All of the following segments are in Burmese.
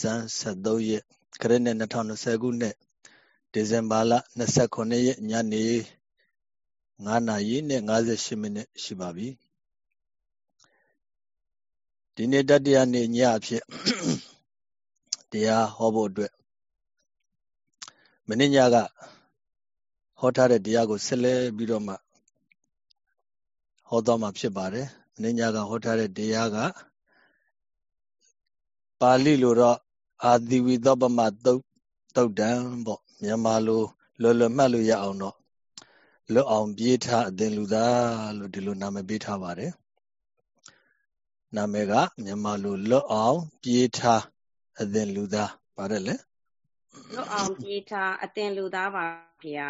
ဇန်73ရက်ခရစ်နှစ်2020ခုနှစ်ဒီဇင်ဘာလ29ရက်ညနေ9နာရီနဲ့58မိနစ်ရှိပါပြီဒီနေ့တတိယနေ့ညအဖြစ်တရားဟောဖို့အတွက်မနေ့ညကဟောထားတဲ့တရားကိုဆက်လက်ပြီးတော့မှဟောတော့မှာဖြစ်ပါတယ်မနေ့ညကဟောထားတဲ့တရားက ပါဠိလိုတော့အာတိဝိသောပမသုတ်သုတ်တံပေါ့မြန်မာလိုလွယ်လွယ်မှတ်လို့ရအောင်တော့လွတ်အောင်ပြေးထားအသင်လူသားလို့ဒီလိုနာမည်ပေးထားပါတယ်နာမည်ကမြန်မာလိုလွတ်အောင်ပြေးထားအသင်လူသားပါတယ်လေလွတ်အောင်ပြေးထားအသင်လူသားပါဗျာ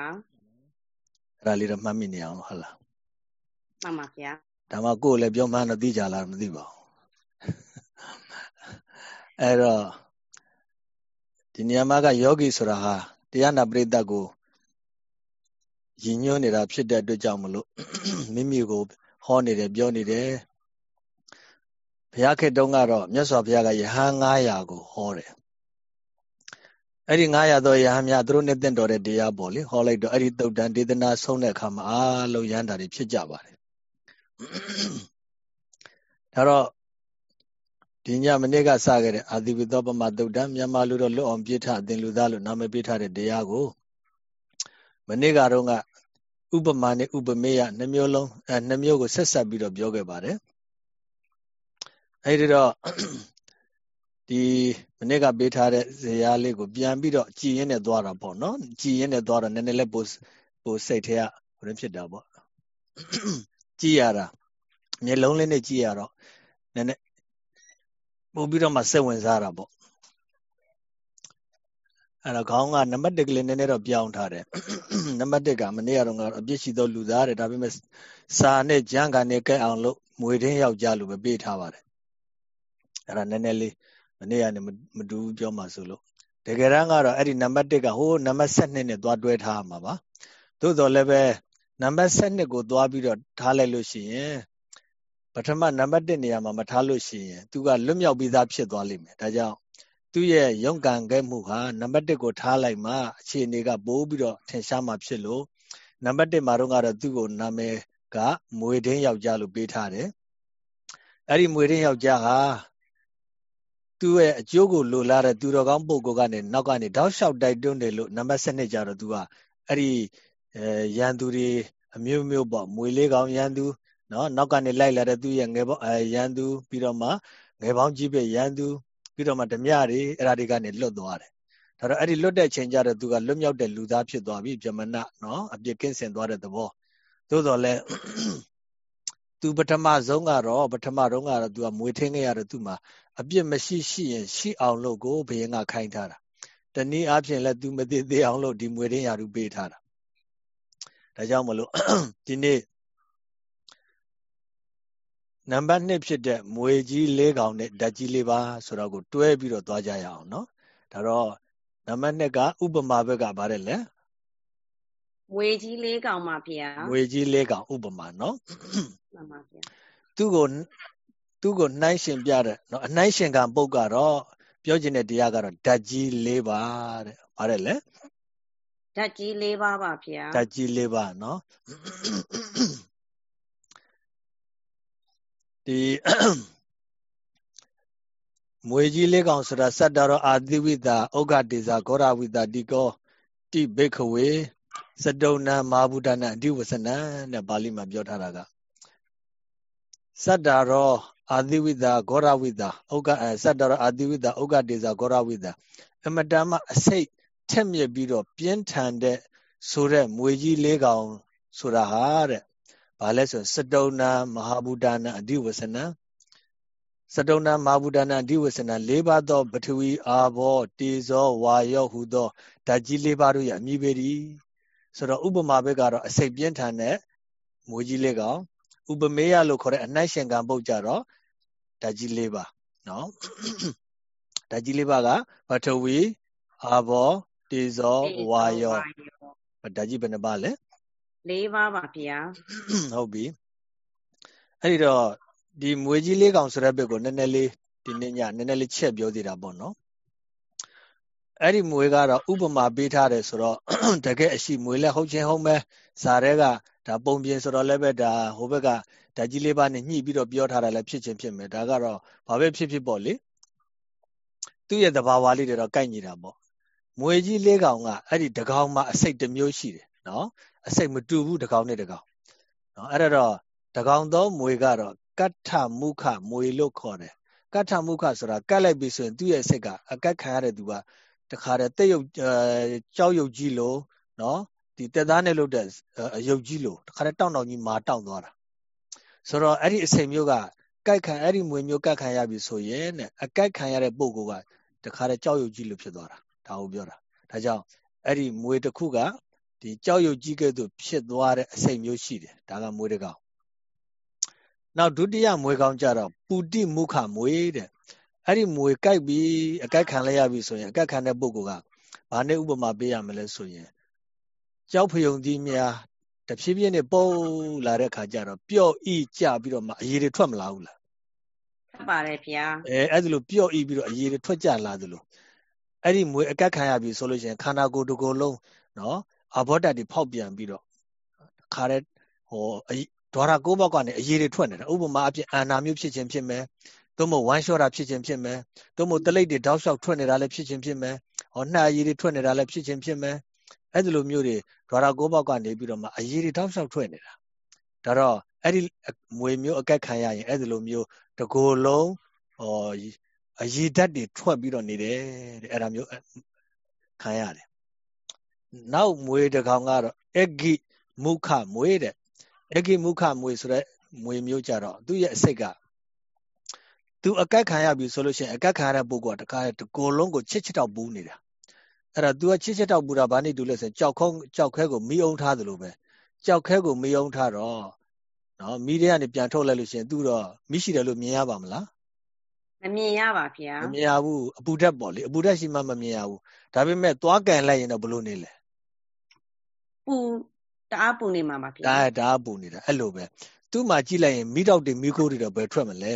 အဲ့ဒါလေးတော့မှတ်မိနေအောင်ဟုတ်လားမှန်ပါဗျာဒါမှကိုယ်လည်းပြောမှန်းတော့သိကြလားမသိပါဘူး အဲ့တော့ဒီနေရာမှာကယောဂီဆိုတာဟာတရားနာပရိသတ်ကိုရည်ညွှန်းနေတာဖြစ်တဲ့အတွက်ကြောင့်မလို့မိမိကိုဟောနေတယ်ပြောနေတယ်ဘုရားခေတ္တုံးကတော့မြတ်စွာဘုရားကယဟန်900ကိုဟောတယ်အဲ့ဒီ900သောယဟန်များသူတို့နဲ့တင့်တော်တဲ့တရားပေါ့လေဟောလိုက်တော့အဲ့ဒီတုတ်တန်ဒေသနာဆုံးတဲ့အခါမှာအားလုံးရဟန္တာတွေဖြစ်ကြပါတယ်ဒါတော့ ဒီညမနေ့ကစခဲ့တဲ့အာတိဝိသောပမသုတ်တံမြန်မာလူတော့လွတ်အောင်ပြစ်ထအသင်လူသားလို့နာမည်ပေးထားတဲ့တရားကိုမနေ့ကတော့ကဥပမာနဲ့ဥပမေယနှမျိုးလုံးအဲနှမျိုးကိုဆက်ဆက်ပြီးတော့ပြောခဲ့ပါတယ်အဲဒီတော့ဒီမနေ့ကပေးထားတဲ့ဇေယျလေးကိုပြန်ပြီးတော့ကြည်ရင်းနဲ့သွားတာပေါ့နော်ကြည်ရင်းနဲ့သွားတော့နည်းနည်းလေးပိုပိုစိတ်ထဲကဟိုဖြစ်တာပေါ့ကြည်ရတာမျက်လုံးလေးနဲ့ကြည်ရတော့နည်းနည်း ပို့ပြီးတော့မှစိတ်ဝင်စားတာပေါ့အဲ့တော့ခေါင်းကနံပါတ်1ကလေးနည်းနည်းတော့ပြောင်းထားတယ်နံပါတ်1ကမနေ့ကတော့အပြစ်ရှိသောလူသားတဲ့ဒါပေမဲ့စာနဲ့ကြမ်းကန်နဲ့ကဲအောင်လို့မွေထင်းယောက်ျားလိုပဲပေးထားပါတယ်အဲ့ဒါနည်းနည်းလေးမနေ့ကနေမတူဘူးပြောမှဆိုလို့တကယ်တမ်းကတော့အဲ့ဒီနံပါတ်1ကဟိုးနံပါတ်7နဲ့သွားတွဲထားမှာပါသို့တော်လည်းပဲနံပါတ်7ကိုသွားပြီးတော့ထားလိုက်လို့ရှိရင် ပထမနံပါတ်1နေရာမှာမထားလို့ရှိရင်သူကလွတ်မြောက်ပြီးသားဖြစ်သွားလိမ့်မယ်ဒါကြောင့်သူ့ရဲ့ရုံကံခဲ့မှုဟာနံပါတ်1ကိုထားလိုက်မှအခြေအနေကပိုးပြီးတော့ထင်ရှားမှဖြစ်လို့နံပါတ်1မှာတော့ကတော့သူ့ကိုနာမည်ကမွေထင်းယောက်ျားလို့ပေးထားတယ်အဲ့ဒီမွေထင်းယောက်ျားဟာသူ့ရဲ့အကျိုးကိုလိုလားတဲ့သူတော်ကောင်းပုဂ္ဂိုလ်ကနေနောက်ကနေတောက်လျှောက်တိုက်တွန်းတယ်လို့နံပါတ်7ကျတော့သူကအဲ့ဒီအဲရန်သူတွေအမျိုးမျိုးပေါ့မွေလေးကောင်ရန်သူ နော်နောက်ကနေလိုက်လာတဲ့သူ့ရဲ့ငယ်ပေါင်းအဲရန်သူပြီးတော့မှငယ်ပေါင်းကြီးပဲရန်သူပြီးတော့မှဓမြတွေအဲ့ဒါတွေကနေလွတ်သွားတယ်ဒါတော့အဲ့ဒီလွတ်တဲ့ချိန်ကျတော့သူကလွတ်မြောက်တဲ့လူသားဖြစ်သွားပြီဗြဟ္မဏနော်အပြစ်ကင်းစင်သွားတဲ့သဘောသို့တော်လဲသူပထမဆုံးကတော့ပထမတော့ကတော့သူကမွေထင်းခဲ့ရတော့သူ့မှာအပြစ်မရှိရှိရင်ရှိအောင်လို့ကိုဘယင်ကခိုင်းထားတာတနည်းအားဖြင့်လဲသူမသိသေးအောင်လို့ဒီမွေထင်းရာသူပေးထားတာဒါကြောင့်မလို့ဒီနေ့ နံပါတ်2ဖြစ်တဲ့မွေကြီး၄ကောင်နဲ့ဓာတ်ကြီး၄ပါးဆိုတော့ကိုတွဲပြီးတော့သွားကြရအောင်နော်ဒါတော့နံပါတ်2ကဥပမာဘက်ကဗါတယ်လေမွေကြီး၄ကောင်ပါဗျာမွေကြီး၄ကောင်ဥပမာနော်မှန်ပါဗျာသူ့ကိုသူ့ကိုနှိုင်းရှင်ပြတဲ့နော်အနှိုင်းရှင်ကံပုတ်ကတော့ပြောချင်တဲ့တရားကတော့ဓာတ်ကြီး၄ပါးတဲ့ဗါတယ်လေဓာတ်ကြီး၄ပါးပါဗျာဓာတ်ကြီး၄ပါးနော် ဒီမွေကြီးလေးကောင်ဆိုတာစတ္တရောအာတိဝိတာဩဃတေဇာဂောရဝိတာတိကောတိဘိခဝေစတုဏံမာဘုဒ္ဒနာအဓိဝဆနံတဲ့ပါဠိမှာပြောထားတာကစတ္တရောအာတိဝိတာဂောရဝိတာဩဃစတ္တရောအာတိဝိတာဩဃတေဇာဂောရဝိတာအမတန်မှအစိတ်ထက်မြက်ပြီးတော့ပြင်းထန်တဲ့ဆိုတဲ့မွေကြီးလေးကောင်ဆိုတာဟာတဲ့ ဘာလဲဆိုစတုဏမဟာဘူတာနအဓိဝဆနံစတုဏမဟာဘူတာနအဓိဝဆနံ၄ပါးသောပထဝီအာဘောတေဇောဝါယောဟုသောဓာတ်ကြီး၄ပါးတို့ရဲ့အမိပေသည်ဆိုတော့ဥပမာဘက်ကတော့အစိတ်ပြင်းထန်တဲ့မွေးကြီးလေးကောင်ဥပမေယလို့ခေါ်တဲ့အနှိုက်ရှင်ကံပုတ်ကြတော့ဓာတ်ကြီး၄ပါးနော်ဓာတ်ကြီး၄ပါးကပထဝီအာဘောတေဇောဝါယောဓာတ်ကြီးဘယ်နှပါလဲ ၄ပါးပါဗျာဟုတ်ပြီအဲ့ဒီတော့ဒီမွေကြီးလေးကောင်ဆိုတဲ့ဘက်ကိုနည်းနည်းလေးဒီနေ့ညနည်းနည်းလေးချက်ပြောသေးတာပေါ့နော်အဲ့ဒီမွေကတော့ဥပမာပေးထားတယ်ဆိုတော့တကယ်အရှိမွေလဲဟုတ်ချင်းဟုတ်မဲဇာတဲ့ကဒါပုံပြင်ဆိုတော့လည်းပဲဒါဟိုဘက်ကဓာကြီးလေးပါးနဲ့ညှိပြီးတော့ပြောထားတာလည်းဖြစ်ချင်းဖြစ်မယ်ဒါကတော့ဘာပဲဖြစ်ဖြစ်ပေါ့လေသူ့ရဲ့သဘာဝလေးတွေတော့ကိုက်ညီတာပေါ့မွေကြီးလေးကောင်ကအဲ့ဒီတကောင်မှာအစိတ်တစ်မျိုးရှိတယ်နော် အစိတ်မတူဘူးတကောင်နဲ့တကောင်နော်အဲ့တော့တကောင်သောမွေကတော့ကတ္ထမုခမွေလို့ခေါ်တယ်ကတ္ထမုခဆိုတာကတ်လိုက်ပြီဆိုရင်သူ့ရဲ့စိတ်ကအကတ်ခံရတဲ့သူကတခါတည်းတက်ရုပ်ကြောက်ရုပ်ကြီးလို့နော်ဒီတက်သားနဲ့လုပ်တဲ့အယုတ်ကြီးလို့တခါတည်းတောင့်တောင့်ကြီးမာတောင့်သွားတာဆိုတော့အဲ့ဒီအစိမ်မျိုးကကိုက်ခံအဲ့ဒီမွေမျိုးကတ်ခံရပြီဆိုရင်တဲ့အကိုက်ခံရတဲ့ပုံကတခါတည်းကြောက်ရုပ်ကြီးလို့ဖြစ်သွားတာဒါကိုပြောတာဒါကြောင့်အဲ့ဒီမွေတစ်ခုက ဒီကြောက်ရွံ့ကြီးကဲ့သို့ဖြစ်သွားတဲ့အစိတ်မျိုးရှိတယ်ဒါကမွေးတကောင်နောက်ဒုတိယမွေးကောင်ကြတော့ပူတိမုခမွေးတဲ့အဲ့ဒီမွေကြိုက်ပြီးအကက်ခံလိုက်ရပြီဆိုရင်အကက်ခံတဲ့ပုဂ္ဂိုလ်ကဘာနဲ့ဥပမာပေးရမလဲဆိုရင်ကြောက်ဖယုံကြီးများတဖြည်းဖြည်းနဲ့ပုံလာတဲ့ခါကျတော့ပျော့ဤကြပြီးတော့မှအရေတွေထွက်မလာဘူးလားထွက်ပါတယ်ဗျာအဲအဲ့ဒါလိုပျော့ဤပြီးတော့အရေတွေထွက်ကြလာသလိုအဲ့ဒီမွေအကက်ခံရပြီဆိုလို့ရှိရင်ခန္ဓာကိုယ်တစ်ကိုယ်လုံးနော် အဘောဓာတ်တွေဖောက်ပြန်ပြီးတော့ခါတဲ့ဟိုဒွါရကိုးဘောက်ကနေအရေးတွေထွက်နေတာဥပမာအဖြစ်အာနာမျိုးဖြစ်ခြင်းဖြစ်မယ်သို့မဟုတ်ဝမ်းလျှောတာဖြစ်ခြင်းဖြစ်မယ်သို့မဟုတ်တလိပ်တွေတောက်လျှောက်ထွက်နေတာလည်းဖြစ်ခြင်းဖြစ်မယ်ဟောနှာရည်တွေထွက်နေတာလည်းဖြစ်ခြင်းဖြစ်မယ်အဲ့ဒီလိုမျိုးတွေဒွါရကိုးဘောက်ကနေပြီးတော့မှအရေးတွေတောက်လျှောက်ထွက်နေတာဒါတော့အဲ့ဒီမွေမျိုးအကက်ခံရရင်အဲ့ဒီလိုမျိုးတကိုယ်လုံးဟောအရေးဓာတ်တွေထွက်ပြီးတော့နေတယ်တဲ့အဲ့ဒါမျိုးခံရတယ် နောက်မွေတကောင်ကတော့အဂိမုခမွေတဲ့အဂိမုခမွေဆိုတဲ့မွေမျိုးကြတော့သူ့ရဲ့အစိတ်ကသူအကက်ခံရပြီဆိုလို့ရှိရင်အကက်ခံရတဲ့ပုဂ္ဂိုလ်ကတခါတကိုယ်လုံးကိုချစ်ချစ်တော့ပူးနေတာအဲ့ဒါ तू ကချစ်ချစ်တော့ပူတာဘာနေတူလဲဆိုရင်ကြောက်ခုံးကြောက်ခဲကိုမိအောင်ထားသလိုပဲကြောက်ခဲကိုမိအောင်ထားတော့နော်မိတဲ့ကနေပြန်ထုတ်လိုက်လို့ရှိရင် तू တော့မိရှိတယ်လို့မြင်ရပါမလားမမြင်ရပါဗျာမမြင်ရဘူးအပူဓာတ်ပေါ့လေအပူဓာတ်ရှိမှမမြင်ရဘူးဒါပေမဲ့သွားကန်လိုက်ရင်တော့ဘလို့နေလဲ ပူတအားပူနေမှာပါဗျာဒါတအားပူနေတာအဲ့လိုပဲသူ့မှာကြည့်လိုက်ရင်မိတော့တွေမိခိုးတွေတော့ဘယ်ထွက်မလဲ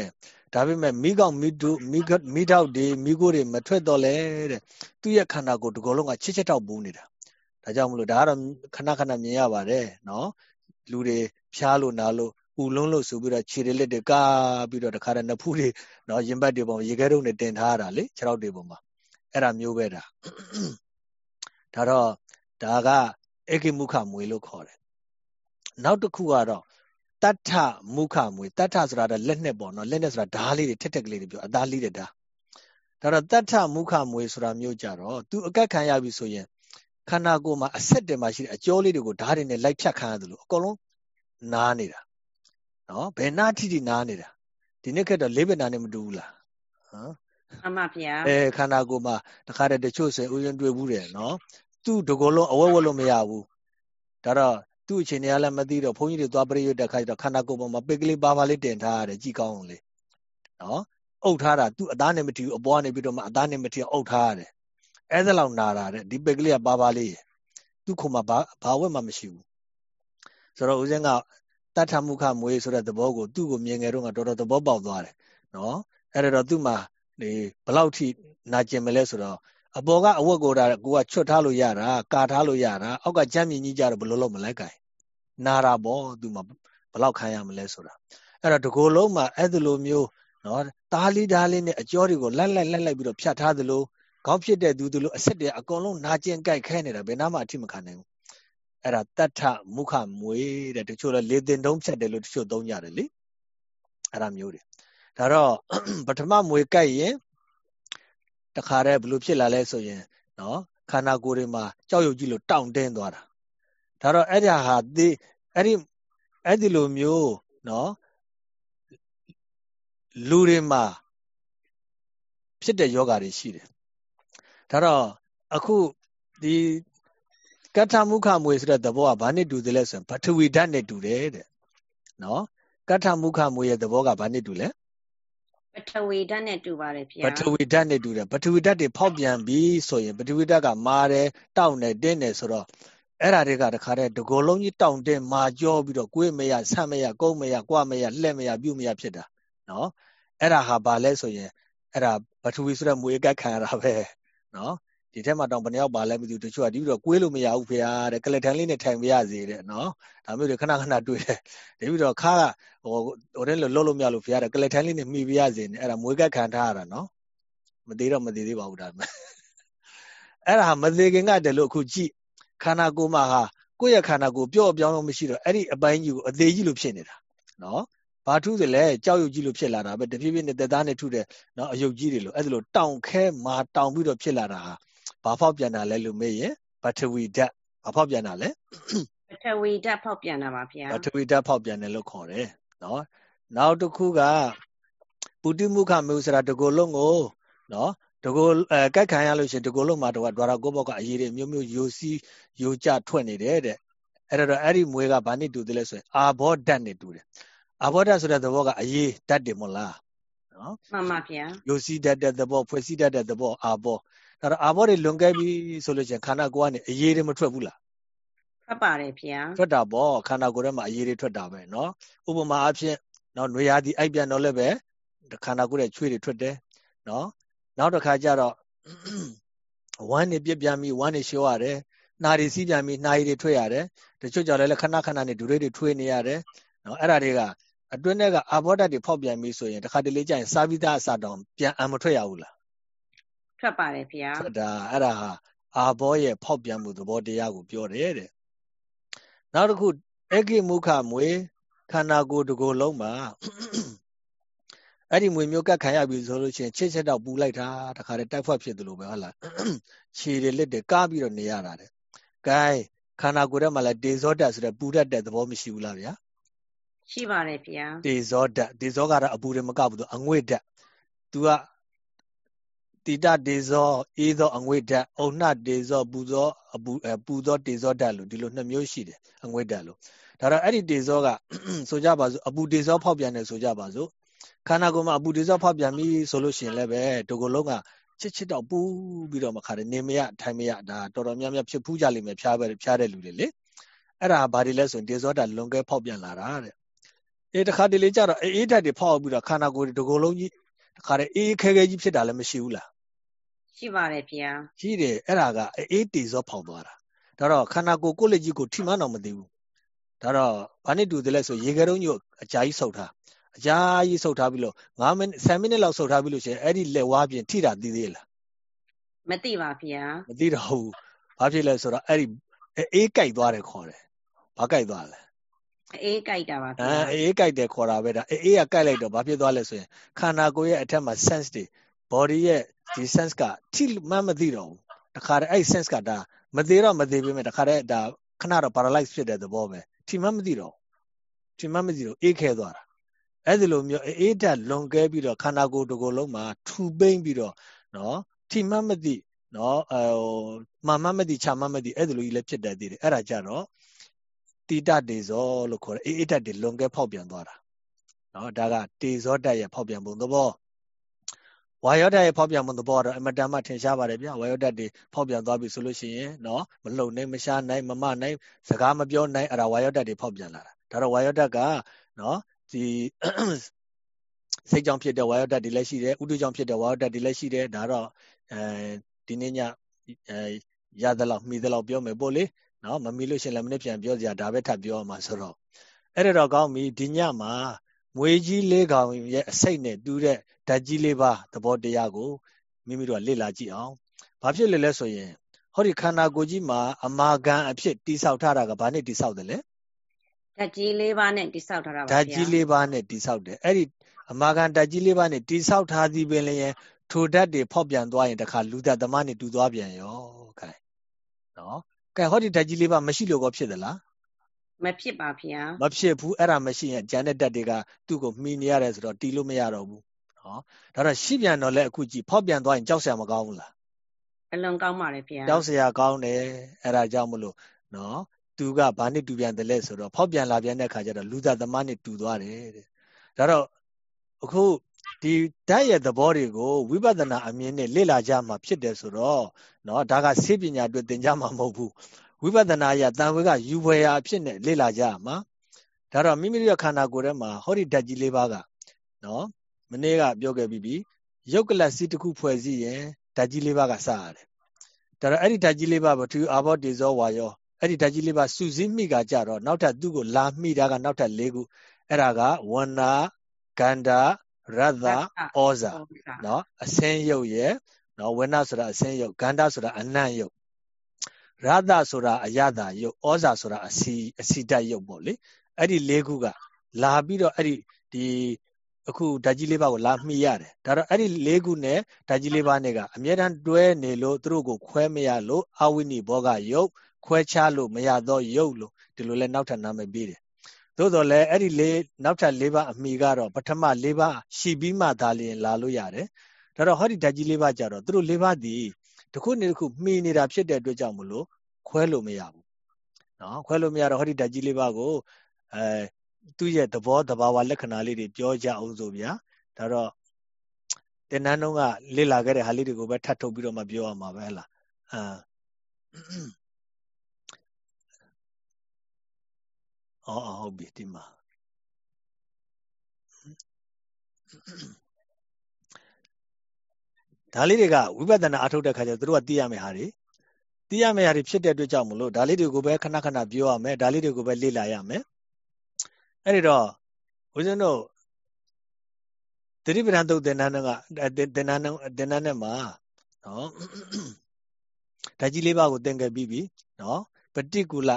ဒါပေမဲ့မိကောက်မိတို့မိမိတော့တွေမိခိုးတွေမထွက်တော့လဲတဲ့သူ့ရဲ့ခန္ဓာကိုယ်ဒီကောင်လုံးကချစ်ချစ်တော့ပူနေတာဒါကြောင့်မလို့ဒါကတော့ခဏခဏမြင်ရပါတယ်နော်လူတွေဖျားလို့နာလို့ပူလုံးလို့ဆိုပြီးတော့ခြေတွေလက်တွေကာပြီးတော့တခါတည်းနဖူးတွေနော်ရင်ဘတ်တွေပေါ်ရေခဲတုံးတွေတင်ထားရတာလေခြေထောက်တွေပေါ်မှာအဲ့ဒါမျိုးပဲဒါဒါတော့ဒါက ဧကိမုခမွေလို့ခေါ်တယ်နောက်တစ်ခုကတော့တတ္ထမုခမွေတတ္ထဆိုတာတော့လက်နဲ့ပေါ့နော်လက်နဲ့ဆိုတာဓားလေးတွေထက်ထက်ကလေးတွေပြောအသားလေးတွေဓားဒါတော့တတ္ထမုခမွေဆိုတာမျိုးကြတော့သူအကက်ခံရပြီဆိုရင်ခန္ဓာကိုယ်မှာအဆက်တင်မှာရှိတဲ့အကျော်လေးတွေကိုဓားတွေနဲ့လိုက်ဖြတ်ခံရတယ်လို့အကုန်လုံးနားနေတာနော်ဘယ်နာထိထိနားနေတာဒီနေ့ခက်တော့လေးဘက်နာနဲ့မတူဘူးလားဟမ်အမှဗျာအဲခန္ဓာကိုယ်မှာတခါတည်းတချို့ဆိုဥစဉ်တွေ့ဘူးတယ်နော် သူ့တကောလုံးအဝဲဝဲလို့မရဘူးဒါတော့သူ့အခြေအနေကလည်းမသိတော့ဘုန်းကြီးတွေသွားပရိယတ်တက်ခိုင်းတော့ခန္ဓာကိုယ်ပေါ်မှာပိတ်ကလေးပါပါလေးတင်ထားရတယ်ကြည်ကောင်းအောင်လေနော်အုပ်ထားတာသူ့အသားနဲ့မထီဘူးအပေါ်ကနေပြီးတော့မှအသားနဲ့မထီအောင်အုပ်ထားရတယ်အဲ့ဒါလောက်နာတာတဲ့ဒီပိတ်ကလေးကပါပါလေးသူ့ခုမှဘာဘာဝက်မှမရှိဘူးဆိုတော့ဦးဇင်းကတတ်ထမှုခမွေးဆိုတဲ့သဘောကိုသူ့ကိုမြင်ငယ်တော့ကတော်တော်သဘောပေါက်သွားတယ်နော်အဲ့ဒါတော့သူ့မှာဒီဘလောက်ထိနာကျင်မလဲဆိုတော့ အပေါ်ကအဝတ်ကိုဒါကိုကချွတ်ထားလို့ရတာကာထားလို့ရတာအောက်ကကြမ်းမြင်ကြီးကြတော့ဘယ်လိုလုပ်မလဲကိုင်နာတာပေါ့သူမှဘလောက်ခံရမလဲဆိုတာအဲ့တော့တကိုယ်လုံးမှာအဲ့ဒီလိုမျိုးနော်တားလီဓားလေးနဲ့အကျော်တွေကိုလက်လိုက်လက်လိုက်ပြီးတော့ဖြတ်ထားသလိုခေါင်းဖြစ်တဲ့သူတို့လိုအဆက်တွေအကုန်လုံးနာကျင်ကြိုက်ခဲနေတာဘယ်နာမှအထိမခံနိုင်ဘူးအဲ့ဒါတတ္ထမုခမွေတဲ့တချို့လည်းလေတင်တုံးဖြတ်တယ်လို့တချို့သုံးကြတယ်လေအဲ့ဒါမျိုးတွေဒါတော့ပထမမွေကြိုက်ရင် တခါတည်းဘလို့ဖြစ်လာလဲဆိုရင်နော်ခန္ဓာကိုယ်တွေမှာကြောက်ရွံ့ကြီးလို့တောင့်တင်းသွားတာဒါတော့အဲ့ဒါဟာဒီအဲ့ဒီအဲ့ဒီလိုမျိုးနော်လူတွေမှာဖြစ်တဲ့ယောဂါတွေရှိတယ်ဒါတော့အခုဒီကထမုခမွေဆိုတဲ့သဘောကဘာနဲ့တူတယ်လဲဆိုရင်ပထဝီဓာတ်နဲ့တူတယ်တဲ့နော်ကထမုခမွေရဲ့သဘောကဘာနဲ့တူလဲ ပထဝီဓာတ်နဲ့တူပါတယ်ဗျာပထဝီဓာတ်နဲ့တူတယ်ပထဝီဓာတ်တွေဖောက်ပြန်ပြီဆိုရင်ပထဝီဓာတ်ကမာတယ်တောက်နေတင်းနေဆိုတော့အဲ့ဓာတွေကတခါတည်းတကောလုံးကြီးတောင့်တင်းမာကြောပြီးတော့ကိုယ်မရဆန့်မရကုန်းမရကွမရလှက်မရပြုတ်မရဖြစ်တာနော်အဲ့ဒါဟာဘာလဲဆိုရင်အဲ့ဒါပထဝီဆိုတဲ့မွေကတ်ခံရတာပဲနော် ဒီထက်မှတောင်ဘယ်နှယောက်ပါလဲမသိဘူးတချို့ကဒီပြီးတော့ကွေးလို့မရဘူးဖေဟာတဲ့ကလက်ထန်လေးနဲ့ထိုင်ပြရစေတဲ့နော်ဒါမျိုးတွေခဏခဏတွေ့တယ်ဒီပြီးတော့ခါကဟိုဟိုတဲ့လို့လှုပ်လို့မရလို့ဖေဟာတဲ့ကလက်ထန်လေးနဲ့မှီပြရစေနဲ့အဲ့ဒါမွေးကက်ခံထားရတာနော်မသေးတော့မသေးသေးပါဘူးဒါပေမဲ့အဲ့ဒါမသေးခင်ကတည်းလို့အခုကြည့်ခန္ဓာကိုယ်မှာဟာကိုယ့်ရဲ့ခန္ဓာကိုယ်ပျော့ပြောင်းလို့မရှိတော့အဲ့ဒီအပိုင်းကြီးကိုအသေးကြီးလို့ဖြစ်နေတာနော်ဘာထုသလဲကြောက်ရွံ့ကြီးလို့ဖြစ်လာတာပဲတဖြည်းဖြည်းနဲ့တက်သားနဲ့ထုတဲ့နော်အယုတ်ကြီးတွေလို့အဲ့ဒါလို့တောင်ခဲမာတောင်ပြီးတော့ဖြစ်လာတာဟာ ဘာဖောက်ပြန်တာလဲလို့မေးရင်ဘထဝီဓာတ်ဘာဖောက်ပြန်တာလဲဘထဝီဓာတ်ဖောက်ပြန်တာပါဗျာဘထဝီဓာတ်ဖောက်ပြန်တယ်လို့ခေါ်တယ်နော်နောက်တစ်ခုကပုတိမုခမေဥစရာတကောလုံးကိုနော်တကောအဲကက်ခံရလို့ရှိရင်တကောလုံးမှာတော့ဒွါရကိုဘောကအရေးတွေမျိုးမျိုးယိုစီးယိုကျထွက်နေတယ်တဲ့အဲ့တော့အဲ့ဒီမွေးကဘာနဲ့တူတယ်လဲဆိုရင်အာဘောဓာတ်နဲ့တူတယ်အာဘောဓာတ်ဆိုတဲ့သဘောကအရေးဓာတ်တယ်မဟုတ်လားနော်မှန်ပါဗျာယိုစီးဓာတ်တဲ့သဘောဖွဲ့စည်းဓာတ်တဲ့သဘောအာဘော ဒါတော့အာဘောတွေလွန်ခဲ့ပြီဆိုလို့ချင်းခန္ဓာကိုယ်ကနေအရေးတွေမထွက်ဘူးလားထွက်ပါတယ်ဖေ။ထွက်တာပေါ့ခန္ဓာကိုယ်ထဲမှာအရေးတွေထွက်တာပဲနော်ဥပမာအဖြစ်နော်နွေရာသီအိုက်ပြန်တော့လည်းပဲခန္ဓာကိုယ်ရဲ့ချွေးတွေထွက်တယ်နော်နောက်တစ်ခါကျတော့ဝမ်းနေပြက်ပြန်ပြီးဝမ်းနေရှောရတယ်နှာတွေစီးပြန်ပြီးနှာရည်တွေထွက်ရတယ်တချို့ကြောင့်လည်းခဏခဏနဲ့ဒူတွေတွေထွေးနေရတယ်နော်အဲ့ဒါတွေကအတွင်းထဲကအာဘောဓာတ်တွေဖောက်ပြန်ပြီးဆိုရင်တစ်ခါတလေကျရင်စာပိသအစာတောင်ပြန်အံမထွက်ရဘူးလား ထွက်ပါတယ်ဗျာထွက်တာအဲ့ဒါဟာအာဘောရဲ့ဖောက်ပြန်မှုသဘောတရားကိုပြောတယ်တဲ့နောက်တစ်ခုအကိမုခမွေခန္ဓာကိုယ်တစ်ကိုယ်လုံးမှာအဲ့ဒီမွေမျိုးကတ်ခံရပြီဆိုလို့ရှိရင်ချစ်ချက်တော့ပူလိုက်တာတခါတည်းတိုက်ဖွက်ဖြစ်သလိုပဲဟုတ်လားခြေတွေလက်တွေကားပြီးတော့နေရတာတဲ့။ gain ခန္ဓာကိုယ်ထဲမှာလည်းဒေဇောဓာတ်ဆိုတဲ့ပူတတ်တဲ့သဘောမရှိဘူးလားဗျာရှိပါတယ်ဗျာဒေဇောဓာတ်ဒေဇောကတော့အပူတွေမကဘူးသူအငွေ့ဓာတ် तू က တိတဒေဇောအေးသောအငွေ့ဓာတ်အုံနှဒေဇောပူသောအပူပူသောဒေဇောဓာတ်လို့ဒီလိုနှစ်မျိုးရှိတယ်အငွေ့ဓာတ်လို့ဒါတော့အဲ့ဒီဒေဇောကဆိုကြပါစို့အပူဒေဇောဖောက်ပြန်တယ်ဆိုကြပါစို့ခန္ဓာကိုယ်မှာအပူဒေဇောဖောက်ပြန်ပြီဆိုလို့ရှိရင်လည်းပဲဒီကိုယ်လုံးကချစ်ချစ်တော့ပူပြီးတော့မှခါတယ်နေမရထိုင်မရဒါတော်တော်များများဖြစ်ဖူးကြလိမ့်မယ်ဖျားပဲဖျားတဲ့လူတွေလေအဲ့ဒါဘာတွေလဲဆိုရင်ဒေဇောဓာတ်လွန်ကဲဖောက်ပြန်လာတာတဲ့အေးတခါတလေကြတော့အေးဓာတ်တွေဖောက်ပြီးတော့ခန္ဓာကိုယ်ဒီကိုယ်လုံးကြီးတခါတည်းအေးခဲခဲကြီးဖြစ်တာလည်းမရှိဘူးလား ရှိပါတယ်ဗျာရှိတယ်အဲ့ဒါကအေးတေဇောဖောက်သွားတာဒါတော့ခန္ဓာကိုယ်ကိုယ်လက်ကြီးကိုထိမှန်းတော့မသိဘူးဒါတော့ဘာနဲ့တူတယ်လဲဆိုရေခဲတုံးကြီးအကြာကြီးဆုပ်ထားအကြာကြီးဆုပ်ထားပြီးလို့9မိနစ်10မိနစ်လောက်ဆုပ်ထားပြီးလို့ရှိရင်အဲ့ဒီလက်ဝါးပြင်ထိတာသိသေးလားမသိပါဗျာမသိတော့ဘူးဘာဖြစ်လဲဆိုတော့အဲ့ဒီအေးကြိုက်သွားတယ်ခေါ်တယ်ဘာကြိုက်သွားလဲအေးကြိုက်တာပါဗျာအေးကြိုက်တယ်ခေါ်တာပဲဒါအေးကကြိုက်လိုက်တော့ဘာဖြစ်သွားလဲဆိုရင်ခန္ဓာကိုယ်ရဲ့အထက်မှာ sense တွေ body ရဲ့ဒီ sense ကထိမှမသိတော့ဘူးတခါတည်းအဲ့ sense ကဒါမသေးတော့မသေးပေမဲ့တခါတည်းဒါခဏတော့ paralyze ဖြစ်တဲ့သဘောပဲထိမှမသိတော့ထိမှမသိတော့အေးခဲသွားတာအဲ့ဒီလိုမျိုးအေးဓာတ်လွန်ကဲပြီးတော့ခန္ဓာကိုယ်တစ်ကိုယ်လုံးမှာထူပိမ့်ပြီးတော့နော်ထိမှမသိနော်အဲဟိုမှန်မှမသိချမှမသိအဲ့ဒီလိုကြီးလည်းဖြစ်တတ်သေးတယ်အဲ့ဒါကြတော့တိတတေဇောလို့ခေါ်တယ်အေးအေးဓာတ်တွေလွန်ကဲဖောက်ပြန်သွားတာနော်ဒါကတေဇောဓာတ်ရဲ့ဖောက်ပြန်ပုံသဘော ဝါယောဓာတ်ရဲ့ဖောက်ပြန်မှုသဘောတော့အမတန်မှထင်ရှားပါတယ်ဗျဝါယောဓာတ်တွေဖောက်ပြန်သွားပြီဆိုလို့ရှိရင်နော်မလုံနိုင်မရှားနိုင်မမနိုင်စကားမပြောနိုင်အဲ့ဒါဝါယောဓာတ်တွေဖောက်ပြန်လာတာဒါတော့ဝါယောဓာတ်ကနော်ဒီစိတ်ကြောင့်ဖြစ်တဲ့ဝါယောဓာတ်တွေလည်းရှိတယ်ဥဒုကြောင့်ဖြစ်တဲ့ဝါယောဓာတ်တွေလည်းရှိတယ်ဒါတော့အဲဒီနေ့ညအဲရသလောက်မိသလောက်ပြောမယ်ပို့လေနော်မမီလို့ရှင်လည်းမနေ့ပြန်ပြောစရာဒါပဲထပ်ပြောမှာဆိုတော့အဲ့ဒါတော့ကောင်းပြီဒီညမှာမွေကြီးလေးကောင်ရဲ့အစိတ်နဲ့တူးတဲ့ ဓာတ်ကြီးလေးပါသဘောတရားကိုမိမိတို့ကလေ့လာကြည့်အောင်ဘာဖြစ်လဲလဲဆိုရင်ဟောဒီခန္ဓာကိုယ်ကြီးမှာအမာခံအဖြစ်တိဆောက်ထားတာကဘာနဲ့တိဆောက်တယ်လဲဓာတ်ကြီးလေးပါးနဲ့တိဆောက်ထားတာပါဗျာဓာတ်ကြီးလေးပါးနဲ့တိဆောက်တယ်အဲ့ဒီအမာခံဓာတ်ကြီးလေးပါးနဲ့တိဆောက်ထားသည်ပင်လည်းထိုဓာတ်တွေဖောက်ပြန်သွားရင်တခါလူသက်သမားနဲ့တူသွားပြန်ရောခိုင်နော်ကဲဟောဒီဓာတ်ကြီးလေးပါးမရှိလို့ကောဖြစ်သလားမဖြစ်ပါဗျာမဖြစ်ဘူးအဲ့ဒါမရှိရင်ဂျန်တဲ့ဓာတ်တွေကသူ့ကိုမှီနေရတယ်ဆိုတော့တီးလို့မရတော့ဘူး နော်ဒါတော့ရှိပြန်တော့လဲအခုကြည့်ဖောက်ပြန်သွားရင်ကြောက်စရာမကောင်းဘူးလားအလွန်ကောင်းပါလေဗျာကြောက်စရာကောင်းတယ်အဲ့ဒါကြောင့်မလို့နော်သူကဘာနဲ့တူပြန်တယ်လဲဆိုတော့ဖောက်ပြန်လာပြန်တဲ့ခါကျတော့လူသားသမားနဲ့တူသွားတယ်တဲ့ဒါတော့အခုဒီဓာတ်ရဲ့သဘောတွေကိုဝိပဿနာအမြင်နဲ့လေ့လာကြမှာဖြစ်တယ်ဆိုတော့เนาะဒါကဆေးပညာအတွက်သင်ကြမှာမဟုတ်ဘူးဝိပဿနာရတန်ဝေကယူဖွယ်ရာအဖြစ်နဲ့လေ့လာကြမှာဒါတော့မိမိတို့ခန္ဓာကိုယ်ထဲမှာဟောဒီဓာတ်ကြီးလေးပါးကเนาะ မနေ့ကပြောခဲ့ပြီးပြီရုပ်ကလတ်စီးတစ်ခုဖွဲ့စည်းရင်ဓာတ်ကြီးလေးပါးကစရတယ်ဒါတော့အဲ့ဒီဓာတ်ကြီးလေးပါပထူအာဘောတေဇောဝါယောအဲ့ဒီဓာတ်ကြီးလေးပါစုစည်းမိကကြတော့နောက်ထပ်သူ့ကိုလာမိတာကနောက်ထပ်၄ခုအဲ့ဒါကဝန္နာဂန္ဓာရတ္တဩဇာနော်အစင်းရုပ်ရဲ့နော်ဝန္နာဆိုတာအစင်းရုပ်ဂန္ဓာဆိုတာအနံ့ရုပ်ရတ္တဆိုတာအယတာရုပ်ဩဇာဆိုတာအစီအစီတတ်ရုပ်ပေါ့လေအဲ့ဒီ၄ခုကလာပြီးတော့အဲ့ဒီဒီ အခုဓာကြီးလေးပါးကိုလာမှီရတယ်ဒါတော့အဲ့ဒီ၄ခုနဲ့ဓာကြီးလေးပါးနဲ့ကအမြဲတမ်းတွဲနေလို့သူတို့ကိုခွဲမရလို့အဝိနိဘောဂယုတ်ခွဲခြားလို့မရတော့ယုတ်လို့ဒီလိုလဲနောက်ထပ်နာမည်ပေးတယ်သို့တော်လည်းအဲ့ဒီလေးနောက်ထပ်၄ပါးအမိကတော့ပထမ၄ပါးရှိပြီးမှသာလျှင်လာလို့ရတယ်ဒါတော့ဟောဒီဓာကြီး၄ပါးကြတော့သူတို့၄ပါးဒီတစ်ခုနေတစ်ခုမှီနေတာဖြစ်တဲ့အတွက်ကြောင့်မလို့ခွဲလို့မရဘူးနော်ခွဲလို့မရတော့ဟောဒီဓာကြီး၄ပါးကိုအဲ သူ့ရဲ့သဘောတဘာဝလက္ခဏာလေးတွေပြောကြအောင်ဆိုဗျာဒါတော့တင်နန်းတုံးကလေ့လာခဲ့တဲ့ဟာလေးတွေကိုပဲထပ်ထုတ်ပြီးတော့မှပြောရမှာပဲဟလားအာအော်ဟုတ်ပြီဒီမှာဒါလေးတွေကဝိပဿနာအထုတ်တဲ့ခါကျတော့တို့ကသိရမယ့်ဟာတွေသိရမယ့်ဟာတွေဖြစ်တဲ့အတွက်ကြောင့်မလို့ဒါလေးတွေကိုပဲခဏခဏပြောရမယ်ဒါလေးတွေကိုပဲလေ့လာရမယ် အဲ့ဒီတော့ဦးဇင်းတို့သတိပဋ္ဌာန်တုတ်သင်္ဍန်းကသင်္ဍန်းသင်္ဍန်းနဲ့မှာနော်ဓာကြီးလေးပါးကိုသင်ခဲ့ပြီးပြီနော်ပฏิကူလ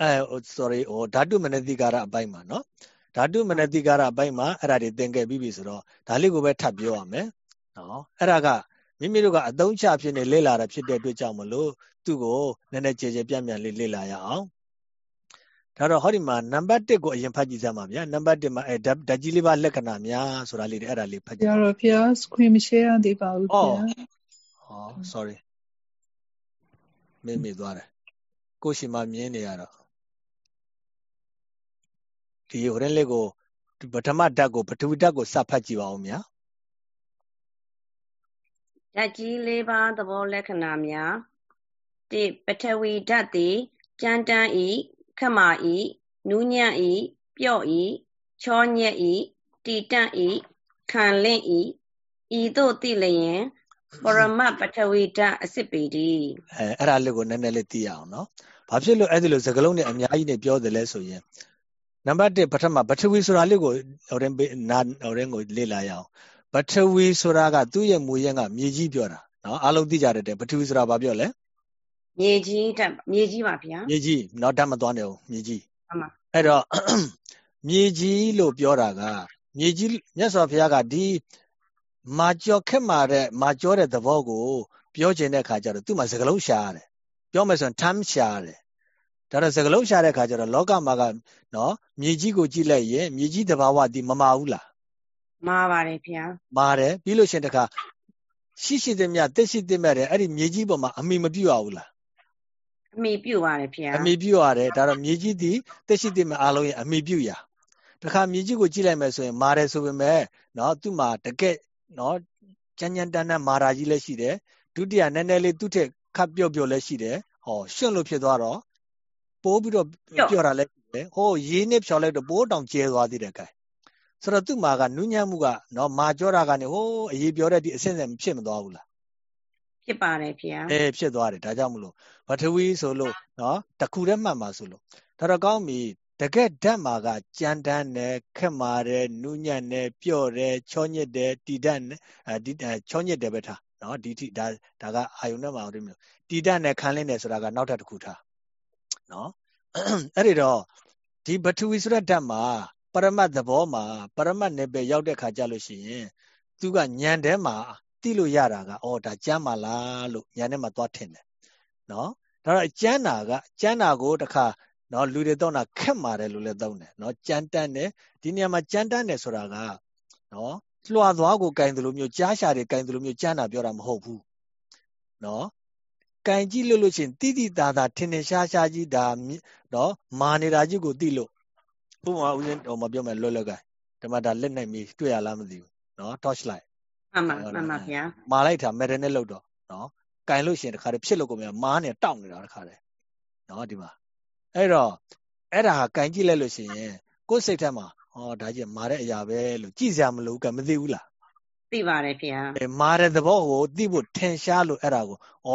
အဲ sorry ဟိုဓာတုမနတိကာရအပိုင်းမှာနော်ဓာတုမနတိကာရအပိုင်းမှာအဲ့ဒါတွေသင်ခဲ့ပြီးပြီဆိုတော့ဒါလေးကိုပဲထပ်ပြောရမယ်နော်အဲ့ဒါကမိမိတို့ကအသုံးချဖြစ်နေလေ့လာတာဖြစ်တဲ့အတွက်ကြောင့်မလို့သူ့ကိုနည်းနည်းကြည်ကြည်ပြန့်ပြန့်လေးလေ့လာရအောင် ဒါတော့ဟောဒီမှာနံပါတ်1ကိုအရင်ဖတ်ကြည့်စမ်းပါဗျာနံပါတ်1မှာအဲဓာတ်ကြီးလေးပါလက္ခဏာများဆိုတာလေးတွေအဲ့ဒါလေးဖတ်ကြည့်ရတော့ဖျား screen share ရသေးပါဘူးဗျာဟော sorry မေ့မေ့သွားတယ်ကိုရှိမှမြင်နေရတော့ဒီဟိုတဲ့လေးကိုပထမဓာတ်ကိုပထဝီဓာတ်ကိုစဖတ်ကြည့်ပါဦးဗျာဓာတ်ကြီးလေးပါသဘောလက္ခဏာများတိပထဝီဓာတ်သည်ကြမ်းတမ်းဤ ခက်မာဤနူးညံ့ဤပြော့ဤချောညက်ဤတီတန့်ဤခံလင့်ဤဤသို့သိလျင်ပရမပထဝီဓာတ်အစစ်ပေတည်းအဲအဲ့ဒါလေးကိုနည်းနည်းလေးသိရအောင်နော်ဘာဖြစ်လို့အဲ့ဒီလိုစကလုံးနဲ့အများကြီးနဲ့ပြောတယ်လဲဆိုရင်နံပါတ်1ပထမပထဝီဆိုတာလေးကိုဟိုရင်နာဟိုရင်ကိုလေ့လာရအောင်ပထဝီဆိုတာကသူ့ရဲ့မူရင်းကမြေကြီးပြောတာနော်အားလုံးသိကြတဲ့ပထဝီဆိုတာဘာပြောလဲ မြေကြီးဓာတ်မြေကြီးပါဗျာမြေကြီးနော်ဓာတ်မသွားနေဘူးမြေကြီးမှန်ပါအဲ့တော့မြေကြီးလို့ပြောတာကမြေကြီးမြတ်စွာဘုရားကဒီမာကြောခက်မာတဲ့မာကြောတဲ့သဘောကို ပြောချင်တဲ့ခါကျတော့သူ့မှာစကလုံးရှာရတယ်ပြောမယ်ဆိုရင် term ရှာရတယ်ဒါတော့စကလုံးရှာတဲ့ခါကျတော့လောကမှာကနော်မြေကြီးကိုကြည့်လိုက်ရင်မြေကြီးတဘာဝဒီမမာဘူးလားမာပါတယ်ဗျာမာတယ်ပြီးလို့ရှင်တခါရှိရှိသမျှတက်ရှိသမျှတဲ့အဲ့ဒီမြေကြီးပေါ်မှာအမိမပြုတ်ရဘူးလား အမိပြုတ်ပါတယ်ဗျာအမိပြုတ်ရတယ်ဒါတော့မြေကြီးဒီတက်ရှိသမျှအားလုံးရဲ့အမိပြုတ်ရတခါမြေကြီးကိုကြည့်လိုက်မယ်ဆိုရင်မာတယ်ဆိုပေမဲ့နော်သူ့မှာတကက်နော်ကြမ်းကြမ်းတန်းတန်းမာရာကြီးလည်းရှိတယ်ဒုတိယနည်းနည်းလေးသူ့ထက်ခပ်ပြော့ပြော့လည်းရှိတယ်ဟောရှွန့်လို့ဖြစ်သွားတော့ပိုးပြီးတော့ပြော့တာလည်းရှိတယ်ဟောရေးနစ်ဖြော်လိုက်တော့ပိုးတောင်ကျဲသွားသေးတယ်ကဲဆိုတော့သူ့မှာကနူးညံ့မှုကနော်မာကြောတာကနေဟိုးအရေးပြောတဲ့ဒီအဆင့်ဆင့်ဖြစ်မသွားဘူးလား ဖြစ်ပါတယ်ဖေ။အေးဖြစ်သွားတယ်ဒါကြောင့်မလို့ပထဝီဆိုလို့နော်တခုတည်းမှတ်မှာဆိုလို့ဒါတော့ကောင်းပြီတကက်ဓာတ်မှာကကြမ်းတမ်းတယ်ခက်မာတယ်နူးညံ့တယ်ပျော့တယ်ချောညစ်တယ်တီတတ်အဲဒီချောညစ်တယ်ပဲထားနော်ဒီတိဒါဒါကအာယုန်နဲ့မှာဟုတ်တယ်မျိုးတီတတ်နဲ့ခံလင်းတယ်ဆိုတာကနောက်ထပ်တစ်ခုထားနော်အဲ့ဒီတော့ဒီပထဝီဆိုတဲ့ဓာတ်မှာပရမတ်သဘောမှာပရမတ်နယ်ပယ်ရောက်တဲ့ခါကြလို့ရှိရင်သူကညံထဲမှာ တိလို့ရတာကအော်ဒါကျမ်းပါလားလို့ညံထဲမှာသွားထင်တယ်နော်ဒါတော့ကျမ်းနာကကျမ်းနာကိုတခါနော်လူတွေတော့နာခက်မာတယ်လို့လည်းသုံးတယ်နော်ကြမ်းတမ်းတယ်ဒီနေရာမှာကြမ်းတမ်းတယ်ဆိုတာကနော်လွှာသွားကိုကင်တယ်လို့မျိုးကြားရှာတွေကင်တယ်လို့မျိုးကြမ်းတာပြောတာမဟုတ်ဘူးနော်ကင်ကြည့်လို့လို့ချင်းတိတိတာတာထင်ထင်ရှားရှားကြီးဒါနော်မာနေတာကြီးကိုသိလို့ဥပမာဦးဇင်းဟိုမပြောမယ်လွတ်လွတ်ကဒီမှာဒါလက်နဲ့မီတွေ့ရလားမသိဘူးနော် torch light မှန်ပါမှန်ပါဗျာမာလိုက်တာ metal နဲ့လောက်တော့နော်ကင်လို့ရှိရင်တခါတည်းဖြစ်လို့ကိုမြမားနေတောက်နေတာတခါတည်းနော်ဒီမှာအဲ့တော့အဲ့ဒါဟာကင်ကြည့်လိုက်လို့ရှိရင်ကိုယ်စိတ်ထဲမှာဟောဒါကြီးမာတဲ့အရာပဲလို့ကြည့်စရာမလိုကမသိဘူးလားသိပါတယ်ဗျာအဲမာတဲ့သဘောကိုသိဖို့ထင်ရှားလို့အဲ့ဒါကိုဩ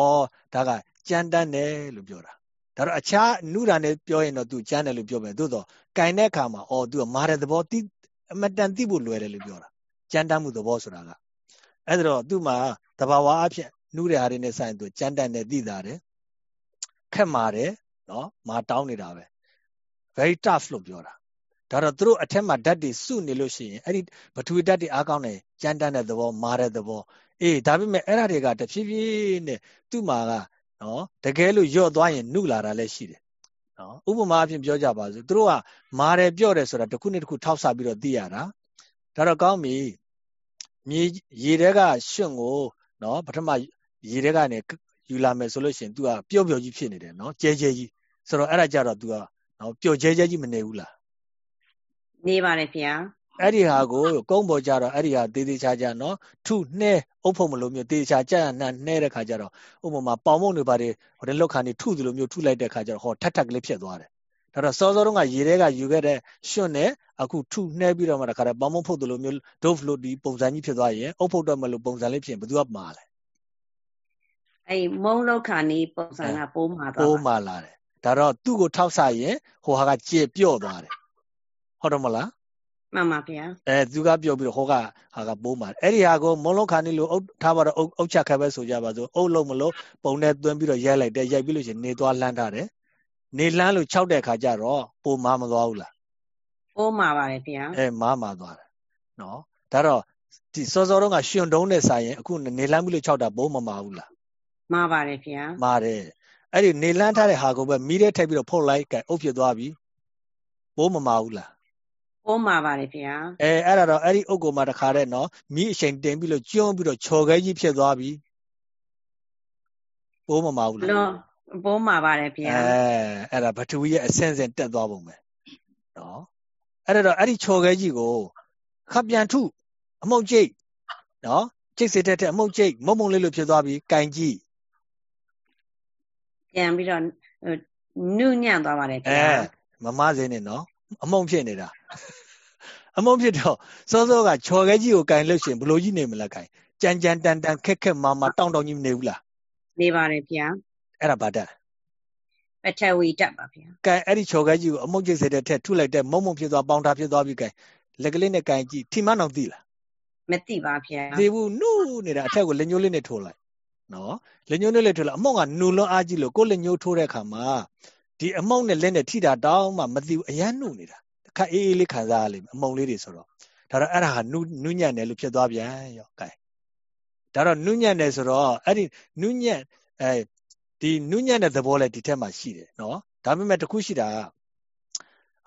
ဒါကကြမ်းတမ်းတယ်လို့ပြောတာဒါတော့အခြားနုရာနဲ့ပြောရင်တော့ तू ကြမ်းတယ်လို့ပြောမယ်သို့တော့ကင်တဲ့အခါမှာဩ तू မာတဲ့သဘောသိအမတန်သိဖို့လွယ်တယ်လို့ပြောတာကြမ်းတမ်းမှုသဘောဆိုတာက အဲ့ဒါတော့သူ့မှာတဘာဝအဖြစ်နှူးတဲ့ဟာတွေနဲ့ဆိုင်သူကြမ်းတမ်းတဲ့သိတာတယ်ခက်မာတယ်နော်မာတောင်းနေတာပဲ very tough လို့ပြောတာဒါတော့သူတို့အထက်မှာဓာတ်တွေစုနေလို့ရှိရင်အဲ့ဒီပထဝီဓာတ်တွေအားကောင်းတယ်ကြမ်းတမ်းတဲ့သဘောမာတဲ့သဘောအေးဒါပေမဲ့အဲ့ဒါတွေကတဖြည်းဖြည်းနဲ့သူ့မှာကနော်တကယ်လို့ညော့သွားရင်နှုလာတာလည်းရှိတယ်နော်ဥပမာအဖြစ်ပြောကြပါစို့သူတို့ကမာတယ်ပြော့တယ်ဆိုတာတစ်ခုနဲ့တစ်ခုထောက်ဆပြီးတော့သိရတာဒါတော့ကောင်းပြီ မြေရေတဲကရွှွန့်ကိုနော်ပထမရေတဲကနေယူလာမယ်ဆိုလို့ရှိရင် तू ကပျော့ပျော့ကြီးဖြစ်နေတယ်နော်ကျဲကျဲကြီးဆိုတော့အဲ့ဒါကြတော့ तू ကနော်ပျော့ကျဲကျဲကြီးမနေဘူးလားနေပါတယ်ဗျာအဲ့ဒီဟာကိုကုန်းပေါ်ကြတော့အဲ့ဒီဟာတေးသေးချာချာနော်ထုနှဲအုပ်ဖို့မလို့မျိုးတေးချာကြရနှံနှဲတဲ့ခါကျတော့ဥပမာပေါင်မုံတွေပါတယ်ဟိုတဲ့လောက်ခါနေထုသလိုမျိုးထုလိုက်တဲ့ခါကျတော့ဟောထက်ထက်ကလေးဖြစ်သွားတယ် ဒါတော့စောစောတုန်းကရေထဲကယူခဲ့တဲ့ရွှွန့်နဲ့အခုထုနှဲပြီးတော့မှတခါတည်းပေါင်မုံဖုတ်သလိုမျိုးဒုတ်ဖလို့ဒီပုံစံကြီးဖြစ်သွားရင်အုပ်ဖုတ်တော့မလို့ပုံစံလေးဖြစ်ရင်ဘယ်သူကမှားလဲအဲ့မုံလောက်ခါနေပုံစံကပိုးမှာသွားပိုးမှာလာတယ်ဒါတော့သူ့ကိုထောက်ဆရင်ဟိုဟာကကျေပြော့သွားတယ်ဟုတ်တယ်မလားမှန်ပါဗျာအဲသူကပြောပြီးတော့ဟောကဟာကပိုးမှာအဲ့ဒီဟာကိုမုံလုံးခါနေလို့အုပ်ထားပါတော့အုပ်အုပ်ချက်ခက်ပဲဆိုကြပါစို့အုပ်လုံးမလို့ပုံနဲ့သွင်းပြီးတော့ရိုက်လိုက်တယ်ရိုက်ပြီးလို့ရှိရင်နေသွားလှမ်းထားတယ် နေလှမ်းလို့၆တဲ့ခါကျတော့ပိုးမမသွားဘူးလားပိုးမှာပါတယ်ဗျာအဲမမသွားတယ်နော်ဒါတော့ဒီစောစောတုန်းကရှင်တုံးနဲ့စာရင်အခုနေလှမ်းပြီးလို့၆တာပိုးမမှာဘူးလားမှာပါတယ်ဗျာမှာတယ်အဲ့ဒီနေလှမ်းထားတဲ့ဟာကိုပဲမီးထဲထည့်ပြီးတော့ဖုတ်လိုက်ကဲအုပ်ဖြစ်သွားပြီပိုးမမှာဘူးလားပိုးမှာပါတယ်ဗျာအဲအဲ့ဒါတော့အဲ့ဒီအုပ်ကိုမှတခါတဲ့နော်မိအချိန်တင်ပြီးလို့ကျွန်းပြီးတော့ချော်ခဲကြီးဖြစ်သွားပြီပိုးမမှာဘူးလား ပိုးမှာပါတယ်ဗျာအဲအဲ့ဒါဘထူရဲ့အဆင့်ဆင့်တက်သွားပုံပဲနော်အဲ့ဒါတော့အဲ့ဒီချော်ခဲကြီးကိုခပြန်ထုအမှုတ်ကျိတ်နော်ကျိတ်စစ်တဲ့တဲ့အမှုတ်ကျိတ်မုံမုံလေးလိုဖြစ်သွားပြီကင်ကြီးပြန်ပြီးတော့နုညံ့သွားပါတယ်ဗျာအဲမမစင်းနေနော်အမုံဖြစ်နေတာအမုံဖြစ်တော့စောစောကချော်ခဲကြီးကိုကင်လို့ရှင်ဘလို့ကြီးနေမလားကင်ကြမ်းကြမ်းတန်တန်ခက်ခက်မာမာတောင်းတောင်းကြီးမနေဘူးလားနေပါတယ်ဗျာ အဲ့ဒါဘာတက်ပထဝီတက်ပါဗျာကင်အဲ့ဒီချော်ခဲကြီးကိုအမုံကျိတ်စေတဲ့ထက်ထုလိုက်တဲ့မုံမုံဖြစ်သွားပေါင်တာဖြစ်သွားပြီကင်လက်ကလေးနဲ့ကင်ကြည့်ထိမအောင်သိလားမသိပါဗျာသိဘူးနုနေတာအထက်ကိုလက်ညှိုးလေးနဲ့ထိုးလိုက်နော်လက်ညှိုးလေးနဲ့ထိုးလိုက်အမုံကနူလွန်းအားကြီးလို့ကိုလက်ညှိုးထိုးတဲ့အခါမှာဒီအမုံနဲ့လက်နဲ့ထိတာတောင်းမှမသိဘူးအရန်နုနေတာခက်အေးအေးလေးခံစားရလိမ့်မယ်အမုံလေးတွေဆိုတော့ဒါတော့အဲ့ဒါဟာနုနုညံ့တယ်လို့ဖြစ်သွားပြန်ရောကဲဒါတော့နုညံ့တယ်ဆိုတော့အဲ့ဒီနုညံ့အဲ ဒီနုညံ့တဲ့သဘောလည်းဒီထက်မှရှိတယ်နော်ဒါပေမဲ့တခုရှိတာ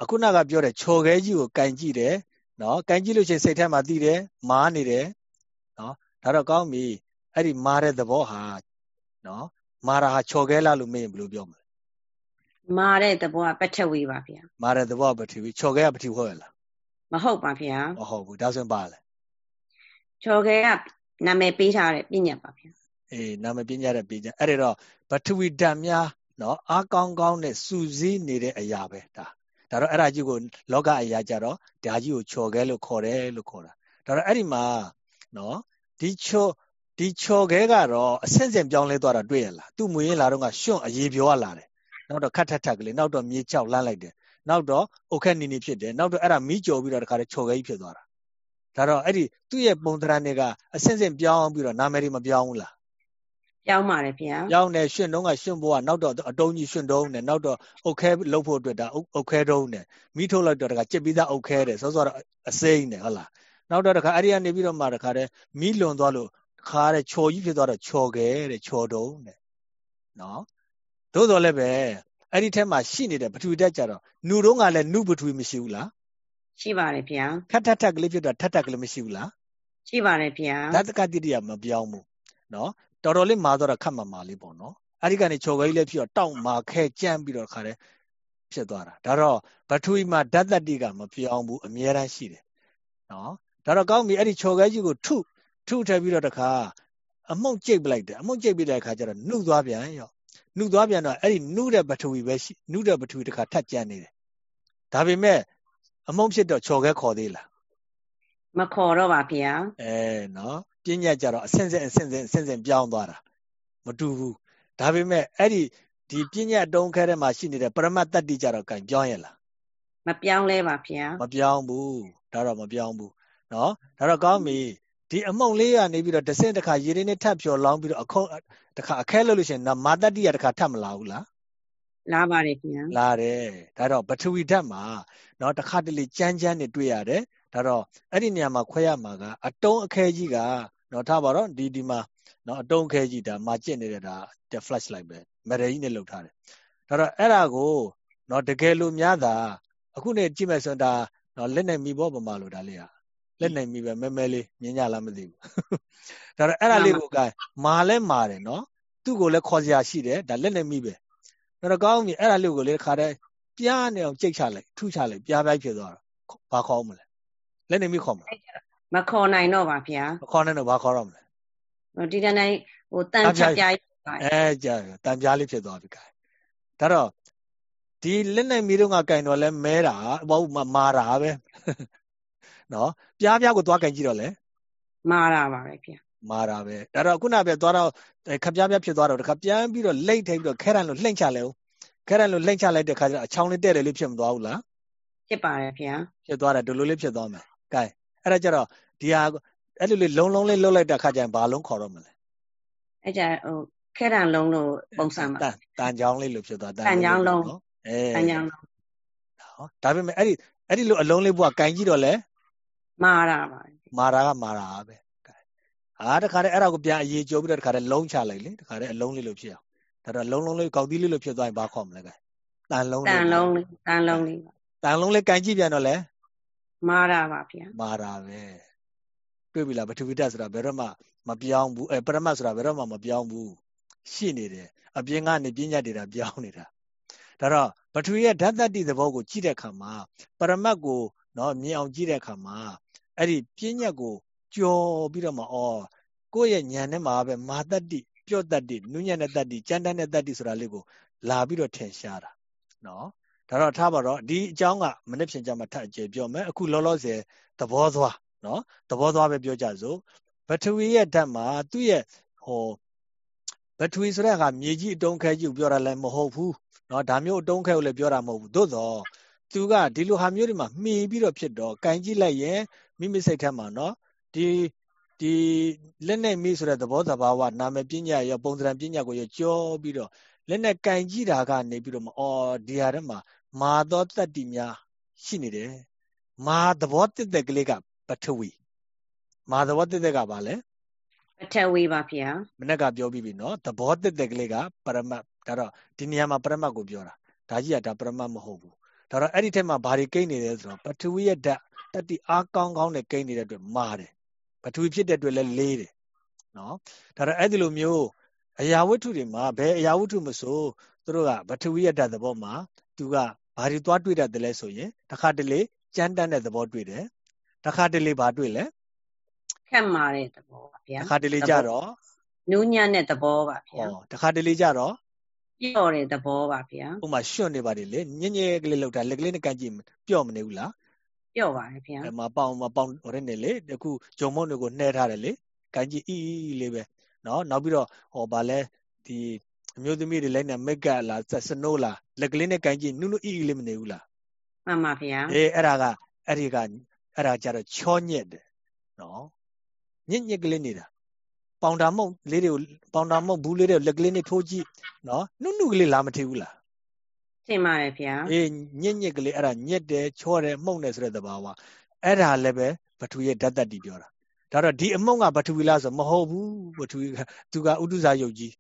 အခုနကပြောတဲ့ချော်ခဲကြီးကိုကင်ကြည့်တယ်နော်ကင်ကြည့်လို့ရှိရင်စိတ်ထဲမှာသိတယ်မားနေတယ်နော်ဒါတော့ကောင်းပြီအဲ့ဒီမားတဲ့သဘောဟာနော်မာတာဟာချော်ခဲလားလို့မေးရင်ဘယ်လိုပြောမလဲမာတဲ့သဘောကပထဝီပါဗျာမာတဲ့သဘောကပထဝီချော်ခဲကပထဝီဟုတ်ရလားမဟုတ်ပါဗျာမဟုတ်ဘူးဒါဆိုရင်ပါလေချော်ခဲကနာမည်ပေးထားတဲ့ပညာပါဗျာ အေးနာမည်ပညာတဲ့ပညာအဲ့ဒါတော့ပထဝီဓာတ်များနော်အားကောင်းကောင်းနဲ့စူးစီးနေတဲ့အရာပဲဒါဒါတော့အဲ့ဒါကြီးကိုလောကအရာကြတော့ဒါကြီးကိုချော်ခဲလို့ခေါ်တယ်လို့ခေါ်တာဒါတော့အဲ့ဒီမှာနော်ဒီချော်ဒီချော်ခဲကတော့အဆင့်ဆင့်ပြောင်းလဲသွားတာတွေ့ရလားသူ့မွေးရင်လာတော့ကရွှွန့်အေးပြောလာတယ်နောက်တော့ခတ်ထက်ထက်ကလေးနောက်တော့မြေချောက်လန်းလိုက်တယ်နောက်တော့အုတ်ခက်နီနီဖြစ်တယ်နောက်တော့အဲ့ဒါမီးကြော်ပြီးတော့တခါတည်းချော်ခဲကြီးဖြစ်သွားတာဒါတော့အဲ့ဒီသူ့ရဲ့ပုံသဏ္ဍာန်တွေကအဆင့်ဆင့်ပြောင်းပြီးတော့နာမည်တွေမပြောင်းဘူးလား ပြောင်းပါတယ်ဗျာပြောင်းတယ်ရွှွန့်တုံးကရွှွန့်ဘိုးကနောက်တော့အတုံးကြီးရွှွန့်တုံးနဲ့နောက်တော့အုတ်ခဲလှုပ်ဖို့အတွက်ဒါအုတ်ခဲတုံးနဲ့မိထုတ်လိုက်တော့တခါကြက်ပြီးသားအုတ်ခဲတယ်စောစောတော့အစိမ့်နဲ့ဟုတ်လားနောက်တော့တခါအဲ့ဒီကနေပြီးတော့မှတခါတည်းမိလွန်သွားလို့ခါတဲ့ချော်ကြီးဖြစ်သွားတော့ချော်ခဲတဲ့ချော်တုံးတဲ့နော်သို့တော်လည်းပဲအဲ့ဒီထက်မှာရှိနေတဲ့ပထဝီဓာတ်ကြတော့နူတော့ကလည်းနုပထဝီမရှိဘူးလားရှိပါတယ်ဗျာထက်ထက်ထက်ကလေးဖြစ်တော့ထက်ထက်ကလေးမရှိဘူးလားရှိပါတယ်ဗျာဓာတ်တကတိတိယမပြောင်းဘူးနော် တော်တော်လေးမာတော့ခတ်မှမာလေးပေါ့နော်အဲ့ဒီကနေချော်ခဲကြီးလေးဖြစ်တော့တောက်မာခဲကြမ်းပြီးတော့ခါတယ်ဖြစ်သွားတာဒါတော့ပထဝီမှာဓာတ်တတိကမပြောင်းဘူးအမြဲတမ်းရှိတယ်နော်ဒါတော့ကောင်းပြီအဲ့ဒီချော်ခဲကြီးကိုထုထုထည့်ပြီးတော့တခါအမှုန့်ကြိတ်ပလိုက်တယ်အမှုန့်ကြိတ်ပြီးတဲ့အခါကျတော့နှုတ်သွားပြန်ရောနှုတ်သွားပြန်တော့အဲ့ဒီနှုတ်တဲ့ပထဝီပဲရှိနှုတ်တဲ့ပထဝီတခါထပ်ကြမ်းနေတယ်ဒါပေမဲ့အမုံဖြစ်တော့ချော်ခဲခေါ်သေးလားမခေါ်တော့ပါဗျာအဲနော် ပညာကြတော့အဆင့်ဆင့်အဆင့်ဆင့်အဆင့်ဆင့်ပြောင်းသွားတာမတူဘူးဒါပေမဲ့အဲ့ဒီဒီပညာတုံးခဲထဲမှာရှိနေတဲ့ပရမတ်တတ္တိကြတော့ကံပြောင်းရလားမပြောင်းလဲပါဗျာမပြောင်းဘူးဒါတော့မပြောင်းဘူးနော်ဒါတော့ကောင်းပြီဒီအမုံလေးကနေပြီးတော့တဆင့်တစ်ခါရေရင်းနဲ့ထပ်ဖြော်လောင်းပြီးတော့အခုတစ်ခါအခဲလို့လို့ရှိရင်မာတတ္တိရတစ်ခါထပ်မလာဘူးလားလာပါတယ်ခင်ဗျာလာတယ်ဒါတော့ပထဝီဓာတ်မှာเนาะတစ်ခါတလေကြမ်းကြမ်းနေတွေ့ရတယ်ဒါတော့အဲ့ဒီနေရာမှာခွဲရမှာကအတုံးအခဲကြီးက နော်ထားပါတော့ဒီဒီမှာနော်အတုံးခဲကြီးဒါမာကျစ်နေတဲ့ဒါတဲ့ flash light ပဲမရကြီးနဲ့လောက်ထားတယ်ဒါတော့အဲ့ဒါကိုနော်တကယ်လို့များတာအခုနေကြည့်မယ်ဆိုတော့ဒါနော်လက်နိုင်မီဘောပမာလို့ဒါလေးဟာလက်နိုင်မီပဲမဲမဲလေးမြင်ကြလားမသိဘူးဒါတော့အဲ့ဒါလေးကိုကမာလဲမာတယ်နော်သူ့ကိုလည်းခေါ်စရာရှိတယ်ဒါလက်နိုင်မီပဲဒါတော့ကောင်းပြီအဲ့ဒါလေးကိုလေခါတဲ့ပြားနေအောင်ကြိတ်ချလိုက်ထုချလိုက်ပြားပြိုက်ဖြစ်သွားတော့ဘာခေါ်မလဲလက်နိုင်မီခေါ်မလဲ မခေါ်နိုင်တော့ပါဗျာမခေါ်နိုင်တော့ဘာခေါ်တော့မလဲဒီတန်းဟိုတန်ချပြားအဲကြာတန်ပြားလေးဖြစ်သွားပြီကဲဒါတော့ဒီလက်နိုင်မီတော့ငါကင်တော့လဲမဲတာဘာမှမာတာပဲနော်ပြားပြားကိုသွားကင်ကြည့်တော့လေမာတာပါပဲဗျမာတာပဲဒါတော့ခုနကသွားတော့ခပြားပြားဖြစ်သွားတော့တခါပြန်ပြီးတော့လိမ့်ထိပြီးတော့ခဲရန်လို့လှိမ့်ချလဲဦးခဲရန်လို့လှိမ့်ချလိုက်တဲ့ခါကျတော့အချောင်းလေးတဲ့တယ်လေးဖြစ်မသွားဘူးလားဖြစ်ပါတယ်ဗျာဖြစ်သွားတယ်ဒီလိုလေးဖြစ်သွားမယ်ကဲ အဲ့ဒါကြတော့ဒီဟာအဲ့လိုလေးလုံးလုံးလေးလှုပ်လိုက်တဲ့ခါကျရင်ဘာလုံးခေါ်တော့မလဲအဲ့ကြဟိုခဲရန်လုံးလို့ပုံစံပါတန်ချောင်းလေးလို့ဖြစ်သွားတန်ချောင်းလုံးအဲတန်ချောင်းလုံးဟောဒါပေမဲ့အဲ့ဒီအဲ့ဒီလိုအလုံးလေးဘုကကင်ကြည့်တော့လဲမာတာပါမာတာကမာတာပဲအာတခါတည်းအဲ့ဒါကိုပြန်အရေးကြိုးပြီးတော့တခါတည်းလုံးချလိုက်လေတခါတည်းအလုံးလေးလို့ဖြစ်အောင်ဒါတော့လုံးလုံးလေးကောက်သီးလေးလို့ဖြစ်သွားရင်ဘာခေါ်မလဲကဲတန်လုံးလေးတန်လုံးလေးတန်လုံးလေးတန်လုံးလေးကန်ကြည့်ပြန်တော့လေ မာတာပါဗျာမာတာပဲတွေ့ပြီလားပထဝီဓာတ်ဆိုတာဘယ်တော့မှမပြောင်းဘူးအဲပရမတ်ဆိုတာဘယ်တော့မှမပြောင်းဘူးရှိနေတယ်အပြင်ကနေပြဉ္ညာတွေကပြောင်းနေတာဒါတော့ပထဝီရဲ့ဓာတ်တတိသဘောကိုကြည့်တဲ့အခါမှာပရမတ်ကိုနော်မြင်အောင်ကြည့်တဲ့အခါမှာအဲ့ဒီပြဉ္ညာကိုကြော်ပြီးတော့မှအော်ကိုယ့်ရဲ့ဉာဏ်ထဲမှာပဲမာတတ္တိပြော့တတ္တိနုညံ့တဲ့တတ္တိကြမ်းတမ်းတဲ့တတ္တိဆိုတာလေးကိုလာပြီးတော့ထင်ရှားတာနော် ဒါတော့ထားပါတော့ဒီအကြောင်းကမနေ့ဖြန်ကြမှာထပ်အကျေပြောမယ်အခုလောလောဆယ်သဘောသွားနော်သဘောသွားပဲပြောကြစို့ဘထဝီရဲ့ဓာတ်မှာသူ့ရဲ့ဟိုဘထဝီဆိုတဲ့အခါမြေကြီးအတုံးခဲကြီးကိုပြောတာလည်းမဟုတ်ဘူးနော်ဒါမျိုးအတုံးခဲကိုလည်းပြောတာမဟုတ်ဘူးသို့တော့သူကဒီလိုဟာမျိုးတွေမှာမှီပြီးတော့ဖြစ်တော့ကင်ကြည့်လိုက်ရင်မိမိစိတ်ထဲမှာနော်ဒီဒီလက်နဲ့မိဆိုတဲ့သဘောတဘာဝနာမည်ပညာရောပုံစံပညာကိုရောကြောပြီးတော့လက်နဲ့ကင်ကြည့်တာကနေပြီးတော့အော်ဒီဟာထဲမှာ မာသောတတ္တိများရှိနေတယ်မာသဘောတစ်သက်ကလေးကပထဝီမာသဘောတစ်သက်ကဘာလဲပထဝီပါဗျာမနေ့ကပြောပြီးပြီနော်သဘောတစ်သက်ကလေးကပရမတ်ဒါတော့ဒီနေရာမှာပရမတ်ကိုပြောတာဒါကြီးကဒါပရမတ်မဟုတ်ဘူးဒါတော့အဲ့ဒီထက်မှာဘာတွေကိန်းနေလဲဆိုတော့ပထဝီရဲ့ဓာတ်တတိအားကောင်းကောင်းနဲ့ကိန်းနေတဲ့အတွက်မာတယ်ပထဝီဖြစ်တဲ့အတွက်လည်းလေးတယ်နော်ဒါတော့အဲ့ဒီလိုမျိုးအရာဝတ္ထုတွေမှာဘယ်အရာဝတ္ထုမဆိုသူတို့ကပထဝီရဲ့ဓာတ်သဘောမှာသူက ဘာတွေသွားတွေ့တတ်တယ်လဲဆိုရင်တစ်ခါတလေကြမ်းတမ်းတဲ့သဘောတွေ့တယ်တစ်ခါတလေဘာတွေ့လဲခက်မာတဲ့သဘောပါဗျာတစ်ခါတလေကြတော့နူးညံ့တဲ့သဘောပါဗျာဟောတစ်ခါတလေကြတော့ပြော့တဲ့သဘောပါဗျာဥမာရွှွန့်နေပါတယ်လေညင်ညဲကလေးလောက်တာလက်ကလေးနဲ့ကန်ကြည့်ပြော့မနေဘူးလားပြော့ပါတယ်ဗျာအဲမှာပေါင်မပေါင်ဟိုနေလေအခုဂျုံမုံတွေကိုနှဲထားတယ်လေကန်ကြည့်အီအီလေးပဲနော်နောက်ပြီးတော့ဟောဗာလဲဒီ အမျိုးသမီးတွေလိုက်နေမိတ်ကလားစနိုးလားလက်ကလေးနဲ့ကန်ကြည့်နုနုအီအီလေးမနေဘူးလားမှန်ပါဗျာအေးအဲ့ဒါကအဲ့ဒီကအဲ့ဒါကြတော့ချောညက်တယ်နော်ညစ်ညစ်ကလေးနေတာပေါင်တာမုတ်လေးတွေကိုပေါင်တာမုတ်ဘူးလေးတွေလက်ကလေးနဲ့ထိုးကြည့်နော်နုနုကလေးလာမထီဘူးလားထင်ပါတယ်ဗျာအေးညစ်ညစ်ကလေးအဲ့ဒါညက်တယ်ချောတယ်မှုန့်တယ်ဆိုတဲ့သဘာဝအဲ့ဒါလည်းပဲဘထူရဲ့ဓာတ်တတိပြောတာဒါတော့ဒီအမှုန့်ကဘထူဝီလားဆိုမဟုတ်ဘူးဘထူကသူကဥဒုဇာယုတ်ကြီး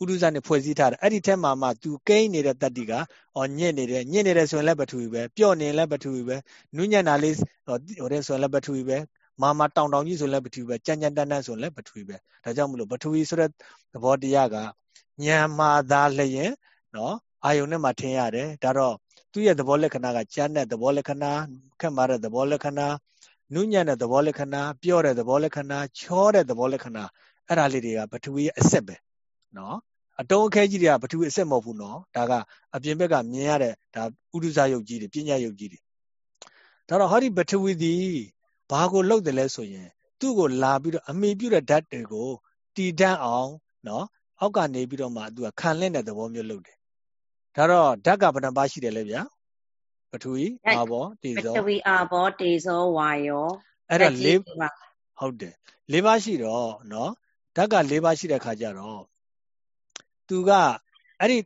ဥဒုဇာနဲ့ဖွဲ့စည်းထားတယ်အဲ့ဒီထက်မှမှသူကိန်းနေတဲ့တတိကအော်ညစ်နေတယ်ညစ်နေတယ်ဆိုရင်လည်းဘထူဝီပဲပြော့နေလည်းဘထူဝီပဲနုညံ့တာလေးဟိုတဲ့ဆိုရင်လည်းဘထူဝီပဲမာမာတောင်တောင်ကြီးဆိုလည်းပထဝီပဲကြမ်းကြမ်းတန်းတန်းဆိုလည်းပထဝီပဲဒါကြောင့်မလို့ပထဝီဆိုတဲ့သဘောတရားကညံမာသာလျင်နော်အာယုန်နဲ့မှထင်ရတယ်ဒါတော့သူ့ရဲ့သဘောလက္ခဏာကကြမ်းတဲ့သဘောလက္ခဏာခက်မာတဲ့သဘောလက္ခဏာနုညံ့တဲ့သဘောလက္ခဏာပြော့တဲ့သဘောလက္ခဏာချောတဲ့သဘောလက္ခဏာအဲ့ဒါလေးတွေကပထဝီရဲ့အဆက်ပဲနော် အတုံးအခဲကြီးတွေကပထဝီအဆက်မဟုတ်ဘူးနော်ဒါကအပြင်ဘက်ကမြင်ရတဲ့ဒါဥဒုဇယုတ်ကြီးတွေပညာယုတ်ကြီးတွေဒါတော့ဟောဒီပထဝီသည်ဘာကိုလှုပ်တယ်လဲဆိုရင် သူ့ကိုလာပြီးတော့အမိပြုတဲ့ဓာတ်တွေကိုတည်တတ်အောင်နော်အောက်ကနေပြီးတော့မှသူကခံလင့်တဲ့သဘောမျိုးလုပ်တယ်ဒါတော့ဓာတ်ကဘယ်နှပါရှိတယ်လဲဗျာပထဝီအာဘောတေဇောပထဝီအာဘောတေဇောဝါယောအဲ့တော့၄ဟုတ်တယ်၄ပါးရှိတော့နော်ဓာတ်က၄ပါးရှိတဲ့ခါကျတော့ သူကအဲ့ဒီ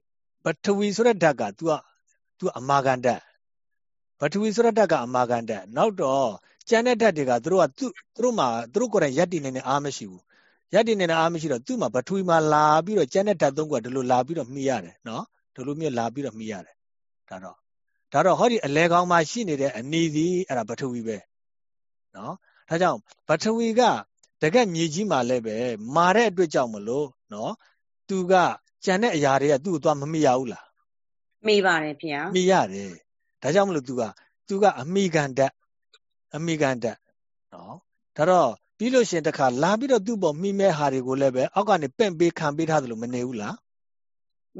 ပထဝီဆိုတဲ့ဓာတ်က तू က तू အမာကန်ဓာတ်ပထဝီဆိုတဲ့ဓာတ်ကအမာကန်ဓာတ်နောက်တော့ကျန်တဲ့ဓာတ်တွေကသူတို့ကသူသူတို့မှာသူတို့ကိုယ်တိုင်ရက်တည်နေတဲ့အားမရှိဘူးရက်တည်နေတဲ့အားမရှိတော့သူ့မှာပထဝီမှာလာပြီးတော့ကျန်တဲ့ဓာတ်သုံးခုကဒီလိုလာပြီးတော့မှီရတယ်နော်ဒီလိုမျိုးလာပြီးတော့မှီရတယ်ဒါတော့ဒါတော့ဟောဒီအလဲကောင်းမှာရှိနေတဲ့အနီးသည်အဲ့ဒါပထဝီပဲနော်ဒါကြောင့်ပထဝီကတကက်မြေကြီးမှာလည်းပဲမာတဲ့အတွက်ကြောင့်မလို့နော်သူက ကြံတဲ့အရာတွေကသူ့ကိုသွားမမိရဘူးလားမိပါတယ်ဗျာမိရတယ်ဒါကြောင့်မလို့ तू က तू ကအမိကန်တက်အမိကန်တက်နော်ဒါတော့ပြီးလို့ရှင်တခါလာပြီးတော့သူ့ပေါ်မိမဲ့ဟာတွေကိုလည်းပဲအောက်ကနေပင့်ပေးခံပေးထားသလိုမနေဘူးလား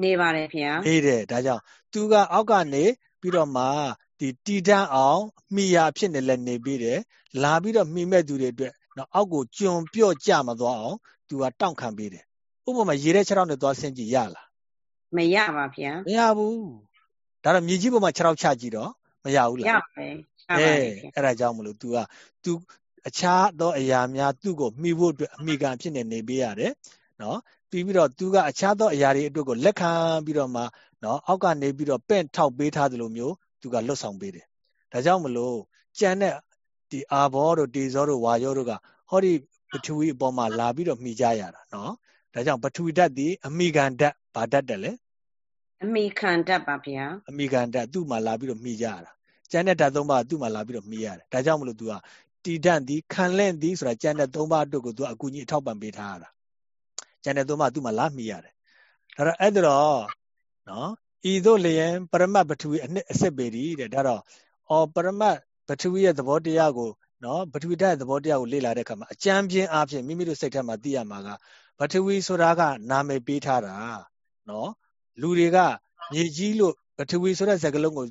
နေပါတယ်ဗျာနေတယ်ဒါကြောင့် तू ကအောက်ကနေပြီးတော့မှဒီတီတန်းအောင်မိယာဖြစ်နေလဲနေပြီးတယ်လာပြီးတော့မိမဲ့သူတွေအတွက်နော်အောက်ကိုကျွံပြော့ကြမသွားအောင် तू ကတောင့်ခံပေးတယ် ဥပမာရေထဲခြေထောက်နဲ့သွားဆင်းကြည့်ရလားမရပါဗျာမရဘူးဒါတော့မြေကြီးပေါ်မှာခြေထောက်ချကြည့်တော့မရဘူးလားရပါတယ်အဲအဲ့ဒါကြောင့်မလို့ तू က तू အခြားသောအရာများသူ့ကိုမှီဖို့အတွက်အမိကန်ဖြစ်နေနေပေးရတယ်နော်ပြီးပြီးတော့ तू ကအခြားသောအရာတွေအတွက်ကိုလက်ခံပြီးတော့မှနော်အောက်ကနေပြီးတော့ပင့်ထောက်ပေးထားသလိုမျိုး तू ကလွတ်ဆောင်ပေးတယ်ဒါကြောင့်မလို့ကြံတဲ့ဒီအာဘောတို့တေဇောတို့ဝါယောတို့ကဟောဒီပထဝီအပေါ်မှာလာပြီးတော့မှီကြရတာနော် ဒါကြောင့်ပထဝီဓာတ်ဒီအမိခံဓာတ်ဘာဓာတ်တယ်လဲအမိခံဓာတ်ပါဗျာအမိခံဓာတ်သူ့မှာလာပြီးတော့မှီကြရတာကျန်တဲ့ဓာတ်သုံးပါးသူ့မှာလာပြီးတော့မှီရတယ်ဒါကြောင့်မလို့ तू ကတီဓာတ်ဒီခံလင့်ဒီဆိုတာကျန်တဲ့သုံးပါးအတွက်ကို तू အကူကြီးအထောက်ပံ့ပေးထားရတာကျန်တဲ့သုံးပါးသူ့မှာလာမှီရတယ်ဒါတော့အဲ့တော့နော်ဤသို့လျင်ပရမတ်ပထဝီအနှစ်အစစ်ပေဒီတဲ့ဒါတော့အော်ပရမတ်ပထဝီရဲ့သဘောတရားကိုနော်ပထဝီဓာတ်ရဲ့သဘောတရားကိုလေ့လာတဲ့အခါမှာအကြံပြင်းအားဖြင့်မိမိတို့စိတ်ထဲမှာသိရမှာက ပထဝီဆိုတာက နာမည်ပေးထားတာနော်လူတွေကမြေကြီးလို့ပထဝီဆိုတဲ့စကားလုံးကို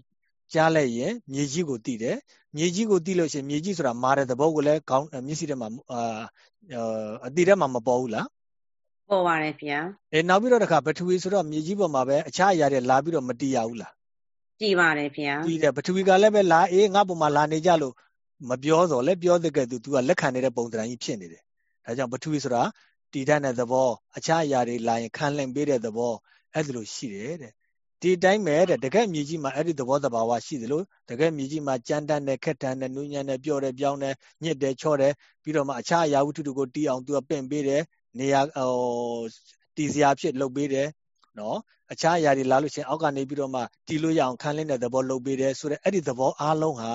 ကြားလိုက်ရင်မြေကြီးကိုသိတယ်မြေကြီးကိုသိလို့ရှိရင်မြေကြီးဆိုတာမာတဲ့သဘောကိုလည်းခေါင်းမျက်စိထဲမှာအာအတိထဲမှာမပေါ်ဘူးလားပေါ်ပါတယ်ဗျာအဲနောက်ပြီးတော့တခါပထဝီဆိုတော့မြေကြီးပေါ်မှာပဲအခြားအရာတွေလာပြီးတော့မတည်ရဘူးလားတည်ပါတယ်ဗျာတည်တယ်ပထဝီကလည်းပဲလာအေးငါ့ပေါ်မှာလာနေကြလို့မပြောတော့လဲပြောတဲ့ကဲသူ तू ကလက်ခံနေတဲ့ပုံစံကြီးဖြစ်နေတယ်ဒါကြောင့်ပထဝီဆိုတာ တည်တတ်တဲ့သဘောအခြားအရာတွေလာရင်ခံလင့်ပေးတဲ့သဘောအဲ့ဒါလိုရှိတယ်တဲ့ဒီတိုင်းပဲတဲ့တကယ်မြေကြီးမှာအဲ့ဒီသဘောတဘာဝရှိသလိုတကယ်မြေကြီးမှာကြမ်းတမ်းတဲ့ခက်တမ်းတဲ့နူးညံ့တဲ့ပျော့တဲ့ပြောင်းတဲ့ညစ်တဲ့ချော့တဲ့ပြီးတော့မှအခြားအရာဝတ္ထုတွေကိုတီးအောင်သူကပင့်ပေးတယ်နေရာဟိုတီစရာဖြစ်လုပ်ပေးတယ်နော်အခြားအရာတွေလာလို့ချင်းအောက်ကနေပြီးတော့မှတီလို့ရအောင်ခံလင်းတဲ့သဘောလုပ်ပေးတယ်ဆိုတော့အဲ့ဒီသဘောအားလုံးဟာ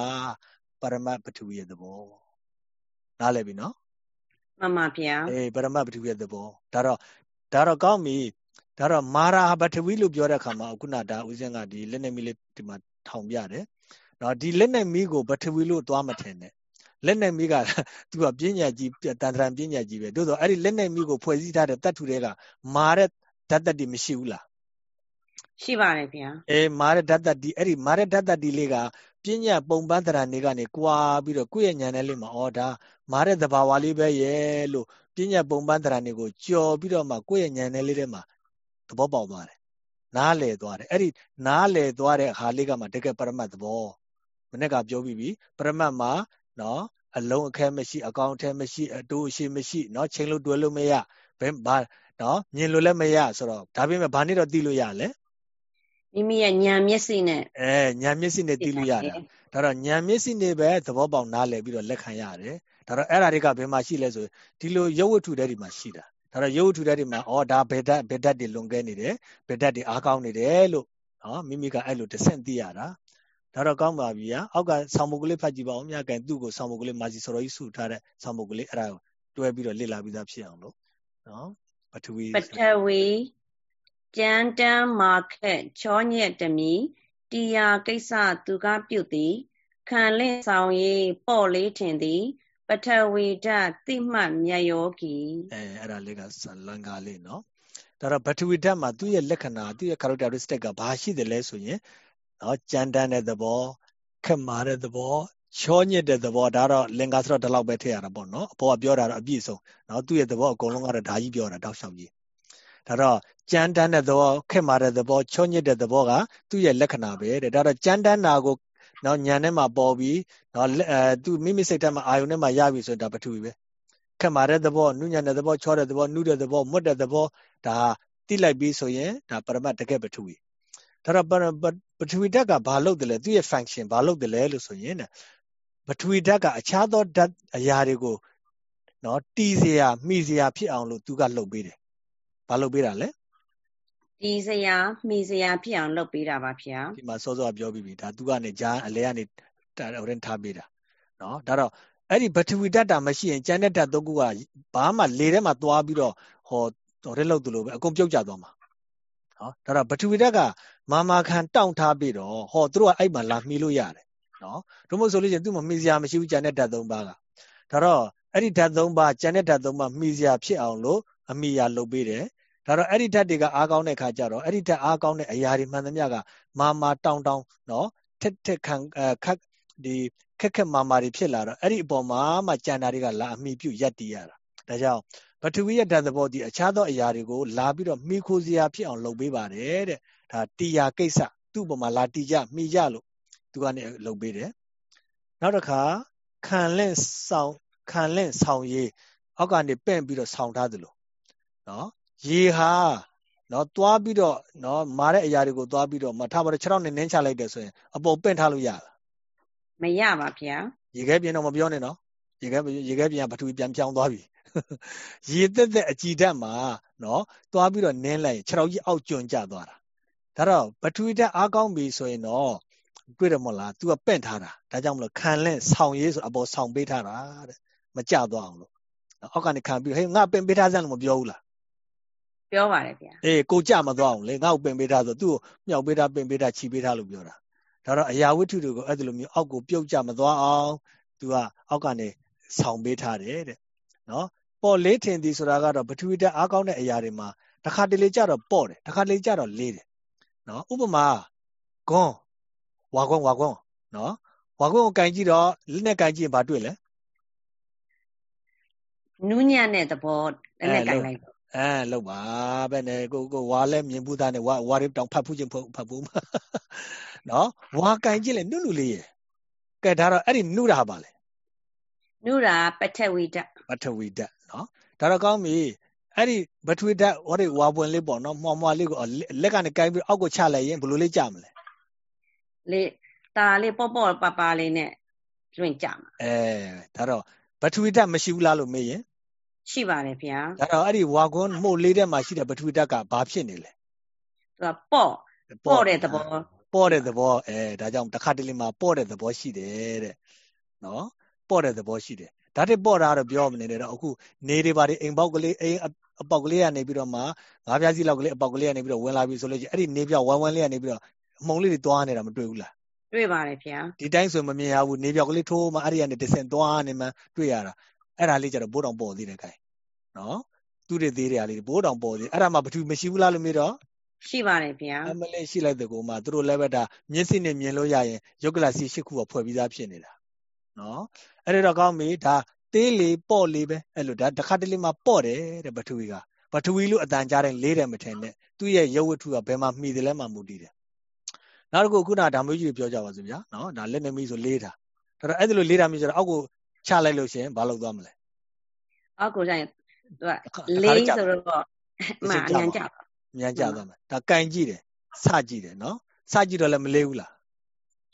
ပရမတ်ပထဝီရဲ့သဘောနားလည်ပြီနော် မှန်ပါဗျာအေးပရမတ်ပထဝီရဲ့သဘောဒါတော့ဒါတော့ကောင်းပြီဒါတော့မာရာပထဝီလို့ပြောတဲ့အခါမှာခုနဒါဦးစင်းကဒီလက်နဲ့မီလေးဒီမှာထောင်ပြတယ်နော်ဒီလက်နဲ့မီကိုပထဝီလို့သွားမထင်နဲ့လက်နဲ့မီကသူကပညာကြီးတန်တရံပညာကြီးပဲတို့တော့အဲ့ဒီလက်နဲ့မီကိုဖွဲ့စည်းထားတဲ့တတ်ထုတွေကမာတဲ့ဓာတ်တက်တွေမရှိဘူးလားရှိပါတယ်ဗျာအေးမာတဲ့ဓာတ်တက်ဒီအဲ့ဒီမာတဲ့ဓာတ်တက်ဒီလေးက ပညာပုံပန်းတရံတွေကနေကွာပြီးတော့ကိုယ့်ရဲ့ဉာဏ်နဲ့လေးမှာဩဒါမာတဲ့သဘာဝလေးပဲရဲ့လို့ပညာပုံပန်းတရံတွေကိုကြော်ပြီးတော့မှကိုယ့်ရဲ့ဉာဏ်နဲ့လေးထဲမှာသဘောပေါက်သွားတယ်နားလည်သွားတယ်အဲ့ဒီနားလည်သွားတဲ့ဟာလေးကမှတကယ်ပရမတ်သဘောမနေ့ကပြောပြီးပြီပရမတ်မှာနော်အလုံးအခဲမရှိအကောင်ထဲမရှိအတိုးအရှိမရှိနော်ချိန်လို့တွဲလို့မရဘယ်ဘာနော်မြင်လို့လည်းမရဆိုတော့ဒါပေမဲ့ဘာနဲ့တော့သိလို့ရလဲ မိမိရဲ့ဉာဏ်မျက်စိနဲ့အဲဉာဏ်မျက်စိနဲ့သိလို့ရတယ်ဒါတော့ဉာဏ်မျက်စိနဲ့ပဲသဘောပေါက်နားလည်ပြီးတော့လက်ခံရတယ်ဒါတော့အဲ့ဓာတွေကဘယ်မှာရှိလဲဆိုဒီလိုရုပ်ဝတ္ထုတွေဒီမှာရှိတာဒါတော့ရုပ်ထူဓာတ်တွေမှာဩဒါဘယ်ဓာတ်ဘယ်ဓာတ်တွေလွန်ကဲနေတယ်ဘယ်ဓာတ်တွေအားကောင်းနေတယ်လို့နော်မိမိကအဲ့လိုတဆင့်သိရတာဒါတော့ကောင်းပါပြီဟာအောက်ကဆောင်းမုတ်ကလေးဖတ်ကြည့်ပါဦးမြတ်ကန်သူ့ကိုဆောင်းမုတ်ကလေးမာစီစော်တော်ကြီးစုထားတဲ့ဆောင်းမုတ်ကလေးအဲ့ဒါကိုတွဲပြီးတော့လေ့လာပြီးသားဖြစ်အောင်လို့နော်ပထဝီပထဝီ ကြမ်းတမ်းမာခက်ချောညက်တမီတရားကိစ္စသူကပြုတ်သည်ခံလင့်ဆောင်ရေးပေါ့လေးထင်သည် ပထဝီဓာတ်တိမှတ်မြတ်ယောဂီအဲအဲ့ဒါလေးကလန်ကာလေးနော်ဒါတော့ပထဝီဓာတ်မှာသူ့ရဲ့လက္ခဏာသူ့ရဲ့ characteristic ကဘာရှိတယ်လဲဆိုရင်နော်ကြမ်းတမ်းတဲ့သဘောခက်မာတဲ့သဘောချောညစ်တဲ့သဘောဒါတော့လင်္ကာဆိုတော့ဒီလောက်ပဲထည့်ရတာပေါ့နော်အပေါ်ကပြောတာတော့အပြည့်စုံနော်သူ့ရဲ့သဘောအကုန်လုံးကတော့ဒါကြီးပြောတာတောက်လျှောက်ကြီး ဒါတော့ကြမ်းတမ်းတဲ့သဘောခက်မာတဲ့သဘောချောညစ်တဲ့သဘောကသူ့ရဲ့လက္ခဏာပဲတဲ့ဒါတော့ကြမ်းတမ်းတာကိုနော်ညံထဲမှာပေါ်ပြီးနော်အဲသူမိမိစိတ်ထဲမှာအာယုန်ထဲမှာရပြီဆိုရင်ဒါပထဝီပဲခက်မာတဲ့သဘောနုညံတဲ့သဘောချောတဲ့သဘောနုတဲ့သဘောမွတ်တဲ့သဘောဒါတိလိုက်ပြီးဆိုရင်ဒါပရမတ်တကယ်ပထဝီဒါတော့ပထဝီဓာတ်ကဘာလုပ်တယ်လဲသူ့ရဲ့ function ဘာလုပ်တယ်လဲလို့ဆိုရင်ပထဝီဓာတ်ကအခြားသောဓာတ်အရာတွေကိုနော်တီးစရာမှီစရာဖြစ်အောင်လို့သူကလှုပ်ပေးတယ် ဘာလှုပ်ပေးတာလဲတီးစရာမှီစရာဖြစ်အောင်လှုပ်ပေးတာပါဗျာဒီမှာစောစောပြောပြီးပြီဒါသူကနေဂျာအလဲကနေဟိုရင်ထားပေးတာနော်ဒါတော့အဲ့ဒီပထဝီဓာတ်တာမရှိရင်ကျန်တဲ့ဓာတ်သုံးခုကဘာမှလေထဲမှာသွားပြီးတော့ဟောတော်တဲ့လောက်သူလိုပဲအကုန်ပြုတ်ကျသွားမှာနော်ဒါတော့ပထဝီဓာတ်ကမာမာခံတောင့်ထားပြီးတော့ဟောသူတို့ကအဲ့မှာလာမှီလို့ရတယ်နော်တို့မို့ဆိုလို့ချင်းသူ့မှာမှီစရာမရှိဘူးကျန်တဲ့ဓာတ်သုံးပါးကဒါတော့အဲ့ဒီဓာတ်သုံးပါးကျန်တဲ့ဓာတ်သုံးပါးမှီစရာဖြစ်အောင်လို့အမိယာလုပ်ပေးတယ် ဒါတော့အဲ့ဒီဓာတ်တွေကအားကောင်းတဲ့ခါကျတော့အဲ့ဒီဓာတ်အားကောင်းတဲ့အရာတွေမှန်သမျှကမာမာတောင်းတောင်းနော်ထက်ထက်ခံခက်ဒီခက်ခက်မာမာတွေဖြစ်လာတော့အဲ့ဒီအပေါ်မှာမှကြံတာတွေကလာအမိပြုတ်ရက်တည်ရတာဒါကြောင့်ပထဝီရဲ့ဓာတ်သဘောဒီအခြားသောအရာတွေကိုလာပြီးတော့မိခိုစရာဖြစ်အောင်လုပ်ပေးပါတယ်တဲ့ဒါတီယာကိစ္စသူ့ပေါ်မှာလာတီကြမိကြလို့သူကနေလုပ်ပေးတယ်နောက်တစ်ခါခံလင့်ဆောင်ခံလင့်ဆောင်ရေးအောက်ကနေပင့်ပြီးတော့ဆောင်ထားသလိုနော် ရေဟာနော်သွားပြီးတော့နော်မာတဲ့အရာတွေကိုသွားပြီးတော့မထားပါတော့6ထောင်နဲ့နင်းချလိုက်တယ်ဆိုရင်အပေါ်ပင့်ထားလို့ရလားမရပါဗျာရေခဲပြင်တော့မပြောနဲ့နော်ရေခဲရေခဲပြင်ကဘထူပြန်ပြောင်းသွားပြီရေသက်သက်အကြည်ဓာတ်မှာနော်သွားပြီးတော့နင်းလိုက်ရင်6ထောင်ကြီးအောက်ကျွံကျသွားတာဒါတော့ဘထူဓာတ်အားကောင်းပြီဆိုရင်တော့တွေ့တယ်မဟုတ်လား तू ကပင့်ထားတာဒါကြောင့်မလို့ခံလင့်ဆောင်ရေးဆိုအပေါ်ဆောင်ပေးထားတာတဲ့မကြသွားအောင်လို့အောက်ကနေခံပြီးဟေးငါပင့်ပေးထားစမ်းလို့မပြောဘူးလား ပြောပါတယ်ဗျာအေးကိုကြမသွားအောင်လေငါ့ကိုပင်ပေးထားဆိုသူ့ကိုမြောက်ပေးထားပင်ပေးထားခြိပေးထားလို့ပြောတာဒါတော့အရာဝတ္ထုတွေကိုအဲ့လိုမျိုးအောက်ကိုပြုတ်ကြမသွားအောင်သူကအောက်ကနေဆောင်ပေးထားတယ်တဲ့နော်ပေါ်လေးထင်သည်ဆိုတာကတော့ပထဝီဓာတ်အားကောင်းတဲ့အရာတွေမှာတစ်ခါတလေကြတော့ပေါ့တယ်တစ်ခါတလေကြတော့လေးတယ်နော်ဥပမာဂွန်းဝါကွန်းဝါကွန်းနော်ဝါကွန်းကိုကင်ကြည့်တော့လက်နဲ့ကင်ကြည့်ရင်ဘာတွေ့လဲနူးညံ့တဲ့သဘောလက်နဲ့ကင်လိုက် အဲလောက်ပါပဲနဲ့ကိုကိုဝါလဲမြင်ဘူးသားနဲ့ဝါဝါရီတောင်ဖတ်ဖူးချင်းဖတ်ဖူးမှာနော်ဝါကင်ကြည့်လေနုနုလေးရကဲဒါတော့အဲ့ဒီနုတာပါလေနုတာပထဝီဓာတ်ပထဝီဓာတ်နော်ဒါတော့ကောင်းပြီအဲ့ဒီပထဝီဓာတ်ဟောဒီဝါပွင့်လေးပေါ့နော်မှောင်မွားလေးကိုလက်ကနေကိုင်းပြီးအောက်ကိုချလိုက်ရင်ဘယ်လိုလေးကြမလဲလေตาလေးပေါ့ပေါ့ပပလေးနဲ့တွင်ကြမှာအဲဒါတော့ပထဝီဓာတ်မရှိဘူးလားလို့မေးရင် ရှိပါတယ်ဗျာဒါတော့အဲ့ဒီဝါကွန်းမှုတ်လေးထဲမှာရှိတဲ့ပထဝီဓာတ်ကဘာဖြစ်နေလဲသူကပေါ့ပေါ့တဲ့သဘောပေါ့တဲ့သဘောအဲဒါကြောင့်တစ်ခါတလေမှာပေါ့တဲ့သဘောရှိတယ်တဲ့နော်ပေါ့တဲ့သဘောရှိတယ်ဒါတစ်ပေါ့တာတော့ပြောမနေနဲ့တော့အခုနေတွေပါဒီအိမ်ပေါက်ကလေးအိမ်အပေါက်ကလေးကနေပြီးတော့မှငါးပြားစီလောက်ကလေးအပေါက်ကလေးကနေပြီးတော့ဝင်လာပြီဆိုလို့ရှိရင်အဲ့ဒီနေပြောက်ဝမ်းဝမ်းလေးကနေပြီးတော့အမုံလေးတွေသွားနေတာမတွေ့ဘူးလားတွေ့ပါတယ်ဗျာဒီတိုင်းဆိုမမြင်ရဘူးနေပြောက်ကလေးထိုးမှအဲ့ဒီကနေတဆင်သွားနေမှတွေ့ရတာ အဲ့ဒါလေးကျတော့ဘိုးတော်ပေါ်သေးတယ်ခိုင်နော်သူတွေသေးတယ်လေးဘိုးတောင်ပေါ်သေးအဲ့ဒါမှဘသူမရှိဘူးလားလို့မေးတော့ရှိပါတယ်ဗျာအမလေးရှိလိုက်တဲ့ကိုမှသူတို့လည်းပဲဒါမျက်စိနဲ့မြင်လို့ရရင်ယုတ်ကလစီ၈ခုကဖွဲ့ပြီးသားဖြစ်နေတာနော်အဲ့ဒါတော့ကောင်းပြီဒါသေးလေပေါ့လေပဲအဲ့လိုဒါတစ်ခါတလေမှပေါ့တယ်တဲ့ပထဝီကပထဝီလို့အတန်ကြားတိုင်းလေးတယ်မထင်နဲ့သူ့ရဲ့ရုပ်ဝတ္ထုကဘယ်မှာမှီတယ်လဲမှမူတည်တယ်နောက်တစ်ခုခုနဓာမွေးကြီးပြောကြပါစို့ဗျာနော်ဒါလက်နေမီဆိုလေးတာဒါတော့အဲ့ဒါလိုလေးတာမျိုးဆိုတော့အောက်ကို ချလိုက်လို့ရှင်ဘာလုပ်သွားမလဲအောက်ကိုဆိုင်သူကလေးဆိုတော့မှအញ្ញံကြပါအញ្ញံကြသွားမယ်ဒါကင်ကြည့်တယ်စကြည့်တယ်နော်စကြည့်တော့လည်းမလေးဘူးလား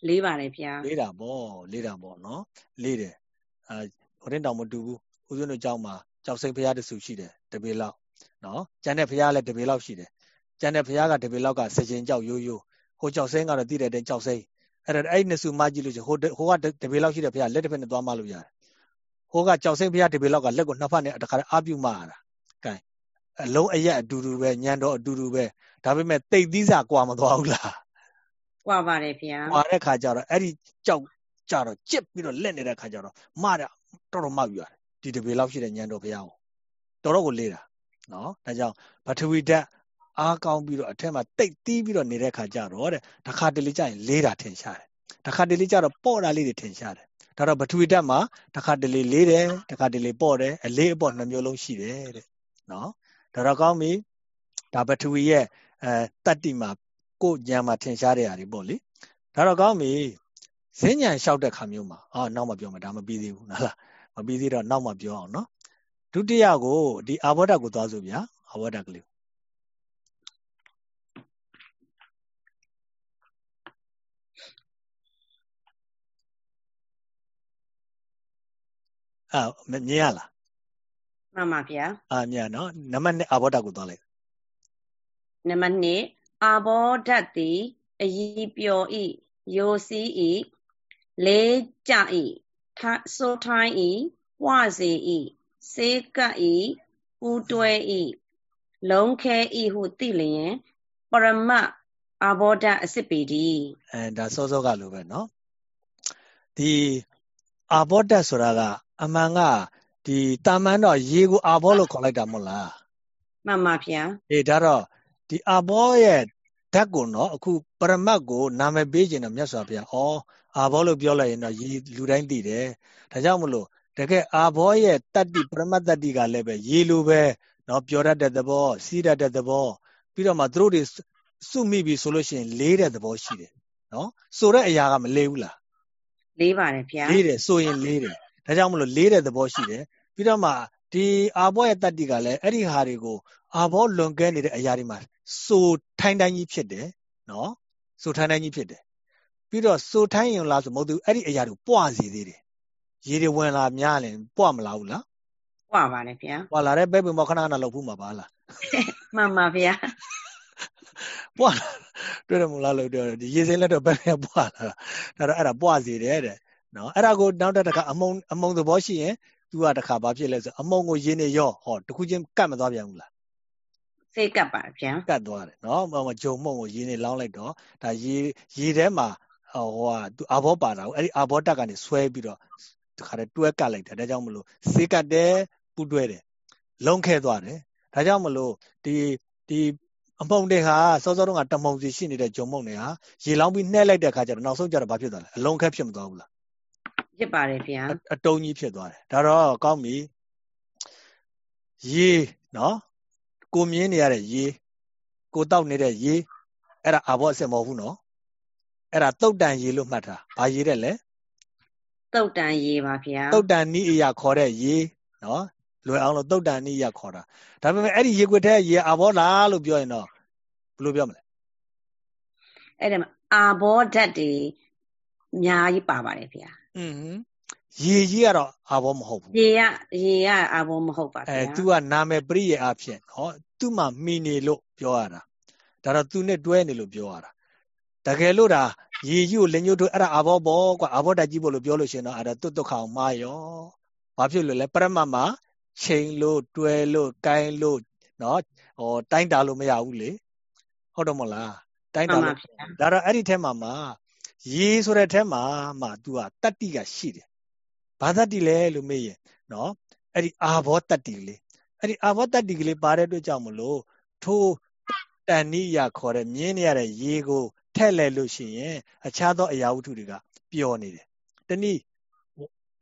လေးပါတယ်ဗျာလေးတာပေါ့လေးတာပေါ့နော်လေးတယ်အာဟိုတင်တောင်မတူဘူးဦးဇင်းတို့ကြောက်မှာကြောက်စိတ်ဖရားတဆူရှိတယ်တပေလောက်နော်ကျန်တဲ့ဖရားလည်းတပေလောက်ရှိတယ်ကျန်တဲ့ဖရားကတပေလောက်ကစကြင်ကြောက်ရိုးရိုးဟိုကြောက်စိမ့်ကတော့တည်တဲ့တဲ့ကြောက်စိမ့် အဲ့ဒါအဲ့ဒီနှစ်စုမကြည့်လို့ရှိရင်ဟိုဟိုကတပေလောက်ရှိတဲ့ဖရားလက်တစ်ဖက်နဲ့သွားမလို့ရတယ်ဟိုကကြောက်စိမ့်ဖျားတပေလောက်ကလက်ကိုနှစ်ဖက်နဲ့တခါအာပြုမရတာကဲအလုံးအရက်အတူတူပဲညံတော့အတူတူပဲဒါပေမဲ့တိတ်သီးစာကွာမသွားဘူးလားကွာပါတယ်ဗျာကွာတဲ့ခါကျတော့အဲ့ဒီကြောက်ကြတော့ကြစ်ပြီးတော့လက်နေတဲ့ခါကျတော့မတာတော်တော်မောက်ယူရတယ်ဒီတပေလောက်ရှိတဲ့ညံတော်ဘုရားကိုတော်တော်ကိုလေးတာနော်ဒါကြောင့်ပထဝီဓာတ် အားကောင်းပြီးတော့အထက်မှာတိတ်တီးပြီးတော့နေတဲ့ခါကျတော့တဲ့တခါတလေကျရင်လေးတာထင်ရှားတယ်တခါတလေကျတော့ပေါ့တာလေးတွေထင်ရှားတယ်ဒါတော့ပထဝီဓာတ်မှာတစ်ခါတလေလေးတယ်တစ်ခါတလေပေါ့တယ်အလေးအပေါ့နှမျိုးလုံးရှိတယ်တဲ့နော်ဒါတော့ကောင်းပြီဒါပထဝီရဲ့အဲတတ္တိမှာကိုဉာဏ်မှာထင်ရှားတဲ့ဟာတွေပေါ့လေဒါတော့ကောင်းပြီဈဉ္ဉံလျှောက်တဲ့ခါမျိုးမှာအော်နောက်မှပြောမယ်ဒါမပြီးသေးဘူးနော်လားမပြီးသေးတော့နောက်မှပြောအောင်နော်ဒုတိယကိုဒီအာဘောဓာတ်ကိုသွားစို့ဗျာအာဘောဓာတ်ကလေး အာမြင်ရလားမှန်ပါဗျာအာမြင်နော်နံပါတ်1အာဘောဓာတ်ကိုသွားလိုက်နံပါတ်2အာဘောဓာတ်သည်အယီပျော်ဤယိုစီဤလေးကြဤဆိုထိုင်းဤဝစေဤစေကပ်ဤပူတွဲဤလုံးခဲဤဟုသိလျင်ပရမတ်အာဘောဓာတ်အစစ်ပေဒီအဲဒါစောစောကလိုပဲเนาะဒီအာဘောဓာတ်ဆိုတာက အမှန်ကဒီတာမန်တော့ရေကိုအာဘောလို့ခေါ်လိုက်တာမဟုတ်လားမှန်ပါဗျာအေးဒါတော့ဒီအာဘောရဲ့ဓာတ်ကိုနော်အခုပရမတ်ကိုနာမည်ပေးခြင်းတော့မြတ်စွာဘုရားဩအာဘောလို့ပြောလိုက်ရင်တော့ရေလူတိုင်းသိတယ်ဒါကြောင့်မလို့တကယ်အာဘောရဲ့တတ္တိပရမတ်တတ္တိကလည်းပဲရေလိုပဲနော်ပြောတတ်တဲ့သဘောစီးတတ်တဲ့သဘောပြီးတော့မှသူတို့တွေစုမိပြီဆိုလို့ရှိရင်လေးတဲ့သဘောရှိတယ်နော်ဆိုတဲ့အရာကမလေးဘူးလားလေးပါတယ်ဗျာလေးတယ်ဆိုရင်လေးတယ် ဒါကြောင့်မလို့လေးတဲ့သဘောရှိတယ်ပြီးတော့မှဒီအာဘောရဲ့တတ္တိကလည်းအဲ့ဒီဟာတွေကိုအာဘောလွန်ကဲနေတဲ့အရာတွေမှာစိုးထိုင်းတိုင်းကြီးဖြစ်တယ်နော်စိုးထိုင်းတိုင်းကြီးဖြစ်တယ်ပြီးတော့စိုးထိုင်းရင်လားဆိုမဟုတ်ဘူးအဲ့ဒီအရာတွေပွားစီသေးတယ်ရေတွေဝင်လာများရင်ပွားမလာဘူးလားပွားပါတယ်ဗျာပွားလာတဲ့ပဲပင်မောခဏခဏလောက်ဘူးမှာပါလားမှန်ပါဗျာပွားတွေ့တယ်မလားလို့ပြောဒီရေစင်းလက်တော့ပဲပွားလာတာဒါတော့အဲ့ဒါပွားစီတယ်တဲ့ နော်အဲ့ဒါကိုနောက်တစ်ခါအမုံအမုံသဘောရှိရင် तू ကတစ်ခါဘာဖြစ်လဲဆိုအမုံကိုရင်းနေရောဟောတခုချင်းကတ်မသွားပြန်ဘူးလားစိတ်ကပ်ပါဗျာကတ်သွားတယ်နော်ဟိုဂျုံမုံကိုရင်းနေလောင်းလိုက်တော့ဒါရေရေထဲမှာဟိုဟာ तू အဘောပါတာကိုအဲ့ဒီအဘောတက်ကနေဆွဲပြီးတော့တခါတည်းတွဲကတ်လိုက်တယ်ဒါကြောင့်မလို့စေးကတ်တယ်ပူတွဲတယ်လုံးခဲသွားတယ်ဒါကြောင့်မလို့ဒီဒီအမုံတွေဟာစောစောတုန်းကတမုံစီရှိနေတဲ့ဂျုံမုံတွေဟာရေလောင်းပြီးနှဲလိုက်တဲ့အခါကျတော့နောက်ဆုံးကျတော့ဘာဖြစ်သွားလဲအလုံးခဲဖြစ်မသွားဘူးလား ဖြစ်ပါတယ်ဗျာအတုံးကြီးဖြစ်သွားတယ်ဒါတော့ကောင်းပြီရေနော်ကိုမြင်နေရတဲ့ရေကိုတောက်နေတဲ့ရေအဲ့ဒါအာဘောအစစ်မဟုတ်ဘူးနော်အဲ့ဒါတုတ်တန်ရေလို့မှတ်တာဘာရေတဲ့လဲတုတ်တန်ရေပါဗျာတုတ်တန်နီးအရာခေါ်တဲ့ရေနော်လွယ်အောင်လို့တုတ်တန်နီးအရာခေါ်တာဒါပေမဲ့အဲ့ဒီရေကွက်ထဲရေအာဘောလားလို့ပြောရင်တော့ဘယ်လိုပြောမလဲအဲ့ဒါအာဘောဓာတ်တွေအများကြီးပါပါတယ်ဗျာ อืมရေကြီးကတော့အာဘောမဟုတ်ဘူးရေကရေကအာဘောမဟုတ်ပါဗျာအဲ तू ကနာမည်ပရိယေအဖြစ်ဟောသူ့မှာမိနေလို့ပြောရတာဒါတော့ तू နဲ့တွဲနေလို့ပြောရတာတကယ်လို့ဒါရေကြီးကိုလက်ညှိုးထိုးအဲ့ဒါအာဘောဘောကွာအာဘောတက်ကြီးဖို့လို့ပြောလို့ရှင်တော့အဲ့ဒါတွတ်တုခအောင်မာရောဘာဖြစ်လို့လဲပရမတ်မှာချိန်လို့တွဲလို့ကိုင်းလို့နော်ဟောတိုင်းတာလို့မရဘူးလေဟုတ်တော့မလားတိုင်းတာလို့ဒါတော့အဲ့ဒီထဲမှာမှာ ရေဆိုတဲ့ထဲမှာမှ तू ကတတ္တိကရှိတယ်ဘာတတ္တိလဲလို့မေးရင်နော်အဲ့ဒီအာဘောတတ္တိလေးအဲ့ဒီအာဘောတတ္တိကလေးပါတဲ့အတွက်ကြောင့်မလို့ထိုးတန်နိယခေါ်တဲ့မြင်းနေရတဲ့ရေကိုထက်လဲလို့ရှိရင်အခြားသောအရာဝတ္ထုတွေကပျော်နေတယ်တနည်း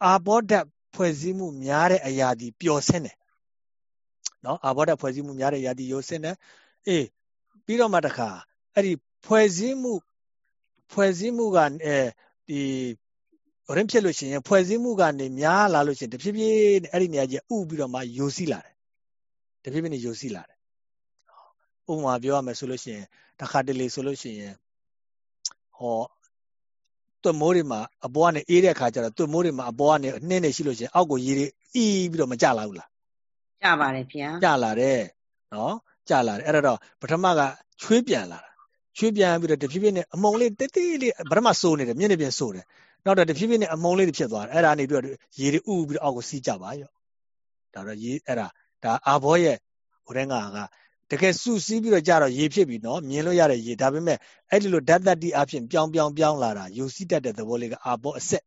အာဘောဓာတ်ဖွဲ့စည်းမှုများတဲ့အရာဒီပျော်ဆင်းတယ်နော်အာဘောဓာတ်ဖွဲ့စည်းမှုများတဲ့အရာဒီရိုးဆင်းတယ်အေးပြီးတော့မှတခါအဲ့ဒီဖွဲ့စည်းမှု ဖွဲ့စည်းမှုကအဲဒီရင်ဖြစ်လို့ရှိရင်ဖွဲ့စည်းမှုကနေများလာလို့ရှိရင်တဖြည်းဖြည်းအဲ့ဒီနေရာကြီးဥပြီးတော့မှယိုစီးလာတယ်တဖြည်းဖြည်းနဲ့ယိုစီးလာတယ်ဥပမာပြောရမယ်ဆိုလို့ရှိရင်တစ်ခါတလေဆိုလို့ရှိရင်ဟောသွတ်မိုးတွေမှာအပေါ်ကနေအေးတဲ့ခါကျတော့သွတ်မိုးတွေမှာအပေါ်ကနေနှင်းနေရှိလို့ရှိရင်အောက်ကိုရေတွေအီးပြီးတော့မကျလာဘူးလားကျပါတယ်ဗျာကျလာတယ်နော်ကျလာတယ်အဲ့တော့ပထမကချွေးပြန်လာတာ ချွေးပြန်ပြီးတော့တဖြည်းဖြည်းနဲ့အမုံလေးတိတိလေးပထမစိုးနေတယ်မျက်နှာပြင်စိုးတယ်နောက်တော့တဖြည်းဖြည်းနဲ့အမုံလေးတွေဖြစ်သွားတယ်အဲ့ဒါနေပြီးတော့ရေတွေဥပြီးတော့အောက်ကိုစီးကြပါရောဒါတော့ရေအဲ့ဒါဒါအာဘောရဲ့ဟိုတဲ့ငါကတကယ်စုစည်းပြီးတော့ကြတော့ရေဖြစ်ပြီနော်မြင်လို့ရတဲ့ရေဒါပေမဲ့အဲ့ဒီလိုဓာတ်တတိအဖြစ်ပြောင်းပြောင်းပြောင်းလာတာယူစီတတ်တဲ့သဘောလေးကအာဘောအဆက်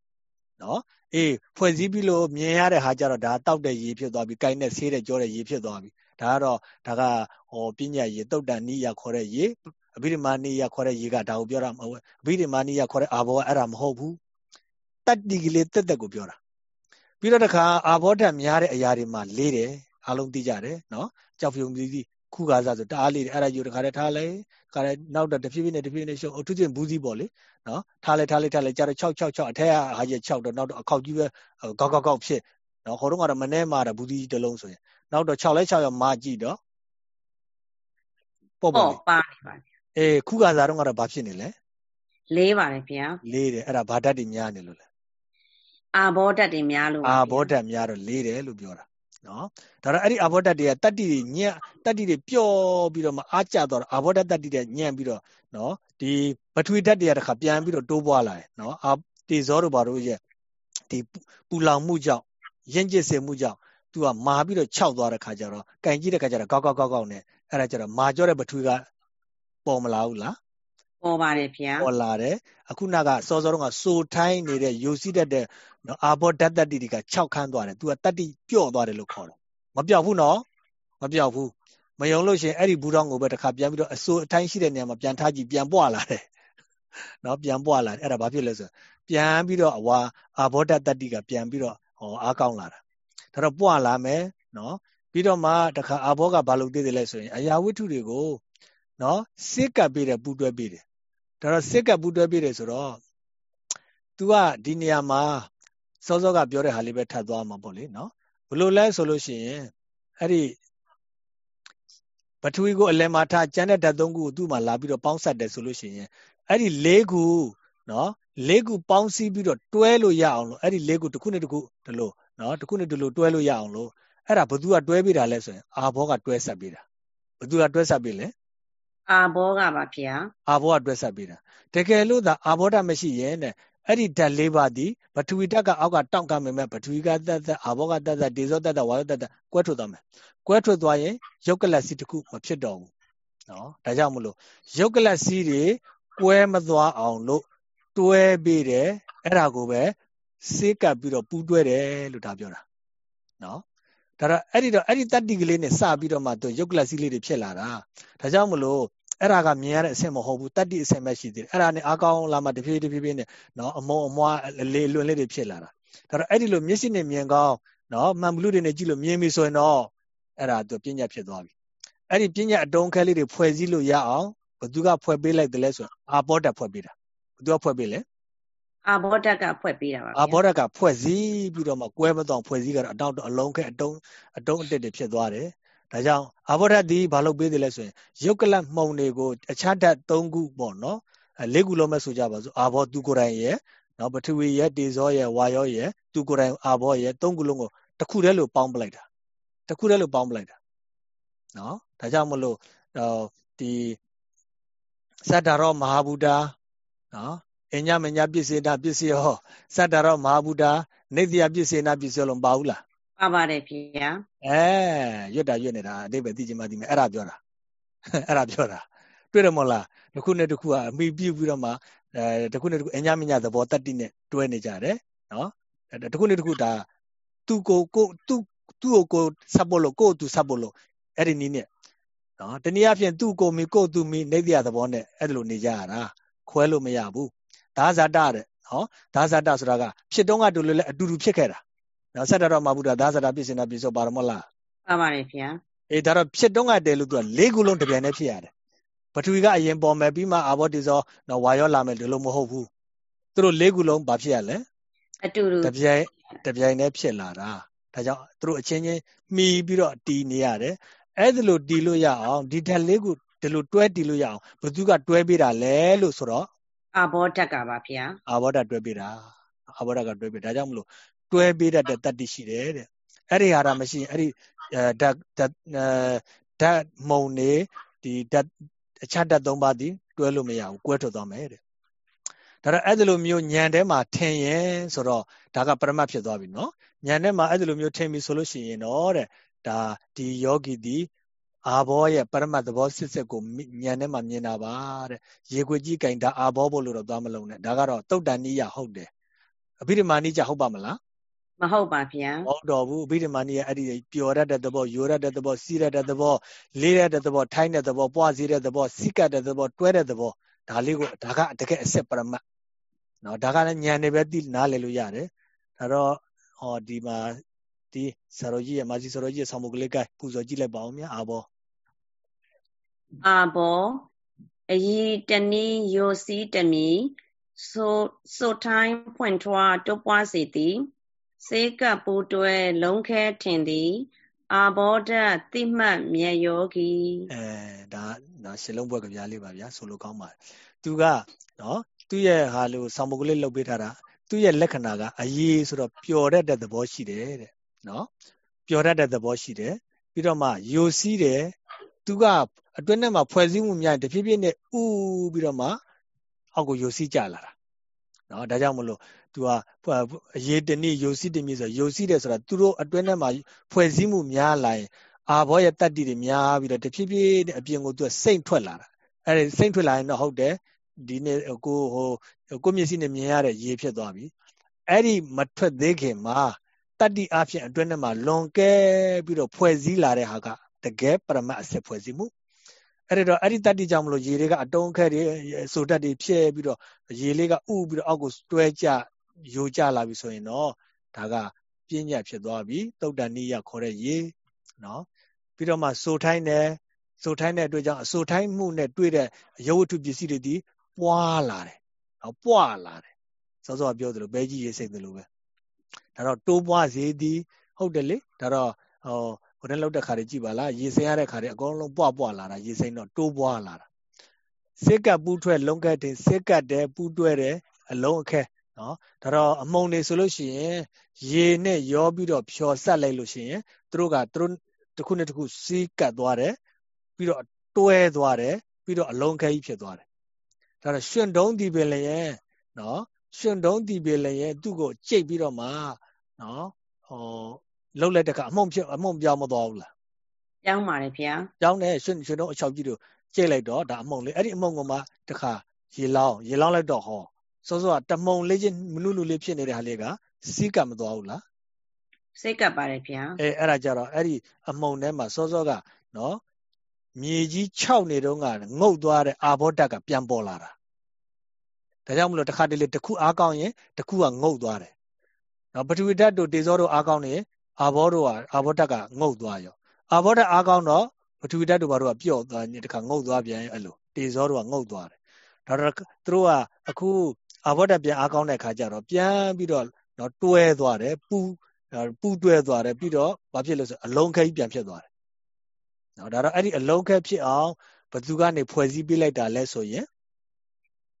နော်အေးဖွဲ့စည်းပြီးလို့မြင်ရတဲ့ဟာကြတော့ဒါတောက်တဲ့ရေဖြစ်သွားပြီကိုင်းနဲ့ဆေးတဲ့ကြောတဲ့ရေဖြစ်သွားပြီဒါကတော့ဒါကဟောပညာရေတုတ်တန်နိယခေါ်တဲ့ရေ အဘိဓမ္မာနိယခေါ်တဲ့ရေကဒါကိုပြောတာမဟုတ်ဘူးအဘိဓမ္မာနိယခေါ်တဲ့အာဘောကအဲ့ဒါမဟုတ်ဘူးတတ္တိကလေးတက်တက်ကိုပြောတာပြီးတော့တခါအာဘောဓာတ်များတဲ့အရာတွေမှာလေးတယ်အလုံးသိကြတယ်နော်ကြောက်ဖြုံပြီးပြီးခုကားစားဆိုတအားလေးတယ်အဲ့ဒါယူတခါတည်းထားလိုက်ခါတည်းနောက်တော့တဖြည်းဖြည်းနဲ့တဖြည်းဖြည်းနဲ့ရှုပ်အထူးသဖြင့်ဘူးစီပေါ့လေနော်ထားလိုက်ထားလိုက်ထားလိုက်ကြာတော့6 6 6အထက်ကဟာကြီး6တော့နောက်တော့အခောက်ကြီးပဲကောက်ကောက်ကောက်ဖြစ်နော်ခေါ်တော့ကတော့မနှဲမှာတော့ဘူးစီတစ်လုံးဆိုရင်နောက်တော့6လဲ6ရောက်မာကြည့်တော့ပေါ့ပေါ့ပါနေပါ အေးခုကားစားတော့ကတော့ဘာဖြစ်နေလဲလေးပါတယ်ဗျာလေးတယ်အဲ့ဒါဘာဓာတ်တွေများနေလို့လဲအာဘောဓာတ်တွေများလို့အာဘောဓာတ်များတော့လေးတယ်လို့ပြောတာနော်ဒါတော့အဲ့ဒီအာဘောဓာတ်တွေကတတ္တိတွေညံ့တတ္တိတွေပျော့ပြီးတော့မှအားကျတော့အာဘောဓာတ်တတ္တိတွေညံ့ပြီးတော့နော်ဒီပထဝီဓာတ်တွေကတခါပြန်ပြီးတော့တိုးပွားလာတယ်နော်အာတေဇောတို့ဘာတို့ရဲ့ဒီပူလောင်မှုကြောင့်ရင့်ကျစ်စေမှုကြောင့်သူကမာပြီးတော့ခြောက်သွားတဲ့ခါကျတော့ကင်ကြည့်တဲ့ခါကျတော့ကောက်ကောက်ကောက်ကောက်နဲ့အဲ့ဒါကျတော့မာကြောတဲ့ပထဝီက ပေါ်မလာဘူးလားပေါ်ပါတယ်ဗျာပေါ်လာတယ်အခုနကစောစောတုန်းကစိုးထိုင်းနေတဲ့ယိုစီတတ်တဲ့နော်အာဘောဓာတ်တတ္တိတွေက6ခန်းသွားတယ်သူကတတ္တိပြော့သွားတယ်လို့ခေါ်တယ်မပြောက်ဘူးနော်မပြောက်ဘူးမယုံလို့ရှင်အဲ့ဒီဘူးတော်ကိုပဲတစ်ခါပြန်ပြီးတော့အစိုးအတိုင်းရှိတဲ့နေရာမှာပြန်ထားကြည့်ပြန်ပွားလာတယ်နော်ပြန်ပွားလာတယ်အဲ့ဒါဘာဖြစ်လဲဆိုပြန်ပြီးတော့အဝါအာဘောဓာတ်တတ္တိကပြန်ပြီးတော့ဟောအားကောင်းလာတာဒါတော့ပွားလာမယ်နော်ပြီးတော့မှတခါအာဘောကဘာလုပ်သေးတယ်လဲဆိုရင်အရာဝတ္ထုတွေကို နော်စစ်ကပ်ပေးတယ်ပူတွဲပေးတယ်ဒါတော့စစ်ကပ်ပူတွဲပေးတယ်ဆိုတော့ तू ကဒီနေရာမှာစောစောကပြောတဲ့ဟာလေးပဲထပ်သွားမှာပေါ့လေနော်ဘလို့လဲဆိုလို့ရှိရင်အဲ့ဒီပထဝီကိုအလယ်မှာထားကျန်တဲ့ဓာတ်သုံးခုကိုသူ့မှာလာပြီးတော့ပေါင်းဆက်တယ်ဆိုလို့ရှိရင်အဲ့ဒီ၄ခုနော်၄ခုပေါင်းစည်းပြီးတော့တွဲလို့ရအောင်လို့အဲ့ဒီ၄ခုတစ်ခုနဲ့တစ်ခုဒီလိုနော်တစ်ခုနဲ့ဒီလိုတွဲလို့ရအောင်လို့အဲ့ဒါဘသူကတွဲပေးတာလဲဆိုရင်အာဘောကတွဲဆက်ပေးတာဘသူကတွဲဆက်ပေးလဲ အာဘောကပါဗျာအာဘောကတွဲဆက်ပေးတာတကယ်လို့သာအာဘောဓာတ်မရှိရင်တဲ့အဲ့ဒီဓာတ်လေးပါးဒီပထဝီဓာတ်ကအောက်ကတောင့်ကမယ်မဲ့ပထဝီကတက်တက်အာဘောကတက်တက်ဒေဇောတက်တက်ဝါယောတက်တက်ကွဲထွက်သွားမယ်ကွဲထွက်သွားရင်ယုတ်ကလတ်စီတစ်ခုမဖြစ်တော့ဘူးနော်ဒါကြောင့်မလို့ယုတ်ကလတ်စီတွေကွဲမသွားအောင်လို့တွဲပေးတယ်အဲ့ဒါကိုပဲစေးကပ်ပြီးတော့ပူးတွဲတယ်လို့ဒါပြောတာနော်ဒါတော့အဲ့ဒီတော့အဲ့ဒီတတ္တိကလေးနဲ့စပြီးတော့မှသူယုတ်ကလစီလေးတွေဖြစ်လာတာဒါကြောင့်မလို့ အဲ့ဒါကမြင်ရတဲ့အဆင့်မဟုတ်ဘူးတတ္တိအဆင့်ပဲရှိသေးတယ်အဲ့ဒါနဲ့အားကောင်းလာမှတဖြည်းတဖြည်းဖြည်းနဲ့နော်အမုံအမွားလေလွန်လေးတွေဖြစ်လာတာဒါတော့အဲ့ဒီလိုမျက်စိနဲ့မြင်ကောင်းနော်မှန်ဘလူတွေနဲ့ကြည့်လို့မြင်ပြီဆိုရင်တော့အဲ့ဒါသူပညာဖြစ်သွားပြီအဲ့ဒီပညာအတုံးခဲလေးတွေဖွဲ့စည်းလို့ရအောင်ဘသူကဖွဲ့ပေးလိုက်တယ်လဲဆိုအာဘောဓာတ်ဖွဲ့ပေးတာဘသူကဖွဲ့ပေးလဲအာဘောဓာတ်ကဖွဲ့ပေးတာပါအာဘောဓာတ်ကဖွဲ့စည်းပြီးတော့မှကွဲမတော့ဖွဲ့စည်းကတော့အတောက်အလုံးခဲအတုံးအတုံးအတက်တွေဖြစ်သွားတယ် ဒါကြောင့်အာဘောဓာတ်ဒီဘာလို့ပေးတယ်လဲဆိုရင်ယုတ်ကလတ်မှုံတွေကိုအခြားဓာတ်၃ခုပေါ့နော်အဲ၄ခုလုံးပဲဆိုကြပါစို့အာဘောသူကိုယ်တိုင်ရဲ့နော်ပထဝီရဲ့တေဇောရဲ့ဝါယောရဲ့သူကိုယ်တိုင်အာဘောရဲ့၃ခုလုံးကိုတစ်ခုတည်းလို့ပေါင်းပလိုက်တာတစ်ခုတည်းလို့ပေါင်းပလိုက်တာနော်ဒါကြောင့်မလို့ဒီသတ္တရောမဟာဗုဒ္ဓနော်အညမညာပစ္စေနာပစ္စယောသတ္တရောမဟာဗုဒ္ဓနေတ္တယပစ္စေနာပစ္စယောလုံးပါဘူးလား ပါပါတယ်ဖေ။အဲရွတ်တာရွတ်နေတာအတိပ္ပယ်သိချင်မှသိမယ်အဲ့ဒါပြောတာအဲ့ဒါပြောတာတွေ့တယ်မဟုတ်လားတစ်ခုနဲ့တစ်ခုကအမိပြုတ်ပြီးတော့မှအဲတစ်ခုနဲ့တစ်ခုအညမညသဘောတတ္တိနဲ့တွဲနေကြတယ်နော်တစ်ခုနဲ့တစ်ခုဒါသူ့ကိုကိုသူ့သူ့ကိုကိုဆက်ဖို့လို့ကိုသူဆက်ဖို့လို့အဲ့ဒီနည်းနဲ့နော်တနည်းအားဖြင့်သူ့ကိုမီကိုသူမီနေတရားသဘောနဲ့အဲ့လိုနေကြရတာခွဲလို့မရဘူးဒါဇာတတဲ့နော်ဒါဇာတဆိုတာကဖြစ်တော့ကတူလို့လည်းအတူတူဖြစ်ခဲ့တာ နော်ဆက်တော်မှာဘုရားဒါစတာပြည့်စင်တာပြည့်စုံပါရမလားပါပါတယ်ဗျာအေးဒါတော့ဖြစ်တော့ကတည်းလို့သူကလေးခုလုံးတပြိုင်တည်းဖြစ်ရတယ်ပထဝီကအရင်ပေါ်မယ်ပြီးမှအာဘောတိဇောနော်ဝါရောလာမယ်ဒီလိုမဟုတ်ဘူးသူတို့လေးခုလုံးဘာဖြစ်ရလဲအတူတူတပြိုင်တပြိုင်တည်းဖြစ်လာတာဒါကြောင့်သူတို့အချင်းချင်းမှီပြီးတော့တီးနေရတယ်အဲ့ဒါလို့တီးလို့ရအောင်ဒီဓာတ်လေးခုဒီလိုတွဲတီးလို့ရအောင်ဘသူကတွဲပေးတာလဲလို့ဆိုတော့အာဘောဓာတ်ကပါဗျာအာဘောဓာတ်တွဲပေးတာအာဘောဓာတ်ကတွဲပေးဒါကြောင့်မလို့ တွဲပေးတတ်တဲ့တတ္တိရှိတယ်တဲ့အဲ့ဒီဟာရမရှိရင်အဲ့ဒီဓာတ်ဓာတ်ဓာတ်မုံနေဒီဓာတ်အခြားဓာတ်၃ပါးဒီတွဲလို့မရဘူးကွဲထွက်သွားမယ်တဲ့ဒါတော့အဲ့ဒီလိုမျိုးညံထဲမှာထင်ရင်ဆိုတော့ဒါကပရမတ်ဖြစ်သွားပြီနော်ညံထဲမှာအဲ့ဒီလိုမျိုးထင်ပြီဆိုလို့ရှိရင်တော့တဲ့ဒါဒီယောဂီဒီအာဘောရဲ့ပရမတ်သဘောစစ်စစ်ကိုညံထဲမှာမြင်တာပါတဲ့ရေခွေကြီးကင်ဒါအာဘောဖို့လို့တော့သွားမလုံးနဲ့ဒါကတော့တုတ်တန်နိယဟုတ်တယ်အဘိဓမ္မာနိကြဟုတ်ပါမလား မဟုတ်ပါဗျာမဟုတ်တော့ဘူးအဘိဓမ္မာနည်းအဲ့ဒီပျော်ရတဲ့သဘောယိုရတဲ့သဘောစီးရတဲ့သဘောလေးရတဲ့သဘောထိုင်းတဲ့သဘောပွားစီးတဲ့သဘောစိကတဲ့သဘောတွဲတဲ့သဘောဒါလေးကိုဒါကတကယ်အစစ်ပရမတ်နော်ဒါကလည်းညံနေပဲသိနားလည်လို့ရတယ်ဒါတော့ဟောဒီမှာဒီဆရာတော်ကြီးရဲ့မာစီဆရာတော်ကြီးရဲ့ဆောင်းမုတ်ကလေးကပူဇော်ကြည့်လိုက်ပါဦးမြတ်အာဘောအာဘောအยีတနည်းယိုစီးတမီဆိုဆိုတိုင်းဖွင့်ထွားတိုးပွားစေသည် စေကပ်ပူတွဲလုံးခဲထင်သည်အာဘောဓတိမှတ်မြတ်ယောဂီအဲဒါဒါရှင်းလုံးဘွက်ကဗျာလေးပါဗျာဆိုလိုကောင်းပါတယ်သူကနော်သူ့ရဲ့ဟာလို့ဆောင်းမုတ်ကလေးလှုပ်ပေးထားတာသူ့ရဲ့လက္ခဏာကအရေးဆိုတော့ပျော်တတ်တဲ့သဘောရှိတယ်တဲ့နော်ပျော်တတ်တဲ့သဘောရှိတယ်ပြီးတော့မှယိုစီးတယ်သူကအတွင်းထဲမှာဖွဲ့စည်းမှုများတဖြည်းဖြည်းနဲ့ဥပြီးတော့မှအောက်ကိုယိုစီးကြလာတာနော်ဒါကြောင့်မလို့ သူကအရေးတနည်းယိုစီးတနည်းဆိုယိုစီးတယ်ဆိုတာသူတို့အတွင်းထဲမှာဖွဲ့စည်းမှုများလာရင်အာဘောရဲ့တတ္တိတွေများပြီးတော့တဖြည်းဖြည်းနဲ့အပြင်ကိုသူကစိတ်ထွက်လာတာအဲ့ဒီစိတ်ထွက်လာရင်တော့ဟုတ်တယ်ဒီနေ့ကိုဟိုကိုမျက်စိနဲ့မြင်ရတဲ့ရေဖြစ်သွားပြီအဲ့ဒီမထွက်သေးခင်မှာတတ္တိအဖြစ်အတွင်းထဲမှာလွန်ကဲပြီးတော့ဖွဲ့စည်းလာတဲ့ဟာကတကယ်ပရမတ်အစစ်ဖွဲ့စည်းမှုအဲ့တော့အဲ့ဒီတတ္တိကြောင့်မလို့ရေတွေကအတုံးခက်တွေဆိုတတ်တွေဖြဲပြီးတော့ရေလေးကဥပြီးတော့အောက်ကိုတွဲကြ ယိုကျလာပြီဆိုရင်တော့ဒါကပြင်းညက်ဖြစ်သွားပြီတုတ်တန်နိယခေါ်တဲ့ရေနော်ပြီးတော့မှဆိုထိုင်းတယ်ဆိုထိုင်းတဲ့အတွက်ကြောင့်အဆိုထိုင်းမှုနဲ့တွေ့တဲ့ရုပ်ဝတ္ထုပစ္စည်းတွေဒီပွားလာတယ်နော်ပွားလာတယ်စောစောပြောသလိုဘဲကြီးရေစိတ်သလိုပဲဒါတော့တိုးပွားစေသည်ဟုတ်တယ်လေဒါတော့ဟောဟိုတည်းလောက်တဲ့ခါတွေကြည့်ပါလားရေစိမ်းရတဲ့ခါတွေအကုန်လုံးပွားပွားလာတာရေစိမ်းတော့တိုးပွားလာတာစစ်ကပ်ပူးထွက်လုံးကက်တင်စစ်ကပ်တယ်ပူးတွဲတယ်အလုံးအခဲ နော်ဒါတော့အမုံနေဆိုလို့ရှိရင်ရေနဲ့ရောပြီးတော့ဖြော်ဆက်လိုက်လို့ရှိရင်သူတို့ကသူတို့တစ်ခုနဲ့တစ်ခုစီးကပ်သွားတယ်ပြီးတော့တွဲသွားတယ်ပြီးတော့အလုံးခဲကြီးဖြစ်သွားတယ်ဒါတော့ရှင်တုံးဒီပင်လည်းနော်ရှင်တုံးဒီပင်လည်းသူ့ကိုကြိတ်ပြီးတော့မှနော်ဟောလှုပ်လိုက်တဲ့ကအမှုန့်ဖြစ်အမှုန့်ပြောင်းမသွားဘူးလားပြောင်းပါတယ်ဗျာပြောင်းတယ်ရှင်ရှင်တုံးအချောက်ကြီးတို့ကြိတ်လိုက်တော့ဒါအမှုန့်လေးအဲ့ဒီအမှုန့်ကမှတခါရေလောင်းရေလောင်းလိုက်တော့ဟော စောစောကတမုံလေးချင်းမနုနုလေးဖြစ်နေတဲ့ဟာလေးကစီးကပ်မသွားဘူးလားစိတ်ကပ်ပါတယ်ဗျာအဲအဲ့ဒါကြတော့အဲ့ဒီအမှုန်ထဲမှာစောစောကနော်မြေကြီး6နေတုန်းကငုတ်သွားတဲ့အာဘောဓာတ်ကပြန်ပေါ်လာတာဒါကြောင့်မလို့တစ်ခါတလေတစ်ခုအားကောင်းရင်တစ်ခုကငုတ်သွားတယ်နော်ပထဝီဓာတ်တို့တေဇောတို့အားကောင်းနေအာဘောတို့ကအာဘောဓာတ်ကငုတ်သွားရောအာဘောဓာတ်အားကောင်းတော့ပထဝီဓာတ်တို့ဘာတို့ကပြော့သွားနေတခါငုတ်သွားပြန်အဲ့လိုတေဇောတို့ကငုတ်သွားတယ်ဒါတော့သူတို့ကအခု အာဘောဓာတ်ပြန်အားကောင်းတဲ့ခါကျတော့ပြန်ပြီးတော့နော်တွဲသွားတယ်ပူပူတွဲသွားတယ်ပြီးတော့ဘာဖြစ်လို့ဆိုအလုံးခဲကြီးပြန်ဖြစ်သွားတယ်နော်ဒါတော့အဲ့ဒီအလုံးခဲဖြစ်အောင်ဘသူကနေဖွဲ့စည်းပေးလိုက်တာလဲဆိုရင်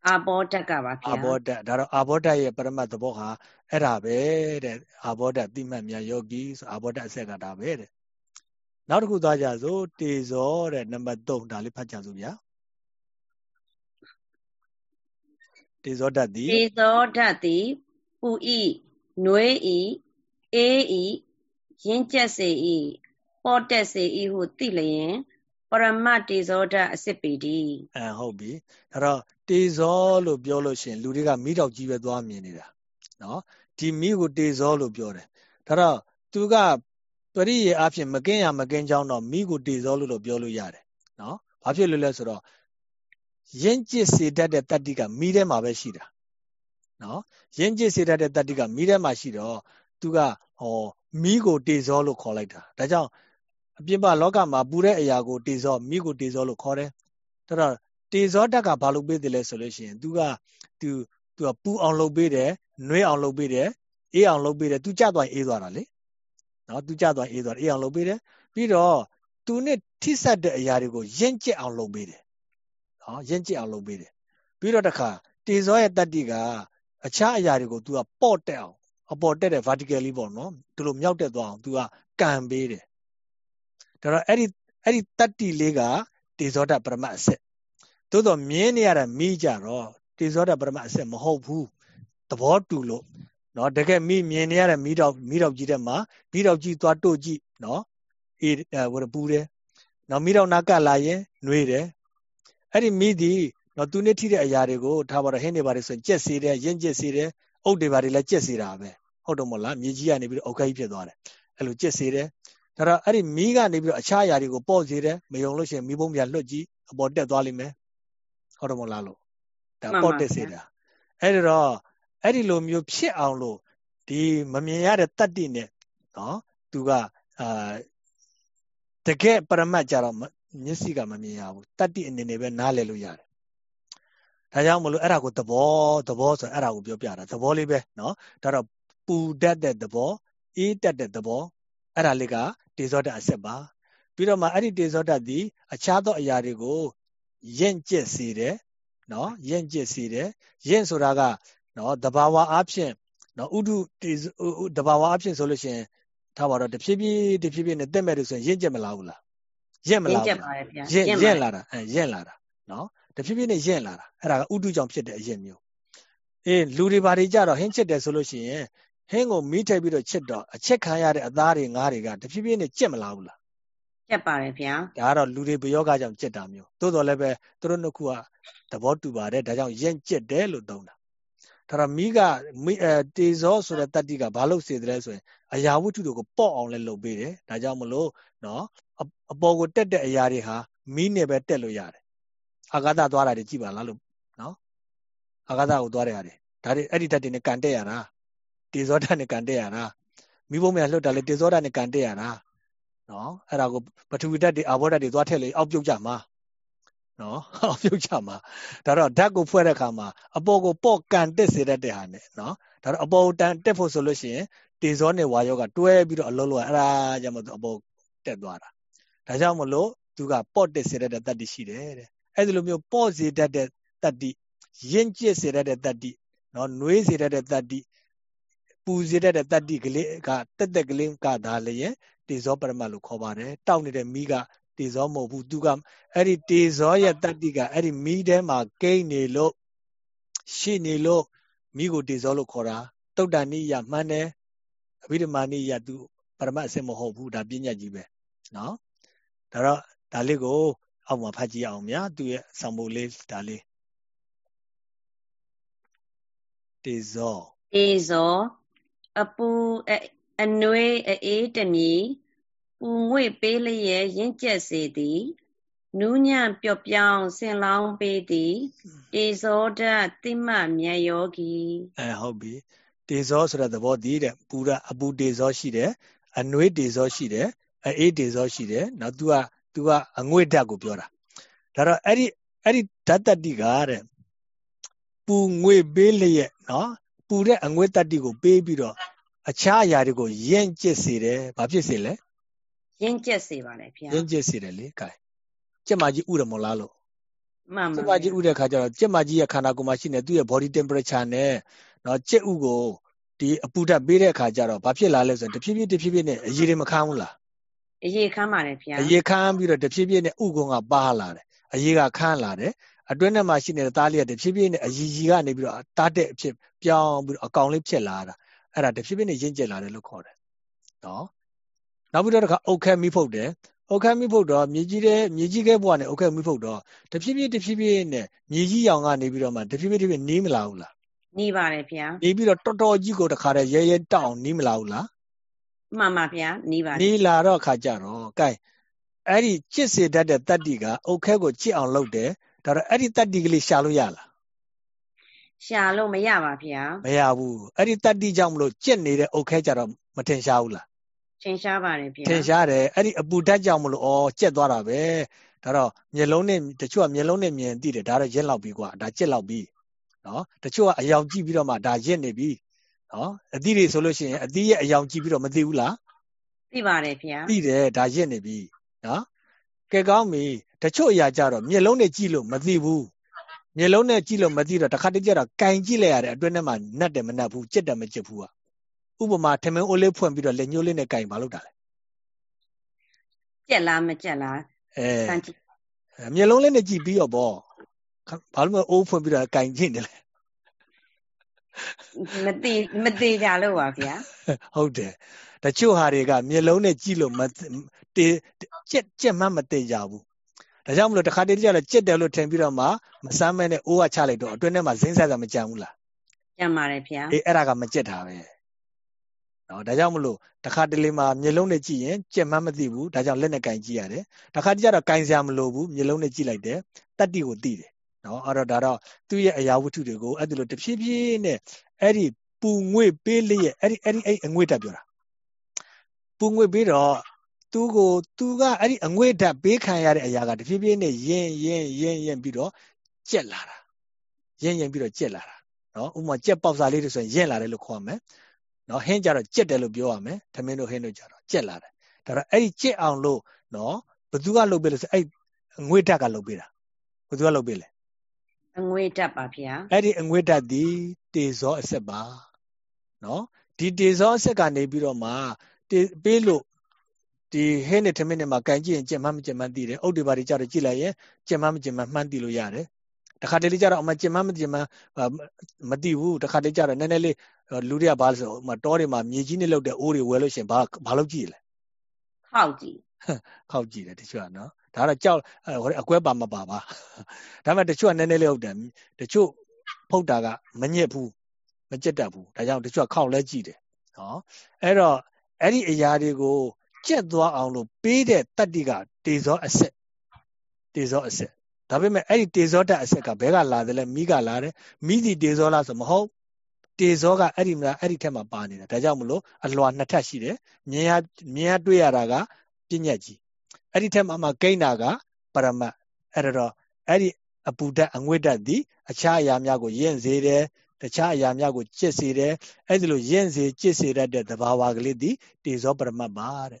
အာဘောဓကပါဗျာအာဘောဓဒါတော့အာဘောဓရဲ့ပရမတ်သဘောဟာအဲ့ဒါပဲတဲ့အာဘောဓတိမှတ်မြတ်ယောဂီဆိုအာဘောဓအဆက်ကဒါပဲတဲ့နောက်တစ်ခုသွားကြစို့တေဇောတဲ့နံပါတ်3ဒါလေးဖတ်ကြစို့ဗျာ တေဇောဓာတ်သည်တေဇောဓာတ်သည်ပူဤနွေးဤအေးဤရင်းကျက်စေဤပေါ်တက်စေဤဟုသိလျင်ပရမတ်တေဇောဓာတ်အစစ်ပေတိအဲဟုတ်ပြီအဲ့တော့တေဇောလို့ပြောလို့ရှိရင်လူတွေကမိတော့ကြီးပဲသွားမြင်နေတာနော်ဒီမိကိုတေဇောလို့ပြောတယ်ဒါတော့သူကပရိယေအဖြစ်မကင်းရမကင်းကြောင်းတော့မိကိုတေဇောလို့လို့ပြောလို့ရတယ်နော်ဘာဖြစ်လို့လဲဆိုတော့ ယဉ်ကျစ်စေတတ်တဲ့တတ္တိကမိထဲမှာပဲရှိတာနော်ယဉ်ကျစ်စေတတ်တဲ့တတ္တိကမိထဲမှာရှိတော့သူကဟောမိကိုတေဇောလို့ခေါ်လိုက်တာဒါကြောင့်အပြင်ပလောကမှာပူတဲ့အရာကိုတေဇောမိကိုတေဇောလို့ခေါ်တယ်ဒါတော့တေဇောတက်ကဘာလုပ်ပေးတယ်လဲဆိုလို့ရှိရင် तू က तू तू ကပူအောင်လုပ်ပေးတယ်နှွေးအောင်လုပ်ပေးတယ်အေးအောင်လုပ်ပေးတယ် तू ကြသွားရင်အေးသွားတာလေနော် तू ကြသွားရင်အေးသွားတယ်အေးအောင်လုပ်ပေးတယ်ပြီးတော့ तू နဲ့ထိဆက်တဲ့အရာတွေကိုရင့်ကျက်အောင်လုပ်ပေးတယ် နော်ရင့်ကျက်အောင်လုပ်ပေးတယ်ပြီးတော့တခါတေဇောရဲ့တတ္တိကအခြားအရာတွေကို तू ကပေါ့တက်အောင်အပေါ်တက်တဲ့ vertically ပေါ့နော်ဒီလိုမြောက်တက်သွားအောင် तू ကကန်ပေးတယ်ဒါတော့အဲ့ဒီအဲ့ဒီတတ္တိလေးကတေဇောတပရမတ်အစစ်သို့တော့မြင်းနေရတာမိကြတော့တေဇောတပရမတ်အစစ်မဟုတ်ဘူးသဘောတူလို့နော်တကယ်မိမြင်နေရတဲ့မိတော့မိတော့ကြီးတဲ့မှာမိတော့ကြီးသွားတို့ကြည့်နော်အေးဟိုပူတယ်နော်မိတော့နာကလာရင်နှွေးတယ် အဲ့ဒီမိဒီနော်သူနဲ့ထိတဲ့အရာတွေကိုထားပါတော့ဟင်းနေပါတယ်ဆိုရင်ကြက်စီတယ်ရင့်ကြက်စီတယ်အုတ်တွေပါတယ်လည်းကြက်စီတာပဲဟုတ်တော့မလားမြေကြီးကနေပြီးတော့အုတ်ခိုင်းဖြစ်သွားတယ်အဲ့လိုကြက်စီတယ်ဒါတော့အဲ့ဒီမီးကနေပြီးတော့အခြားအရာတွေကိုပေါ့စေတယ်မယုံလို့ရှိရင်မီးပုံးပြလွတ်ကြည့်အပေါ်တက်သွားလိမ့်မယ်ဟုတ်တယ်မလားလို့ဒါပေါ့တက်စေတာအဲ့တော့အဲ့ဒီလိုမျိုးဖြစ်အောင်လို့ဒီမမြင်ရတဲ့တတ္တိနဲ့နော်သူကအာတကယ်ပရမတ်ကြတော့ မျက်စိကမမြင်ရဘူးတတ္တိအနေနဲ့ပဲနားလည်လို့ရတယ်ဒါကြောင့်မလို့အဲ့ဒါကိုသဘောသဘောဆိုအဲ့ဒါကိုပြောပြတာသဘောလေးပဲเนาะဒါတော့ပူတတ်တဲ့သဘောအေးတတ်တဲ့သဘောအဲ့ဒါလေးကတေဇောတအဆက်ပါပြီးတော့မှအဲ့ဒီတေဇောတသည်အခြားသောအရာတွေကိုယင့်ကျက်စေတယ်เนาะယင့်ကျက်စေတယ်ယင့်ဆိုတာကเนาะတဘာဝအားဖြင့်เนาะဥဒုတဘာဝအားဖြင့်ဆိုလို့ရှိရင်ထားပါတော့တဖြည်းဖြည်းတဖြည်းဖြည်းနဲ့တက်မဲ့လို့ဆိုရင်ယင့်ကျက်မလားဘူးလား ရက်မလာဘူးရက်ရက်လာတာအဲရက်လာတာနော်တဖြည်းဖြည်းနဲ့ရက်လာတာအဲ့ဒါကဥတုကြောင့်ဖြစ်တဲ့အရက်မျိုးအေးလူတွေဘာတွေကြတော့ဟင်းချစ်တယ်ဆိုလို့ရှိရင်ဟင်းကိုမီးထည့်ပြီးတော့ချစ်တော့အချစ်ခံရတဲ့အသားတွေငါးတွေကတဖြည်းဖြည်းနဲ့ကြက်မလာဘူးလားကြက်ပါတယ်ဗျာဒါကတော့လူတွေဘယောကကြောင့်ကြက်တာမျိုးသို့တော်လည်းပဲသူတို့နှစ်ခုကသဘောတူပါတယ်ဒါကြောင့်ရက်ကြက်တယ်လို့သုံးတာဒါတော့မိကမိအဲတေဇောဆိုတဲ့တတ္တိကဘာလို့စေတယ်လဲဆိုရင်အရာဝတ္ထုတွေကိုပေါ့အောင်လဲလုပ်ပေးတယ်ဒါကြောင့်မလို့နော် အပေါ်ကိုတက်တဲ့အရာတွေဟာမိနဲ့ပဲတက်လို့ရတယ်အာဂါသသွားတာတွေကြည့်ပါလားလို့နော်အာဂါသကိုသွားတဲ့ဟာတွေဒါတွေအဲ့ဒီဓာတ်တွေနဲ့ကန်တက်ရတာတေဇောဓာတ်နဲ့ကန်တက်ရတာမိဘုံမြလှုပ်တာလေတေဇောဓာတ်နဲ့ကန်တက်ရတာနော်အဲ့ဒါကိုပထဝီဓာတ်တွေအာဘောဓာတ်တွေသွားထည့်လေအောက်ပြုတ်ကြမှာနော်အောက်ပြုတ်ကြမှာဒါတော့ဓာတ်ကိုဖွဲ့တဲ့အခါမှာအပေါ်ကိုပေါ့ကန်တက်စေတတ်တဲ့ဟာနဲ့နော်ဒါတော့အပေါ်တန်တက်ဖို့ဆိုလို့ရှိရင်တေဇောနဲ့ဝါယောကတွဲပြီးတော့အလုံးလုံးအဲ့ဒါကြောင့်မလို့အပေါ်တက်သွားတာ ဒါကြောင့်မလို့သူကပေါ့တက်စေတတ်တဲ့တတ္တိရှိတယ်တဲ့အဲ့ဒီလိုမျိုးပေါ့စေတတ်တဲ့တတ္တိရင့်ကျက်စေတတ်တဲ့တတ္တိနော်နှွေးစေတတ်တဲ့တတ္တိပူစေတတ်တဲ့တတ္တိကလေးကတက်တက်ကလေးကဒါလည်းတေဇောပရမတ်လို့ခေါ်ပါတယ်တောက်နေတဲ့မိကတေဇောမဟုတ်ဘူးသူကအဲ့ဒီတေဇောရဲ့တတ္တိကအဲ့ဒီမိထဲမှာကိန်းနေလို့ရှိနေလို့မိကိုတေဇောလို့ခေါ်တာတုတ်တန်နိယမှန်တယ်အဘိဓမ္မာနိယသူပရမတ်အစစ်မဟုတ်ဘူးဒါပညာကြီးပဲနော် ဒါတော့ဒါလေးကိုအောက်မှာဖတ်ကြည့်အောင်ဗျာသူရဲ့ဆောင်ဖို့လေးဒါလေးတေဇောတေဇောအပူအနွေးအေးတမီပူငွေ့ပေးလျက်ရင့်ကျက်စေသည်နူးညံ့ပျော့ပြောင်းဆင်လောင်းပေးသည်တေဇောဓာတ်တိမမြတ်ယောဂီအဲဟုတ်ပြီတေဇောဆိုတဲ့သဘောတည်းတဲ့ပူရအပူတေဇောရှိတယ်အနွေးတေဇောရှိတယ် အေးတေဇောရှိတယ်နောက် तू က तू ကအငွေ့ဓာတ်ကိုပြောတာဒါတော့အဲ့ဒီအဲ့ဒီဓာတ်တတိကတဲ့ပူငွေပေးလျက်နော်ပူတဲ့အငွေ့တတိကိုပေးပြီးတော့အခြားအရာတွေကိုယဉ်ကျစ်စေတယ်ဘာဖြစ်စေလဲယဉ်ကျက်စေပါလေဗျာယဉ်ကျက်စေတယ်လေကဲကြက်မကြီးဥရမလားလို့မှန်ပါကြက်မကြီးဥတဲ့ခါကျတော့ကြက်မကြီးရဲ့ခန္ဓာကိုယ်မှာရှိနေသူ့ရဲ့ body temperature နဲ့နော်ကြက်ဥကိုဒီအပူဓာတ်ပေးတဲ့အခါကျတော့ဘာဖြစ်လာလဲဆိုရင်တဖြည်းဖြည်းတဖြည်းဖြည်းနဲ့အရေးတွေမခမ်းဘူးလား အရေးခမ်းပါတယ်ဗျာအရေးခမ်းပြီးတော့တဖြည်းဖြည်းနဲ့ဥကုံကပါလာတယ်အရေးကခမ်းလာတယ်အတွင်းထဲမှာရှိနေတဲ့သားလေးကတဖြည်းဖြည်းနဲ့အကြီးကြီးကနေပြီးတော့တားတဲ့အဖြစ်ပြောင်းပြီးတော့အကောင်လေးဖြစ်လာတာအဲ့ဒါတဖြည်းဖြည်းနဲ့ရင့်ကျက်လာတယ်လို့ခေါ်တယ်နော်နောက်ပြီးတော့တခါအုတ်ခဲမိဖုတ်တယ်အုတ်ခဲမိဖုတ်တော့မြေကြီးတဲ့မြေကြီးခဲဘွားနဲ့အုတ်ခဲမိဖုတ်တော့တဖြည်းဖြည်းတဖြည်းဖြည်းနဲ့မြေကြီးရောင်ကနေပြီးတော့မှတဖြည်းဖြည်းတဖြည်းနီးမလာဘူးလားနီးပါတယ်ဗျာနီးပြီးတော့တော်တော်ကြီးကိုတခါတည်းရဲရဲတောက်နီးမလာဘူးလား မှန်ပါဗျာနီးပါတယ်နီးလာတော့ခါကြတော့ gain အဲ့ဒီချစ်စေတတ်တဲ့တတ္တိကအုတ်ခဲကိုချစ်အောင်လုပ်တယ်ဒါတော့အဲ့ဒီတတ္တိကလေးရှာလို့ရလားရှာလို့မရပါဗျာမရဘူးအဲ့ဒီတတ္တိကြောင့်မလို့ကြက်နေတဲ့အုတ်ခဲကြတော့မထင်ရှားဘူးလားထင်ရှားပါတယ်ဗျာထင်ရှားတယ်အဲ့ဒီအပူဓာတ်ကြောင့်မလို့ဩကြက်သွားတာပဲဒါတော့မျက်လုံးနဲ့တချို့ကမျက်လုံးနဲ့မြင်သိတယ်ဒါတော့ရက်လောက်ပြီကွာဒါကြက်လောက်ပြီနော်တချို့ကအယောင်ကြည့်ပြီးတော့မှဒါရက်နေပြီ နော်အသီးတွေဆိုလို့ရှိရင်အသီးရဲ့အယောင်ကြည့်ပြီးတော့မသိဘူးလားသိပါတယ်ဗျာသိတယ်ဒါရက်နေပြီနော်ကဲကောင်းပြီတချို့အရာကြတော့မျက်လုံးနဲ့ကြည့်လို့မသိဘူးမျက်လုံးနဲ့ကြည့်လို့မသိတော့တစ်ခါတည်းကျတော့ကင်ကြည့်လိုက်ရတယ်အတွင်းထဲမှာနတ်တယ်မနတ်ဘူးကြက်တယ်မကြက်ဘူးอ่ะဥပမာထမင်းအိုးလေးဖွင့်ပြီးတော့လက်ညှိုးလေးနဲ့ကင်ဘာလုပ်တာလဲကြက်လားမကြက်လားအဲမျက်လုံးလေးနဲ့ကြည့်ပြီးတော့ဗောဘာလို့မအိုးဖွင့်ပြီးတော့ကင်ကြည့်နေလဲ မသိမသိကြလို့ပါဗျာဟုတ်တယ်တချို့ဟာတွေကမျက်လုံးနဲ့ကြည့်လို့မတေကြက်ကြက်မှမသိကြဘူးဒါကြောင့်မလို့တခါတည်းကြတော့ကြက်တယ်လို့ထင်ပြီးတော့မှမစမ်းမဲနဲ့အိုးကချလိုက်တော့အတွင်းထဲမှာဇင်းဆက်ဆက်မကြံဘူးလားကြံပါတယ်ဗျာအေးအဲ့ဒါကမကြက်တာပဲနော်ဒါကြောင့်မလို့တခါတလေမှာမျက်လုံးနဲ့ကြည့်ရင်ကြက်မှမသိဘူးဒါကြောင့်လက်နဲ့ကင်ကြည့်ရတယ်တခါတည်းကျတော့ကင်စရာမလိုဘူးမျက်လုံးနဲ့ကြည့်လိုက်တယ်တတ္တိကိုသိတယ် နော်အဲ့တော့ဒါတော့သူ့ရဲ့အရာဝတ္ထုတွေကိုအဲ့ဒီလိုတဖြည်းဖြည်းနဲ့အဲ့ဒီပူငွေ့ပေးလျက်အဲ့ဒီအဲ့ဒီအဲ့အငွေ့တက်ပြောတာပူငွေ့ပေးတော့သူ့ကိုသူကအဲ့ဒီအငွေ့တက်ပေးခံရတဲ့အရာကတဖြည်းဖြည်းနဲ့ယင်ယင်ယင်ယင်ပြီးတော့ကြက်လာတာယင်ယင်ပြီးတော့ကြက်လာတာနော်ဥပမာကြက်ပေါက်စားလေးတွေဆိုရင်ယင်လာတယ်လို့ခေါ်မယ်နော်ဟင်းကြတော့ကြက်တယ်လို့ပြောရမယ်ထမင်းတို့ဟင်းတို့ကြတော့ကြက်လာတယ်ဒါတော့အဲ့ဒီကြက်အောင်လို့နော်ဘသူကလုပ်ပေးလို့ဆိုအဲ့ငွေတက်ကလုပ်ပေးတာဘသူကလုပ်ပေးလဲ အငွေတက်ပါဗျာအဲ့ဒီအငွေတက်ဒီတေဇောအဆက်ပါနော်ဒီတေဇောအဆက်ကနေပြီးတော့မှတေပေးလို့ဒီဟင်းနဲ့ထမင်းနဲ့မှာကန်ကြည့်ရင်ကြက်မှမကြက်မှသိတယ်အုတ်တွေပါတွေကြတော့ကြည့်လိုက်ရင်ကြက်မှမကြက်မှမှန်းသိလို့ရတယ်တခါတလေကြတော့အမကြက်မှမကြက်မှမသိဘူးတခါတလေကြတော့နည်းနည်းလေးလူတွေကဘာလို့ဆိုဟိုတောတွေမှာမြေကြီးနဲ့လောက်တဲ့အိုးတွေဝယ်လို့ရှင်ဘာဘာလို့ကြည့်လဲခောက်ကြည့်ခောက်ကြည့်တယ်တချို့ကနော် ဒါတော့ကြောက်ဟိုအကွဲပါမပါပါဒါပေမဲ့တချို့ကနည်းနည်းလေးဟုတ်တယ်တချို့ဖုတ်တာကမညစ်ဘူးမကြက်တတ်ဘူးဒါကြောင့်တချို့ကခောက်လဲကြည့်တယ်နော်အဲ့တော့အဲ့ဒီအရာတွေကိုကြက်သွားအောင်လို့ပေးတဲ့တတ္တိကတေဇောအဆက်တေဇောအဆက်ဒါပေမဲ့အဲ့ဒီတေဇောတအဆက်ကဘဲကလာတယ်လဲမိကလာတယ်မိစီတေဇောလားဆိုမဟုတ်တေဇောကအဲ့ဒီမလားအဲ့ဒီထက်မှာပါနေတာဒါကြောင့်မလို့အလွာနှစ်ထပ်ရှိတယ်မြင်ရမြင်ရတွေ့ရတာကပြညက်ကြီး အဲ့ဒီထက်မှာမှကိန်းတာကပရမတ်အဲ့တော့အဲ့ဒီအပူဓာတ်အငွေ့ဓာတ်သည်အခြားအရာများကိုယဉ်စေတယ်တခြားအရာများကိုကျစ်စေတယ်အဲ့ဒီလိုယဉ်စေကျစ်စေတတ်တဲ့သဘာဝကလေးသည်တေဇောပရမတ်ပါတဲ့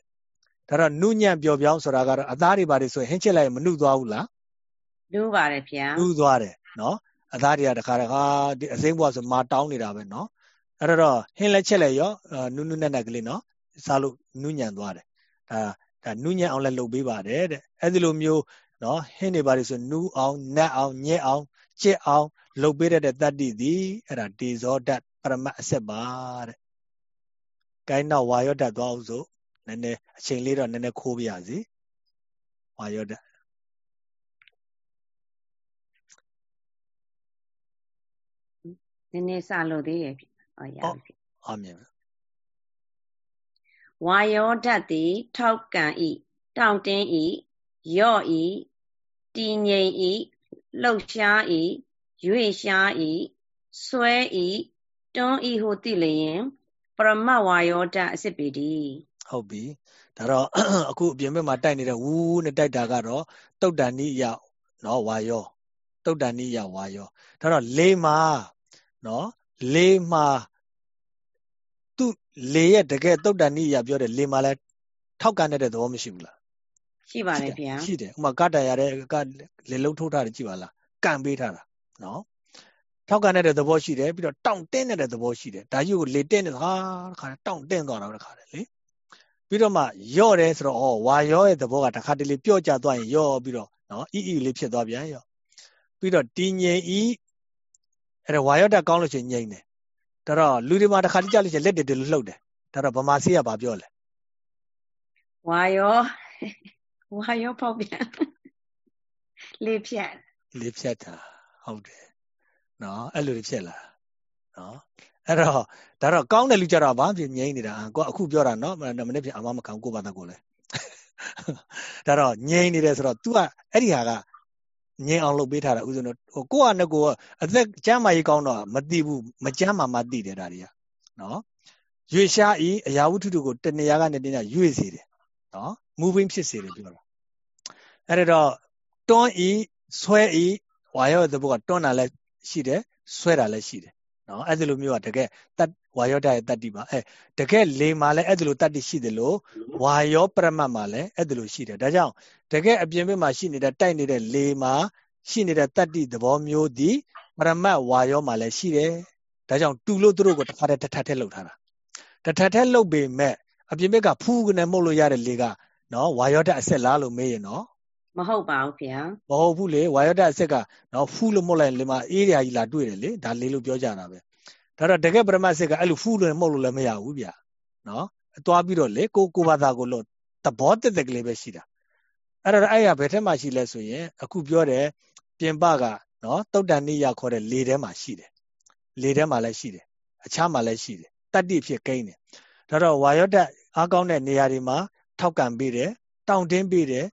ဒါတော့နုညံ့ပျော်ပြောင်းဆိုတာကတော့အသားတွေပါတွေဆိုရင်ဟင်းချစ်လိုက်မနှုတ်သွားဘူးလားနှုတ်ပါတယ်ဗျာနှုတ်သွားတယ်နော်အသားတွေကတခါတခါဒီအစိမ့်ဘွားဆိုမာတောင်းနေတာပဲနော်အဲ့တော့ဟင်းလက်ချက်လက်ရောနုနုနဲ့နဲ့ကလေးနော်စားလို့နုညံ့သွားတယ်ဒါ ဒါနုညံ့အောင်လည်းလုပ်ပေးပါတယ်တဲ့အဲ့ဒီလိုမျိုးနော်ဟင်းနေပါလေဆိုနူးအောင်နတ်အောင်ညက်အောင်ကြက်အောင်လှုပ်ပေးတဲ့တတ္တိသည်အဲ့ဒါတေဇောဓာတ်ပရမတ်အဆက်ပါတဲ့။ကိုင်းတော့ဝါယောဓာတ်သွားအောင်ဆိုနည်းနည်းအချိန်လေးတော့နည်းနည်းခိုးပြရစီ။ဝါယောဓာတ်နည်းနည်းစလို့သေးရဲ့။ဟောရပြီ။အမြင် ဝါယောဓာတ်သည် ထောက်ကံဤတောင့်တင်းဤယော့ဤတည်ငြိမ်ဤလှုပ်ရှားဤရွေ့ရှားဤဆွဲဤတွန်းဤဟုသိလျင်ပရမဝါယောတအစစ်ပေတိဟုတ်ပြီဒါတော့အခုအပြင်ဘက်မှာတိုက်နေတဲ့ဝူးနဲ့တိုက်တာကတော့တုတ်တန်နိယနော်ဝါယောတုတ်တန်နိယဝါယောဒါတော့လေမှာနော်လေမှာသူ့ လေရဲ့တကယ်တုတ်တန်နိယပြောတဲ့လေမှာလဲထောက်ကန်တဲ့သဘောမရှိဘူးလားရှိပါတယ်ဗျာရှိတယ်ဥမာကတရတဲ့ကလေလုံးထိုးထားတယ်ကြည့်ပါလားကန်ပေးထားတာနော်ထောက်ကန်တဲ့သဘောရှိတယ်ပြီးတော့တောင့်တင်းတဲ့သဘောရှိတယ်ဒါကြီးကိုလေတင်းတဲ့ဟာတခါတောင့်တင်းသွားတာတခါလေလေပြီးတော့မှယော့တယ်ဆိုတော့ဩဝါယောရဲ့သဘောကတခါတလေပြော့ကျသွားရင်ယော့ပြီးတော့နော်အီအီလေးဖြစ်သွားပြန်ရော့ပြီးတော့တည်ငြိမ်ဤအဲ့ဒါဝါယောတက်ကောင်းလို့ရှိရင်ငြိမ်တယ် ဒါတော့လူတွေမှာတခါတလေကြလို့ရှိရင်လက်တွေတွေလှုပ်တယ်ဒါတော့ဗမာစီးကဘာပြောလဲဝါယောဝါရောပေါက်ပြန်လေးဖြတ်လေးဖြတ်တာဟုတ်တယ်နော်အဲ့လိုဖြစ်လာနော်အဲ့တော့ဒါတော့ကောင်းတဲ့လူကြတော့ဘာဖြစ်ငြိမ့်နေတာကိုအခုပြောတာနော်မနေ့ပြန်အမမခံကိုပါတကိုလဲဒါတော့ငြိမ့်နေတယ်ဆိုတော့ तू ကအဲ့ဒီဟာက ငြိမ်အောင်လုပ်ပေးထားတာဥစဉ်တော့ဟိုကိုကနဲ့ကိုကအသက်ကျမ်းမာရေးကောင်းတော့မသိဘူးမကျမ်းမာမှသိတယ်ဒါတွေကနော်ရွေရှားဤအရာဝတ္ထုတို့ကိုတနေရာကနေတနေရာရွေစေတယ်နော် moving ဖြစ်စေတယ်ပြောတာအဲ့တော့တွန်းဤဆွဲဤဝါရောသဘောကတွန်းတာလည်းရှိတယ်ဆွဲတာလည်းရှိတယ် နော်အဲ့ဒီလိုမျိုးကတကယ်တတ်ဝါယောတရဲ့တတ္တိပါအဲတကယ်လေမှာလည်းအဲ့ဒီလိုတတ္တိရှိတယ်လို့ဝါယောပရမတ်မှာလည်းအဲ့ဒီလိုရှိတယ်ဒါကြောင့်တကယ်အပြင်ဘက်မှာရှိနေတဲ့တိုက်နေတဲ့လေမှာရှိနေတဲ့တတ္တိသဘောမျိုးဒီပရမတ်ဝါယောမှာလည်းရှိတယ်ဒါကြောင့်တူလို့သူတို့ကိုတစ်ခါတည်းတစ်ထပ်ထက်လှုပ်ထားတာတစ်ထပ်ထက်လှုပ်ပေမဲ့အပြင်ဘက်ကဖူးကနေမှုတ်လို့ရတဲ့လေကနော်ဝါယောတအဆက်လားလို့မေးရင်နော် မဟုတ်ပါဘူးခင်ဗျာမဟုတ်ဘူးလေဝါယောဒအဆက်ကနော်ဖူးလို့မှုတ်လိုက်လေမှာအေးရာကြီးလာတွေ့တယ်လေဒါလေးလို့ပြောကြတာပဲဒါတော့တကယ်ပရမတ်ဆက်ကအဲ့လိုဖူးလို့မှုတ်လို့လည်းမရဘူးဗျာနော်သွားပြီးတော့လေကိုကိုဘာသာကိုလို့သဘောတက်တက်ကလေးပဲရှိတာအဲ့တော့အဲ့ရဘယ်ထက်မှရှိလဲဆိုရင်အခုပြောတဲ့ပြင်ပကနော်တုတ်တန်နိယခေါ်တဲ့လေထဲမှာရှိတယ်လေထဲမှာလည်းရှိတယ်အခြားမှာလည်းရှိတယ်တတ္တိဖြစ်ကိန်းတယ်ဒါတော့ဝါယောဒအားကောင်းတဲ့နေရာတွေမှာထောက်ကန်ပေးတယ်တောင့်တင်းပေးတယ်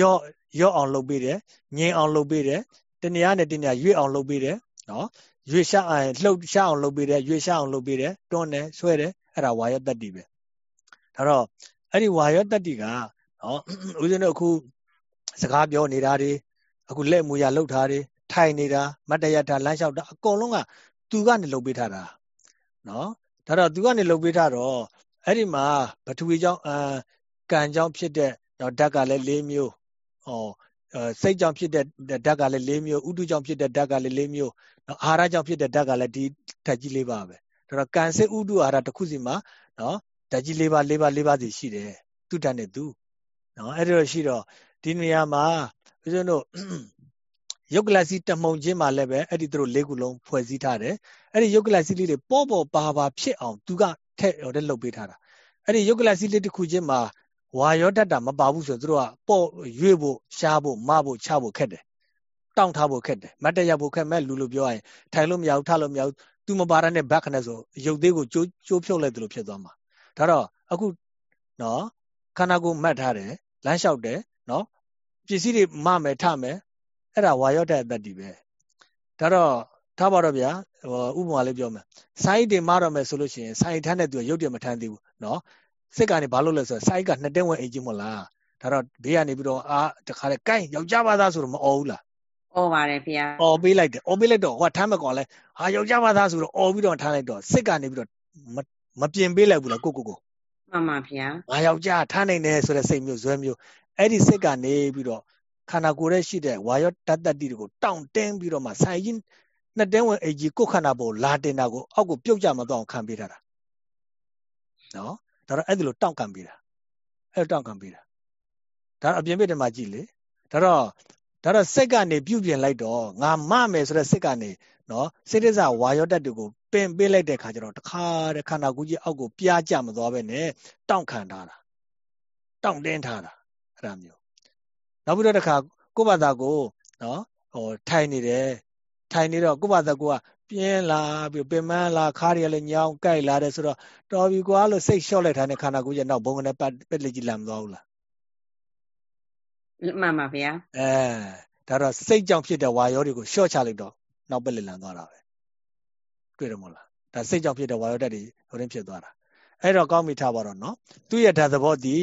ရော့ ရော့အောင်လုပ်ပေးတယ်ငြိမ်အောင်လုပ်ပေးတယ်တနေရာနဲ့တနေရာရွေ့အောင်လုပ်ပေးတယ်နော်ရွေ့ရှာလှုပ်ရှားအောင်လုပ်ပေးတယ်ရွေ့ရှားအောင်လုပ်ပေးတယ်တွန်းတယ်ဆွဲတယ်အဲ့ဒါဝါယောတတ္တိပဲဒါတော့အဲ့ဒီဝါယောတတ္တိကနော်ဦးဇင်းတို့အခုစကားပြောနေတာတွေအခုလက်မူရလှုပ်ထားတွေထိုင်နေတာမတ်တရထားလမ်းလျှောက်တာအကုန်လုံးကသူကနေလှုပ်ပေးထားတာနော်ဒါတော့သူကနေလှုပ်ပေးထားတော့အဲ့ဒီမှာပထဝီကြောင့်အာကံကြောင့်ဖြစ်တဲ့နော်ဓာတ်ကလည်း၄မျိုး ဟောစိတ်ကြောင့်ဖြစ်တဲ့ဓာတ်ကလည်း၄မျိုးဥတုကြောင့်ဖြစ်တဲ့ဓာတ်ကလည်း၄မျိုးနော်အာဟာရကြောင့်ဖြစ်တဲ့ဓာတ်ကလည်းဒီဓာတ်ကြီး၄ပါပဲဒါတော့ကံစိတ်ဥတုအာဟာရတစ်ခုစီမှာနော်ဓာတ်ကြီး၄ပါ၄ပါ၄ပါစီရှိတယ်သူဓာတ်နဲ့သူနော်အဲ့ဒါရှိတော့ဒီနေရာမှာဦးဇင်းတို့ယုတ်ကလစီတမှုံချင်းမှာလည်းပဲအဲ့ဒီတို့လေးခုလုံးဖွဲ့စည်းထားတယ်အဲ့ဒီယုတ်ကလစီလေးတွေပေါ့ပေါ့ပါပါဖြစ်အောင်သူကထက်တော့လှုပ်ပေးထားတာအဲ့ဒီယုတ်ကလစီလေးတစ်ခုချင်းမှာ ဝါရောတတ်တာမပါဘူးဆိုတော့သူတို့ကပေါ့ရွေ့ဖို့ရှားဖို့မဖို့ချဖို့ခက်တယ်တောင့်ထားဖို့ခက်တယ်မတ်တရဖို့ခက်မဲ့လူလိုပြောရင်ထိုင်လို့မရဘူးထလို့မရဘူးသူမပါရတဲ့ဘက်ခနဲ့ဆိုရုပ်သေးကိုကျိုးကျိုးဖြုတ်လိုက်တယ်လို့ဖြစ်သွားမှာဒါတော့အခုနော်ခန္ဓာကိုယ်မှတ်ထားတယ်လမ်းလျှောက်တယ်နော်ပစ္စည်းတွေမမယ်ထမယ်အဲ့ဒါဝါရော့တဲ့အတ္တိပဲဒါတော့ထားပါတော့ဗျာဟိုဥပမာလေးပြောမယ်စိုင်းတင်မတော့မယ်ဆိုလို့ရှိရင်စိုင်းထမ်းတဲ့သူကရုပ်တယ်မထမ်းသေးဘူးနော် စစ်ကနေဘာလို့လဲဆိုတော့စိုင်းကနှစ်တင်းဝင်အိမ်ကြီးမလားဒါတော့ဘေးကနေပြီးတော့အာတခါလေကိုင်းယောက်ျားပါသားဆိုတော့မအော်ဘူးလားအော်ပါတယ်ဗျာအော်ပေးလိုက်တယ်အော်ပေးလိုက်တော့ဟိုကထမ်းမကောလဲဟာယောက်ျားပါသားဆိုတော့အော်ပြီးတော့ထမ်းလိုက်တော့စစ်ကနေပြီးတော့မပြင်ပေးလိုက်ဘူးလားကိုကိုကိုမှန်ပါဗျာငါယောက်ျားထမ်းနိုင်တယ်ဆိုတဲ့စိတ်မျိုးဇွဲမျိုးအဲ့ဒီစစ်ကနေပြီးတော့ခန္ဓာကိုယ်ရဲ့ရှိတဲ့ဝါယောတတ္တတိတွေကိုတောင့်တင်းပြီးတော့မှဆိုင်ကြီးနှစ်တင်းဝင်အိတ်ကြီးကိုယ်ခန္ဓာပေါ်လာတင်တာကိုအောက်ကိုပြုတ်ကြမတော့ခံပေးထားတာနော် ဒါတော့အဲ့ဒီလိုတောင့်ခံပေးတာအဲ့တောင့်ခံပေးတာဒါအပြင်ဘက်တမှာကြည့်လေဒါတော့ဒါတော့စိတ်ကနေပြုတ်ပြင်လိုက်တော့ငါမမယ်ဆိုတဲ့စိတ်ကနေနော်စိတ်တစ္ဆာဝါယောတတ်တွေကိုပင်ပေးလိုက်တဲ့ခါကျတော့တခါတခါနာကူကြီးအောက်ကိုပြားကြမသွားပဲနဲ့တောင့်ခံထားတာတောင့်တင်းထားတာအဲ့ဒါမျိုးနောက်ပြီးတော့တခါကိုယ့်ဘာသာကိုနော်ဟိုထိုင်နေတယ်ထိုင်နေတော့ကိုယ့်ဘာသာကိုက ပြင်းလာပြီးပင်မလာခါးရလည်းညောင်းကြိုက်လာတယ်ဆိုတော့တော်ပြီကွာလို့စိတ်လျှော့လိုက်တာနဲ့ခန္ဓာကိုယ်ရဲ့နောက်ဘုံကနေပတ်ပက်လက်ကြီးလမ်းမသွားဘူးလားမှန်ပါဗျာအဲဒါတော့စိတ်ကြောင့်ဖြစ်တဲ့ဝါရောတွေကိုလျှော့ချလိုက်တော့နောက်ပက်လက်လမ်းသွားတာပဲတွေ့တယ်မဟုတ်လားဒါစိတ်ကြောင့်ဖြစ်တဲ့ဝါရောတက်တွေဟိုရင်းဖြစ်သွားတာအဲ့တော့ကောင်းပြီထားပါတော့နော်သူ့ရဲ့ဓာတ်သဘောဒီ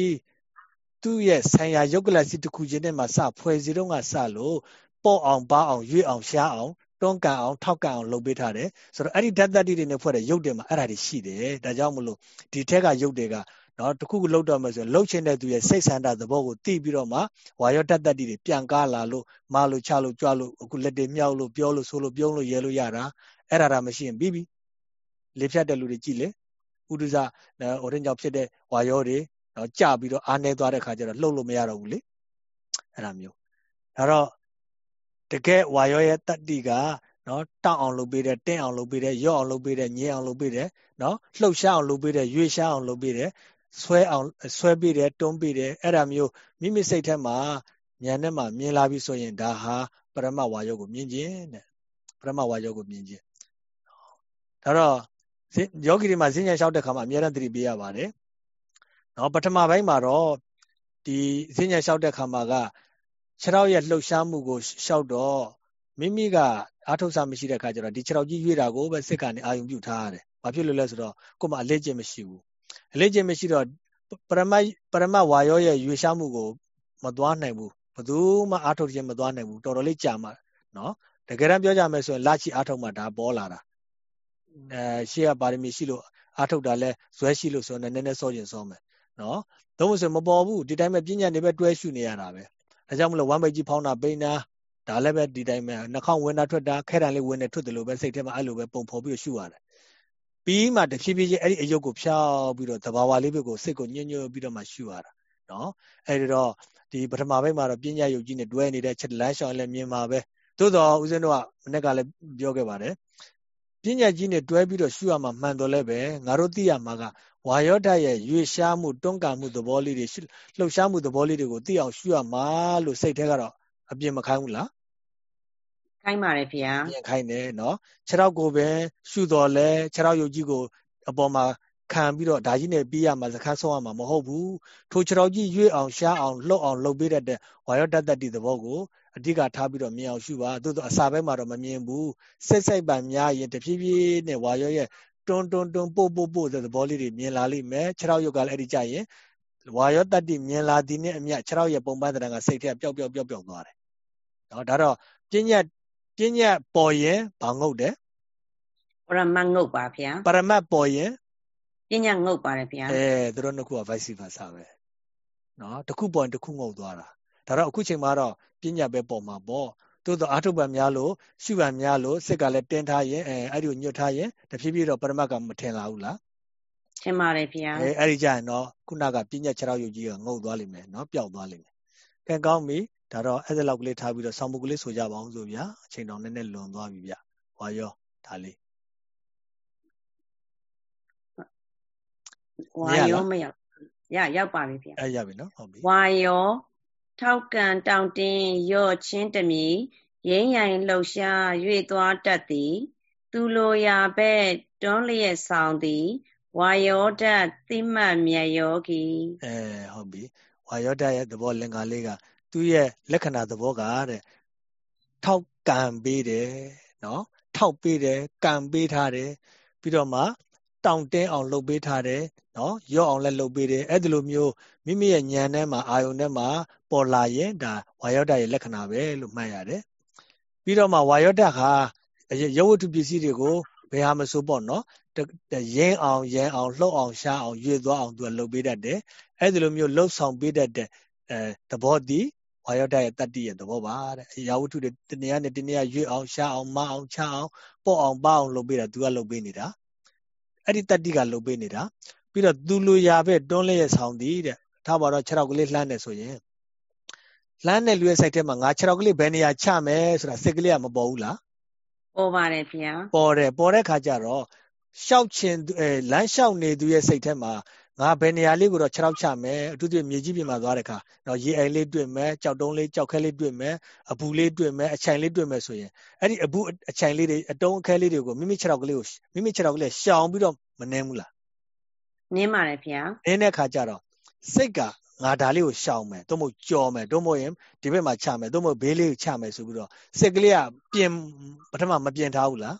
သူ့ရဲ့ဆံရယုတ်ကလစီတစ်ခုချင်းနဲ့မှစဖွဲ့စီတော့ကစလို့ပေါ့အောင်ပါအောင်ရွေ့အောင်ရှားအောင် တွန်းကန်အောင်ထောက်ကန်အောင်လုပ်ပေးထားတယ်ဆိုတော့အဲ့ဒီဓာတ်တတိတွေနဲ့ဖွဲ့တဲ့ရုပ်တွေမှာအဲ့ဒါတွေရှိတယ်ဒါကြောင့်မလို့ဒီထက်ကရုပ်တွေကနော်တခုခုလောက်တော့မယ်ဆိုရင်လှုပ်ချင်တဲ့သူရဲ့စိတ်ဆန္ဒသဘောကိုသိပြီးတော့မှဝါရောဓာတ်တတိတွေပြန်ကားလာလို့မလို့ချလို့ကြွလို့အခုလက်တွေမြောက်လို့ပြောလို့ဆိုလို့ပြုံးလို့ရဲလို့ရတာအဲ့ဒါဒါမရှိရင်ပြီးပြီလေဖြတ်တဲ့လူတွေကြည့်လေဥဒုဇဟိုရင်ကြောင့်ဖြစ်တဲ့ဝါရောတွေနော်ကြပြီးတော့အားနေသွားတဲ့ခါကျတော့လှုပ်လို့မရတော့ဘူးလေအဲ့ဒါမျိုးဒါတော့ တကယ်ဝါရောရဲ့တတ္တိကနော်တောင့်အောင်လုပ်ပေးတယ်တင်းအောင်လုပ်ပေးတယ်ရော့အောင်လုပ်ပေးတယ်ညင်းအောင်လုပ်ပေးတယ်နော်လှုပ်ရှားအောင်လုပ်ပေးတယ်ရွေ့ရှားအောင်လုပ်ပေးတယ်ဆွဲအောင်ဆွဲပေးတယ်တွန်းပေးတယ်အဲ့ဒါမျိုးမိမိစိတ်ထဲမှာဉာဏ်နဲ့မှမြင်လာပြီဆိုရင်ဒါဟာပရမဝါယောကိုမြင်ခြင်းတဲ့ပရမဝါယောကိုမြင်ခြင်းဒါတော့ယောဂီတွေမှာဈဉ္ဉံလျှောက်တဲ့ခါမှာအများအားသတိပေးရပါတယ်နော်ပထမပိုင်းမှာတော့ဒီဈဉ္ဉံလျှောက်တဲ့ခါမှာက ခြေထောက်ရဲ့လှုပ်ရှားမှုကိုလျှောက်တော့မိမိကအာထုတ်စာမရှိတဲ့ခါကျတော့ဒီခြေထောက်ကြီးရွေ့တာကိုပဲစိတ်ကနေအာယုံပြုထားရတယ်။ဘာဖြစ်လို့လဲဆိုတော့ကိုယ်မှအလေးကျင့်မရှိဘူး။အလေးကျင့်မရှိတော့ပရမပရမဝါရောရဲ့ရွေရှားမှုကိုမသွားနိုင်ဘူး။ဘယ်သူမှအာထုတ်ခြင်းမသွားနိုင်ဘူး။တော်တော်လေးကြာမှနော်။တကယ်တမ်းပြောကြမယ်ဆိုရင်လာချီအာထုတ်မှဒါပေါ်လာတာ။အဲရှေ့ကပါရမီရှိလို့အာထုတ်တာလဲဇွဲရှိလို့ဆိုတော့နည်းနည်းစောကျင်စောမယ်နော်။သုံးလို့ဆိုမပေါ်ဘူးဒီတိုင်းပဲပြဉ္ညာနေပဲတွဲရှုနေရတာပဲ။ ဒါကြောင့်မလို့ဝမ်းပိတ်ကြီးဖောင်းတာပိန်းတာဒါလည်းပဲဒီတိုင်းပဲနှာခေါင်းဝင်တာထွက်တာခဲတံလေးဝင်နေထွက်တယ်လို့ပဲစိတ်ထဲမှာအဲ့လိုပဲပုံဖော်ပြီးရှုရတယ်ပြီးမှတဖြည်းဖြည်းချင်းအဲ့ဒီအယုတ်ကိုဖျောက်ပြီးတော့သဘာဝလေးဘက်ကိုစိတ်ကိုညှို့ညွတ်ပြီးတော့မှရှုရတာနော်အဲ့ဒီတော့ဒီပထမဘက်မှာတော့ပညာယုတ်ကြီးနဲ့တွဲနေတဲ့ချက်လမ်းရှောင်းလည်းမြင်ပါပဲသို့တော့ဦးဇင်းတို့ကမနေ့ကလည်းပြောခဲ့ပါတယ်ပညာကြီးနဲ့တွဲပြီးတော့ရှုရမှာမှန်တော်လဲပဲငါတို့သိရမှာက ဝါယောဓာတ်ရဲ့ရွေရှားမှုတွန်းကန်မှုသဘောလေးတွေလှုပ်ရှားမှုသဘောလေးတွေကိုသိအောင်ရှုရမှာလို့စိတ်ထဲကတော့အပြင်းမခိုင်းဘူးလားခိုင်းပါတယ်ဖေ။ပြင်ခိုင်းတယ်နော်ခြေထောက်ကိုပဲရှုတော်လဲခြေထောက်ရုပ်ကြီးကိုအပေါ်မှာခံပြီးတော့ဒါကြီးနဲ့ပြီးရမှာစခန်းဆုံးရမှာမဟုတ်ဘူးထိုခြေတော်ကြီးရွေ့အောင်ရှားအောင်လှုပ်အောင်လှုပ်ပေးတတ်တဲ့ဝါယောတတ္တတိသဘောကိုအဓိကထားပြီးတော့မြင်အောင်ရှုပါသို့သောအစာဘက်မှာတော့မမြင်ဘူးစိတ်စိတ်ပံများရင်တဖြည်းဖြည်းနဲ့ဝါယောရဲ့ တွန်းတွန်းတွန်းပို့ပို့ပို့တဲ့သဘောလေးတွေမြင်လာလိမ့်မယ်ခြေတော်ရုပ်ကလည်းအဲ့ဒီကြရင်ဝါယောတတ္တိမြင်လာသည်နဲ့အမျှခြေတော်ရဲ့ပုံပန်းတဲ့ကစိတ်ထဲပျောက်ပျောက်ပျောက်ပျောက်သွားတယ်နော်ဒါတော့ပညာပညာပေါ်ရင်ဘာငုတ်တယ်ပရမတ်ငုတ်ပါဗျာပရမတ်ပေါ်ရင်ပညာငုတ်ပါတယ်ဗျာအဲသူတို့နှစ်ခုက vice versa ပဲနော်တစ်ခုပေါ်ရင်တစ်ခုငုတ်သွားတာဒါတော့အခုချိန်မှာတော့ပညာပဲပေါ်မှာပေါ့ သို့တော့အာထုပ်ပံများလို့ရှုပံများလို့စိတ်ကလည်းတင်းထားရင်အဲအဲ့ဒီကိုညွတ်ထားရင်တဖြည်းဖြည်းတော့ပရမတ်ကမထင်လာဘူးလားထင်ပါတယ်ဗျာအဲအဲ့ဒီကြရင်တော့ခုနကပညာ6ရောက်ယူကြီးကငုတ်သွားလိမ့်မယ်နော်ပျောက်သွားလိမ့်မယ်ကဲကောင်းပြီဒါတော့အဲ့ဒါလောက်ကလေးထားပြီးတော့ဆောင်းပုတ်ကလေးဆိုကြပါအောင်ဆိုဗျာအချိန်တော်နည်းနည်းလွန်သွားပြီဗျဝါရောဒါလေးဝါရောမရောက်ရရောက်ပါပြီဗျအဲရပြီနော်ဟုတ်ပြီဝါရော ထောက်ကန်တောင်တင်းရော့ချင်းတမီရင်းရိုင်လှုပ်ရှား၍သွားတတ်သည် သူလိုရာဘဲတွန်းလျက်ဆောင်သည်ဝါယောဓာတ်သိမှတ်မြတ်ယောဂီအဲဟုတ်ပြီဝါယောဓာတ်ရဲ့သဘောလင်္ကာလေးကသူ့ရဲ့လက္ခဏာသဘောကတဲ့ထောက်ကံပေးတယ်နော်ထောက်ပေးတယ်ကံပေးထားတယ်ပြီးတော့မှ တောင့်တင်းအောင်လုပ်ပေးထားတယ်နော်ရော့အောင်လည်းလုပ်ပေးတယ်အဲ့ဒီလိုမျိုးမိမိရဲ့ဉာဏ်ထဲမှာအာယုန်ထဲမှာပေါ်လာရင်ဒါဝါယောဒရဲ့လက္ခဏာပဲလို့မှတ်ရတယ်ပြီးတော့မှဝါယောဒဟာရုပ်ဝတ္ထုပစ္စည်းတွေကိုဘယ်ဟာမဆိုပေါ့နော်ရင်းအောင်ရင်းအောင်လှုပ်အောင်ရှားအောင်ရွေသွားအောင်သူကလုပ်ပေးတတ်တယ်အဲ့ဒီလိုမျိုးလှုပ်ဆောင်ပေးတတ်တဲ့အဲသဘောတည်ဝါယောဒရဲ့တတ္တိရဲ့သဘောပါတဲ့ရာဝတ္ထုတွေတနည်းနဲ့တနည်းရွေအောင်ရှားအောင်မအောင်ချအောင်ပေါ့အောင်ပအောင်လုပ်ပေးတာသူကလုပ်ပေးနေတာ အဲ့ဒီတတ္တိကလုပ်ပေးနေတာပြီးတော့သူလူရာပဲတွန်းလဲရဲ့ဆောင်သည်တဲ့ထားပါတော့6ရောက်ကလေးလှမ်းတယ်ဆိုရင်လှမ်းတဲ့လူရဲ့စိတ်ထဲမှာငါ6ရောက်ကလေးဘယ်နေရာချမယ်ဆိုတာစိတ်ကလေးကမပေါ်ဘူးလားပေါ်ပါတယ်ဗျာပေါ်တယ်ပေါ်တဲ့ခါကျတော့ရှောက်ချင်အဲလမ်းလျှောက်နေသူရဲ့စိတ်ထဲမှာ ငါဘယ်နေရာလေးကိုတော့6ရောက်ချမယ်အထူးသဖြင့်မြေကြီးပြင်မှာသွားတဲ့ခါတော့ရေအိမ်လေးတွေ့မယ်ကြောက်တုံးလေးကြောက်ခဲလေးတွေ့မယ်အပူလေးတွေ့မယ်အချိုင်လေးတွေ့မယ်ဆိုရင်အဲ့ဒီအပူအချိုင်လေးတွေအတုံးအခဲလေးတွေကိုမိမိ6ရောက်ကလေးကိုမိမိ6ရောက်ကလေးရှောင်ပြီးတော့မနှင်းဘူးလားနင်းပါတယ်ဗျာနင်းတဲ့ခါကျတော့စိတ်ကငါဒါလေးကိုရှောင်မယ်တို့မို့ကြော်မယ်တို့မို့ရင်ဒီဘက်မှာချမယ်တို့မို့ဘေးလေးကိုချမယ်ဆိုပြီးတော့စိတ်ကလေးကပြင်ပထမမပြင်ထားဘူးလား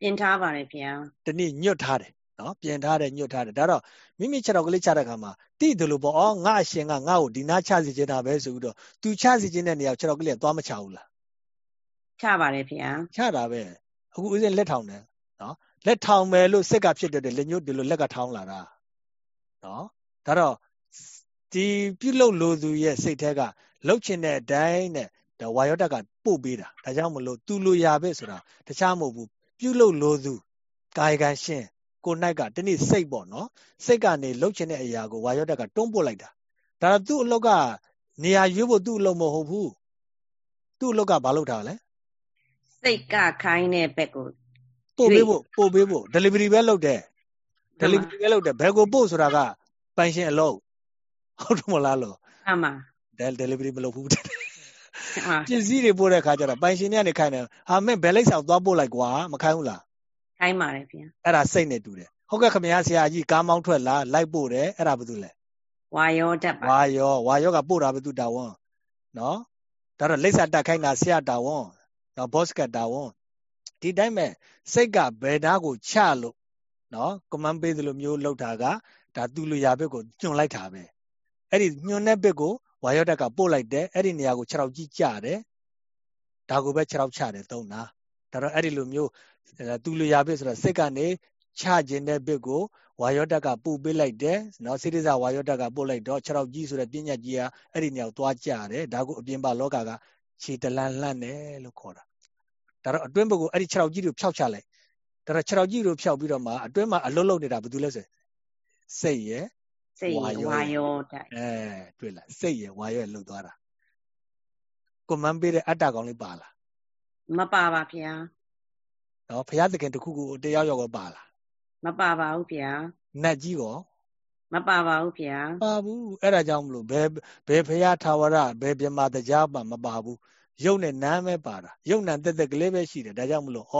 ပြင်ထားပါတယ်ဗျာဒီနေ့ညွတ်ထားတယ် နော်ပြင်ထားတယ်ညွတ်ထားတယ်ဒါတော့မိမိခြေတော်ကလေးချတဲ့ခါမှာတိတယ်လို့ပေါ့ဩငါအရှင်ကငါ့ကိုဒီနာချစီခြင်းတာပဲဆိုပြီးတော့သူချစီခြင်းတဲ့နေရာခြေတော်ကလေးကသွားမချဘူးလားချပါတယ်ဗျာချတာပဲအခုဦးစင်းလက်ထောင်တယ်နော်လက်ထောင်မယ်လို့စိတ်ကဖြစ်တဲ့လက်ညှိုးဒီလိုလက်ကထောင်းလာတာနော်ဒါတော့ဒီပြုတ်လုလို့သူရဲ့စိတ်ထဲကလှုပ်ချင်တဲ့အတိုင်းနဲ့ဒါဝါယောတက်ကပို့ပေးတာဒါကြောင့်မလို့သူလိုရာပဲဆိုတာတခြားမဟုတ်ဘူးပြုတ်လုလို့သူကာယကံရှင် ကို၌ကတနေ့စိတ်ပေါ့နော်စိတ်ကနေလှုပ်ချင်တဲ့အရာကိုဝါယောတက်ကတွန်းပို့လိုက်တာဒါတော့သူ့အလုပ်ကနေရာရွေးဖို့သူ့အလုပ်မဟုတ်ဘူးသူ့အလုပ်ကဘာလုပ်တာလဲစိတ်ကခိုင်းတဲ့ဘက်ကိုပို့ပေးဖို့ပို့ပေးဖို့ delivery ပဲလုပ်တယ် delivery ပဲလုပ်တယ်ဘယ်ကိုပို့ဆိုတာကပိုင်ရှင်အလုပ်ဟုတ်တယ်မလားလို့အမှန် delivery မလုပ်ဘူးပစ္စည်းတွေပို့တဲ့ခါကျတော့ပိုင်ရှင်တွေကနေခိုင်းတယ်ဟာမင်းဘယ်လိုက်ဆောင်သွားပို့လိုက်ကွာမခိုင်းဘူးလား ခိုင်းပါတယ်ဗျာအဲ့ဒါစိတ်နဲ့တူတယ်ဟုတ်ကဲ့ခမရဆရာကြီးကားမောင်းထွက်လာလိုက်ပို့တယ်အဲ့ဒါဘာလို့လဲဝါယောတက်ပါဝါယောဝါယောကပို့တာဘယ်သူတာဝန်နော်ဒါတော့လိပ်စာတက်ခိုင်းတာဆရာတာဝန်နော်ဘော့စကတာဝန်ဒီတိုင်းပဲစိတ်ကဘယ်ဓာတ်ကိုချလို့နော်ကမန်းပေးသလိုမျိုးလောက်တာကဒါသူ့လူရဘက်ကိုညွန်လိုက်တာပဲအဲ့ဒီညွန်တဲ့ဘက်ကိုဝါယောတက်ကပို့လိုက်တယ်အဲ့ဒီနေရာကို6ရောက်ကြီးကြတယ်ဒါကိုပဲ6ရောက်ချတယ်သုံးတာ ဒါတော့အဲ့ဒီလိုမျိုးသူ့လူရဘက်ဆိုတော့စိတ်ကနေချခြင်းတဲ့ဘက်ကိုဝါယောတက်ကပို့ပေးလိုက်တယ်နော်စိတ္တဇဝါယောတက်ကပို့လိုက်တော့6ရောက်ကြီးဆိုတဲ့ပညာကြီးကအဲ့ဒီနေရာကိုသွားကြတယ်ဒါကိုအပြင်ပါလောကကခြေတလန်းလှန့်တယ်လို့ခေါ်တာဒါတော့အတွင်းဘက်ကိုအဲ့ဒီ6ရောက်ကြီးကိုဖျောက်ချလိုက်ဒါတော့6ရောက်ကြီးကိုဖျောက်ပြီးတော့မှအတွင်းမှာအလွတ်လွတ်နေတာဘာလို့လဲဆိုစိတ်ရဲ့စိတ်ဝါယောတိုက်အဲတွေ့လားစိတ်ရဲ့ဝါယောလှုပ်သွားတာကိုမန်းပေးတဲ့အတ္တကောင်လေးပါလား မပါပါဗျာနော်ဘုရားသခင်တခုခုတရားရောက်ပါလားမပါပါဘူးဗျာနတ်ကြီးရောမပါပါဘူးဗျာပါဘူးအဲ့ဒါကြောင့်မလို့ဘယ်ဘယ်ဖရာထာဝရဘယ်ပြမတရားပါမပါဘူးရုပ်နဲ့နာမ်ပဲပါတာရုပ်နာတက်တက်ကလေးပဲရှိတယ်ဒါကြောင့်မလို့ဩ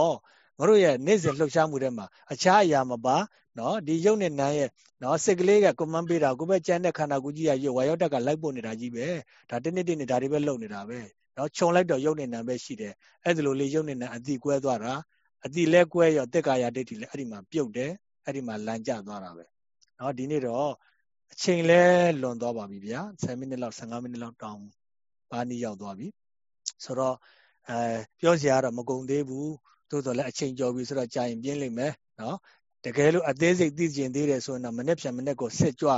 ငါတို့ရဲ့နေ့စဉ်လှုပ်ရှားမှုတွေမှာအခြားအရာမပါနော်ဒီရုပ်နဲ့နာမ်ရဲ့နော်စိတ်ကလေးကကွန်မန်းပေးတာကိုပဲကြမ်းတဲ့ခန္ဓာကိုယ်ကြီးကရုပ်ဝါယောတက်ကလိုက်ပို့နေတာကြီးပဲဒါတနေ့တနေ့ဒါတွေပဲလုပ်နေတာပဲ နော်ခြုံလိုက်တော့ရုပ်နဲ့နာမ်ပဲရှိတယ်အဲ့ဒါလိုလေးရုပ်နဲ့နာမ်အတိကွဲသွားတာအတိလဲကွဲရောတက်ကာယဒိဋ္ဌိလဲအဲ့ဒီမှာပြုတ်တယ်အဲ့ဒီမှာလမ်းကျသွားတာပဲနော်ဒီနေ့တော့အချိန်လဲလွန်သွားပါပြီဗျာ10မိနစ်လောက်15မိနစ်လောက်တောင်းပါနီးရောက်သွားပြီဆိုတော့အဲပြောစရာတော့မကုန်သေးဘူးသို့တော်လည်းအချိန်ကျော်ပြီဆိုတော့ကြာရင်ပြင်းလိမ့်မယ်နော်တကယ်လို့အသေးစိတ်သိကျင်သေးတယ်ဆိုရင်တော့မနေ့ဖြန်မနေ့ကိုစစ်ကြွ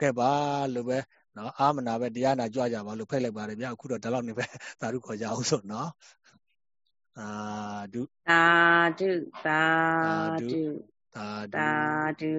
ခဲ့ပါလို့ပဲ နော်အာမနာပဲတရားနာကြွကြပါလို့ဖိတ်လိုက်ပါတယ်ဗျအခုတော့ဒီလောက်နေပဲသာဓုခေါ်ကြအောင်ဆိုနော်အာဒုသာဓုသာဓုသာဓုသာဓု